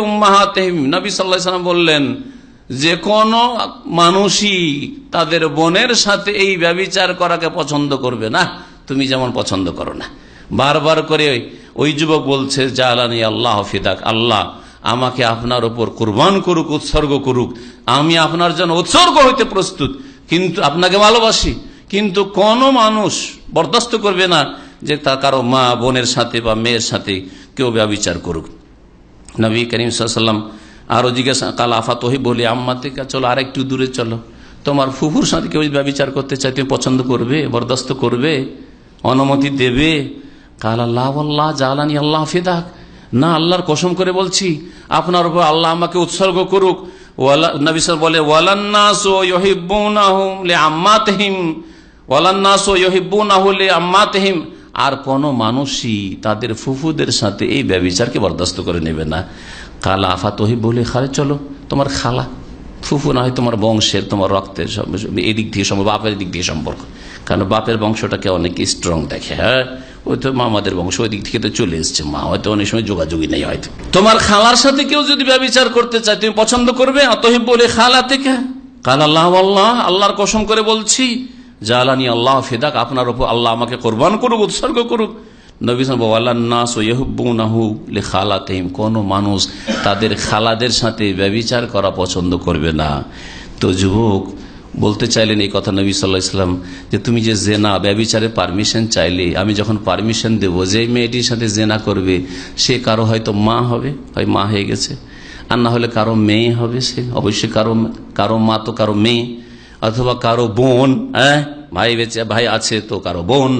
[SPEAKER 1] সাল্লাম বললেন যে কোন মানুষই তাদের বোনের সাথে এই ব্যবিচার করাকে পছন্দ করবে না। তুমি যেমন পছন্দ করো না। বারবার করে ওই যুবক বলছে, জালানি আল্লাহ ফিদাক, আল্লাহ আমাকে আপনার উপর কুরবান করুক, উৎসর্গ করুক। আমি আপনার জন্য উৎসর্গ হইতে প্রস্তুত। কিন্তু আপনাকে ভালোবাসি। কিন্তু কোন মানুষ বরদাস্ত করবে না যে তা কারও মা বোনের সাথে বা মেয়ের সাথে কেউ ব্যবচার করুক। নবী করিম সাল্লাম আরও জিজ্ঞাসা, কাল আফাত ওহি বলি, আম্মা থেকে চলো আর একটু দূরে চলো। তোমার ফুফুর সাথে কেউ ব্যবচার করতে চাই তুমি পছন্দ করবে, বরদাস্ত করবে, অনুমতি দেবে? কাল আল্লাহ আল্লাহ, জালানি আল্লাহ ফিদাক না, আল্লাহর কসম করে বলছি, আপনার উপর আল্লাহ আমাকে উৎসর্গ করুক। বলে আর কোন মানুষই তাদের ফুফুদের সাথে এই ব্যবচারকে বরদাস্ত করে নেবে না। কালা আফা, তহি বলে, খালে, চলো, তোমার খালা, ফুফু না হয় তোমার বংশের, তোমার রক্তের এই দিক থেকে সম্পর্ক, বাপের দিক দিয়ে সম্পর্ক। কারণ বাপের বংশটাকে অনেক স্ট্রং দেখে হ্যাঁ? ওই তো মামাদের বংশ, ওই দিক থেকে তো চলে এসছে মা, হয়তো অনেক সময় যোগাযোগই নেই হয়তো। তোমার খালার সাথে কেউ যদি ব্যবচার করতে চায়, তুমি পছন্দ করবে? অতহিব বলে, খালা থেকে? কাল আল্লাহ আল্লাহ, আল্লাহর কসম করে বলছি, জালানি আল্লাহ ফেদাক, আপনার উপর আল্লাহ আমাকে কোরবান করুক, উৎসর্গ করুক। কোন মানুষ তাদের খালাদের সাথে ব্যবচার করা পছন্দ করবে না তো যুবক বলতে চাইলেন এই কথা নবী সাল্লাহ ইসলাম যে তুমি যে জেনা ব্যবচারে পারমিশন চাইলে আমি যখন পারমিশন দেব যে মেয়েটির সাথে জেনা করবে সে কারও হয়তো মা হবে হয় মা হয়ে গেছে আর না হলে কারও মেয়ে হবে সে অবশ্যই কারও কারও মা তো কারও মেয়ে অথবা কারও বোন হ্যাঁ ভাই বেঁচে, ভাই আছে তো কারও বোন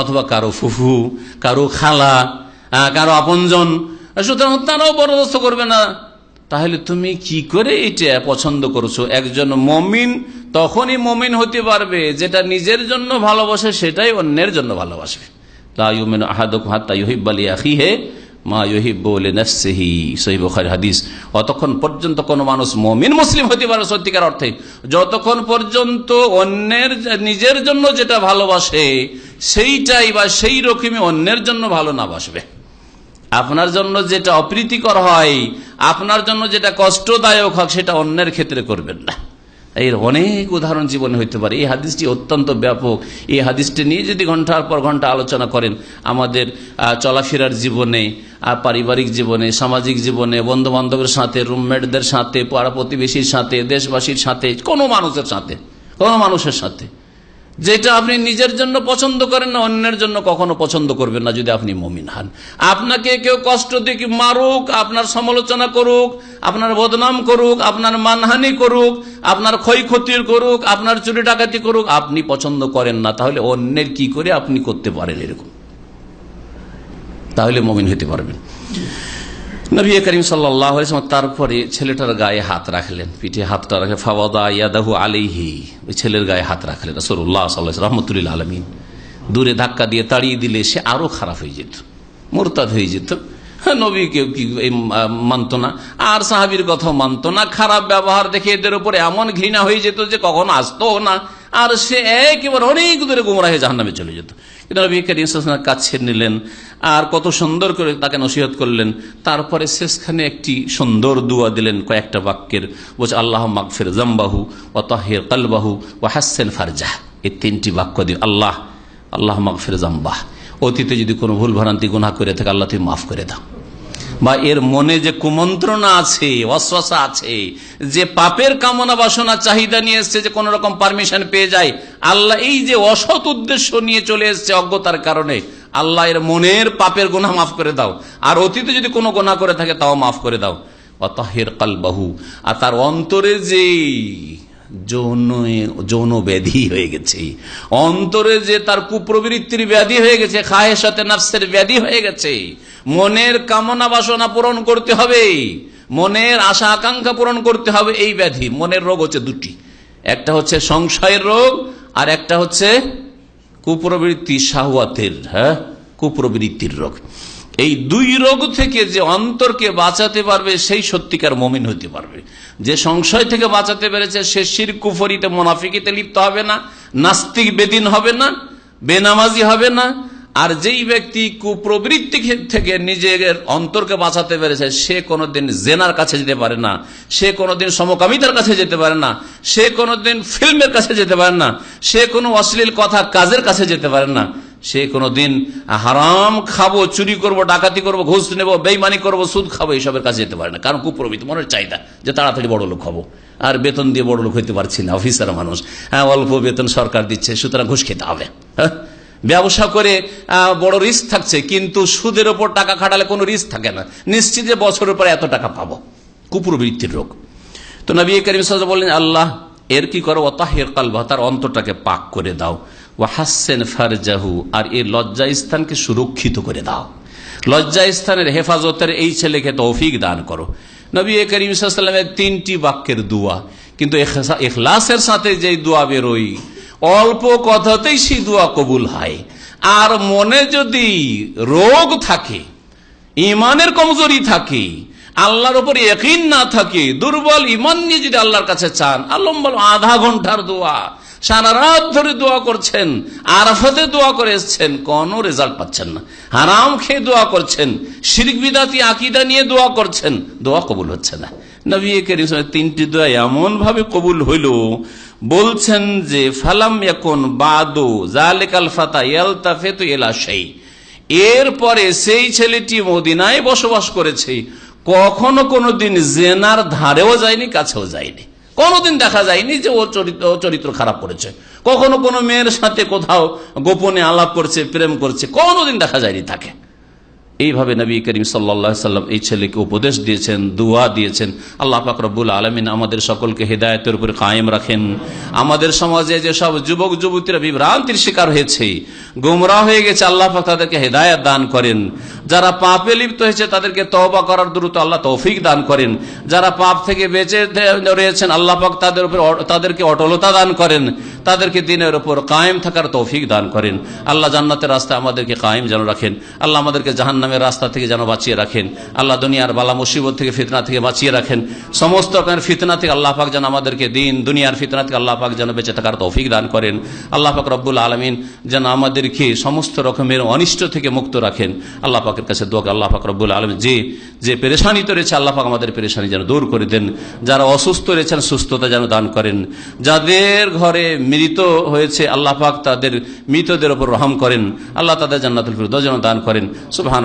[SPEAKER 1] অথবা কারও ফুফু, কারও খালা কারও আপনজন। সুতরাং তারাও বরদস্ত করবে না। তাহলে তুমি কি করে এটা পছন্দ করছ? একজন মমিন তখনই মমিন হতে পারবে, যেটা নিজের জন্য ভালোবাসে সেটাই অন্যের জন্য ভালোবাসবে মা নফসেহি সহি বখারি হাদিস। অতক্ষণ পর্যন্ত কোন মানুষ মমিন, মুসলিম হতে পারে সত্যিকার অর্থে। যতক্ষণ পর্যন্ত অন্যের, নিজের জন্য যেটা ভালোবাসে, সেইটাই বা সেই রকমই অন্যের জন্য ভালো না বাসবে। আপনার জন্য যেটা অপ্রীতিকর হয়, আপনার জন্য যেটা কষ্টদায়ক হয় সেটা অন্যের ক্ষেত্রে করবেন না। এর অনেক উদাহরণ জীবনে হইতে পারে। এই হাদিসটি অত্যন্ত ব্যাপক। এই হাদিসটি নিয়ে যদি ঘণ্টার পর ঘণ্টা আলোচনা করেন, আমাদের চলাফেরার জীবনে পারিবারিক জীবনে, সামাজিক জীবনে বন্ধু বান্ধবের সাথে রুমমেটদের সাথে, পাড়া প্রতিবেশীর সাথে, দেশবাসীর সাথে, কোনো মানুষের সাথে, কোনো মানুষের সাথে। যেটা আপনি নিজের জন্য পছন্দ করেন না, অন্যের জন্য কখনো পছন্দ করবেন না যদি আপনি মমিন হন। আপনাকে কেউ কষ্ট দিয়ে মারুক, আপনার সমালোচনা করুক, আপনার বদনাম করুক, আপনার মানহানি করুক, আপনার ক্ষয়ক্ষতির করুক, আপনার চুরি ডাকাতি করুক, আপনি পছন্দ করেন না, তাহলে অন্যের কি করে আপনি করতে পারেন এরকম? তাহলে মমিন হতে পারবেন। নবী করিম সাল্লাহ তারপরে ছেলেটার গায়ে হাত রাখলেন। পিঠে হাতটা রাখে ফাওয়াদা ইয়াদাহু আলিহি ওই ছেলের গায়ে হাত রাখলেন। রসুল্লাহ সাল্লাহ রহমতুল্লাহ আলমিন। দূরে ধাক্কা দিয়ে তাড়িয়ে দিলে সে আরও খারাপ হয়ে যেত, মোরতাদ হয়ে যেত। নবী কেউ কি মানত না। আর সাহাবির কথা মানত না। খারাপ ব্যবহার দেখে এদের উপরে এমন ঘৃণা হয়ে যেত যে কখনো আসতো না। আর সে একেবারে অনেক দূরে গুমরা হয়ে জাহান্নামে চলে যেত। নবী করিম কাছে নিলেন। আর কত সুন্দর করে তাকে নসিহত করলেন। তারপরে শেষখানে একটি সুন্দর দুয়া দিলেন কয়েকটা বাক্যের। বলছে আল্লাহ মাকফির জম্বাহু ও তাহির কালবাহু ও হাসেন ফারজাহ। এই তিনটি বাক্য দিয়ে আল্লাহ আল্লাহ মাকফির জাম্বাহ অতীতে যদি কোনো ভুল ভ্রান্তি গুণা করে থাকে, আল্লাহ তুমি মাফ করে দাও। বা এর মনে যে কুমন্ত্রণা আছে অশ্বাসা আছে, যে পাপের কামনা বাসনা, চাহিদা নিয়ে এসছে যে কোন রকম পারমিশন পেয়ে যায়, আল্লাহ এই যে অসৎ উদ্দেশ্য নিয়ে চলে এসছে অজ্ঞতার কারণে, আল্লাহ এর মনের পাপের গোনা মাফ করে দাও। আর অতীতে যদি কোনো গোনা করে থাকে, তাও মাফ করে দাও। অতহের কাল বাহু আর তার অন্তরে যে যৌন যৌন ব্যাধি হয়ে গেছে। অন্তরে যে তার কুপ্রবৃত্তির ব্যাধি হয়ে গেছে খায়ের সাথে নাফসের ব্যাধি হয়ে গেছে। মনের কামনা বাসনা পূরণ করতে হবে। মনের আশা আকাঙ্ক্ষা পূরণ করতে হবে, এই ব্যাধি। মনের রোগ হচ্ছে দুটি। একটা হচ্ছে সংশয়ের রোগ, আর একটা হচ্ছে কুপ্রবৃত্তি শাহওয়াতের হ্যাঁ? কুপ্রবৃত্তির রোগ। এই দুই রোগ থেকে যে অন্তরকে বাঁচাতে পারবে, সেই সত্যিকার মমিন হতে পারবে। যে সংশয় থেকে বাঁচাতে পেরেছে, সে শির কুফরিতে মোনাফিকিতে লিপ্ত হবে না, নাস্তিক, বেদিন হবে না, বেনামাজি হবে না, আর যেই ব্যক্তি কুপ্রবৃত্তি থেকে নিজের অন্তরকে বাঁচাতে পেরেছে, সে কোনোদিন জেনার কাছে যেতে পারে না, সে কোনোদিন সমকামিতার কাছে যেতে পারে না, সে কোনোদিন ফিল্মের কাছে যেতে পারে না, সে কোনো অশ্লীল কথা কাজের কাছে যেতে পারে না। সে কোনোদিন হারাম খাব, চুরি করব, ডাকাতি করব, ঘুষ নেব, বেইমানি করব, সুদ খাব এইসবের কাছে যেতে পারে না। কারণ কুপ্রবৃত্তি, মনের চাহিদা যে তাড়াতাড়ি বড় লোক হব। আর বেতন দিয়ে বড় লোক হইতে পারছি না, অফিসার মানুষ। হ্যাঁ অল্প বেতন সরকার দিচ্ছে, সুতরাং ঘুষ খেতে হবে। হ্যাঁ ব্যবসা করে বড় রিস্ক থাকছে, কিন্তু সুদের ওপর টাকা খাটালে কোনো রিস্ক থাকে না। নিশ্চিত যে বছরের পর এত টাকা পাবো। কুপুরবৃত্তির রোগ। তো নবী করিম সাল্লাল্লাহু বললেন, আল্লাহ, এর কি করো? অতাহের কালবা, তার অন্তরটাকে পাক করে দাও। ও হাসেন ফারজাহু, আর এই লজ্জা স্থানকে সুরক্ষিত করে দাও। লজ্জা স্থানের হেফাজতের এই ছেলেকে তৌফিক দান করো। নবী করিম তিনটি বাক্যের দোয়া। কিন্তু এখলাসের সাথে যে দোয়া বেরোই অল্প কথাতেই সেই দোয়া কবুল হয়। আর মনে যদি রোগ থাকে ইমানের কমজোরি থাকে, আল্লাহর উপর একইন না থাকে, দুর্বল ইমান নিয়ে যদি আল্লাহর কাছে চান আল্লাহ আধা ঘণ্টার দোয়া সারা রাত ধরে দোয়া করছেন, আরাফাতে দোয়া করে এসছেন, কোন রেজাল্ট পাচ্ছেন না। হারাম খেয়ে দোয়া করছেন, শিরিক বিদাতি, আকিদা নিয়ে দোয়া করছেন, দোয়া কবুল হচ্ছে না। তিনটি দোয়া এমন ভাবে কবুল হইল, বলছেন যে, ফালাম এখন বাদো জালেকাল ফাতা ইয়ালতাফেতু ইলা শাই। এরপরে সেই ছেলেটি মদিনায় বসবাস করেছে, কখনো কোনো দিন জেনার ধারেও যায়নি, কাছেও যায়নি। কোনোদিন দেখা যায়নি যে ও চরিত্র চরিত্র খারাপ করেছে। কখনো কোনো মেয়ের সাথে কোথাও গোপনে আলাপ করছে, প্রেম করছে, কোনোদিন দেখা যায়নি তাকে। এইভাবে নবী করিম সাল্লা সাল্লাম এই ছেলেকে উপদেশ দিয়েছেন, দুয়া দিয়েছেন। আল্লাহ পাক রব্বুল আলমিন আমাদের সকলকে হেদায়তের উপরে কায়েম রাখেন। আমাদের সমাজে যেসব যুবক যুবতীরা বিভ্রান্তির শিকার হয়েছে গুমরা হয়ে গেছে, আল্লাহ পাক তাদেরকে হেদায়ত দান করেন। যারা পাপে লিপ্ত হয়েছে, তাদেরকে তহবা করার দ্রুত আল্লাহ তৌফিক দান করেন। যারা পাপ থেকে বেঁচে রয়েছেন, আল্লাহ পাক তাদের উপর তাদেরকে অটলতা দান করেন। তাদেরকে দিনের উপর কায়েম থাকার তৌফিক দান করেন। আল্লাহ জান্নাতের রাস্তা আমাদেরকে কায়েম যেন রাখেন। আল্লাহ আমাদেরকে জাহান নামের রাস্তা থেকে যেন বাঁচিয়ে রাখেন। আল্লাহ দুনিয়ার বালা মুসিবত থেকে, ফিতনা থেকে বাঁচিয়ে রাখেন। সমস্ত রকমের ফিতনা থেকে আল্লাহ পাক যেন আমাদেরকে দিন, দুনিয়ার ফিতনা থেকে আল্লাহ পাক যেন বেঁচে থাকার তৌফিক দান করেন। আল্লাহ পাক রব্বুল আলমিন যেন আমাদেরকে সমস্ত রকমের অনিষ্ট থেকে মুক্ত রাখেন। আল্লাহ পাকের কাছে দোয়া আল্লাহ পাক রব্বুল আলমিন যে যে পেরেশানিতে রয়েছে, আল্লাহ পাক আমাদের পেরেশানি যেন দূর করে দেন। যারা অসুস্থ রয়েছেন, সুস্থতা যেন দান করেন। যাদের ঘরে মৃত হয়েছে, আল্লাহ পাক তাদের মৃতদের উপর রহম করেন। আল্লাহ তাদের জান্নাতুল ফিরদৌস যেন দান করেন। সুবহান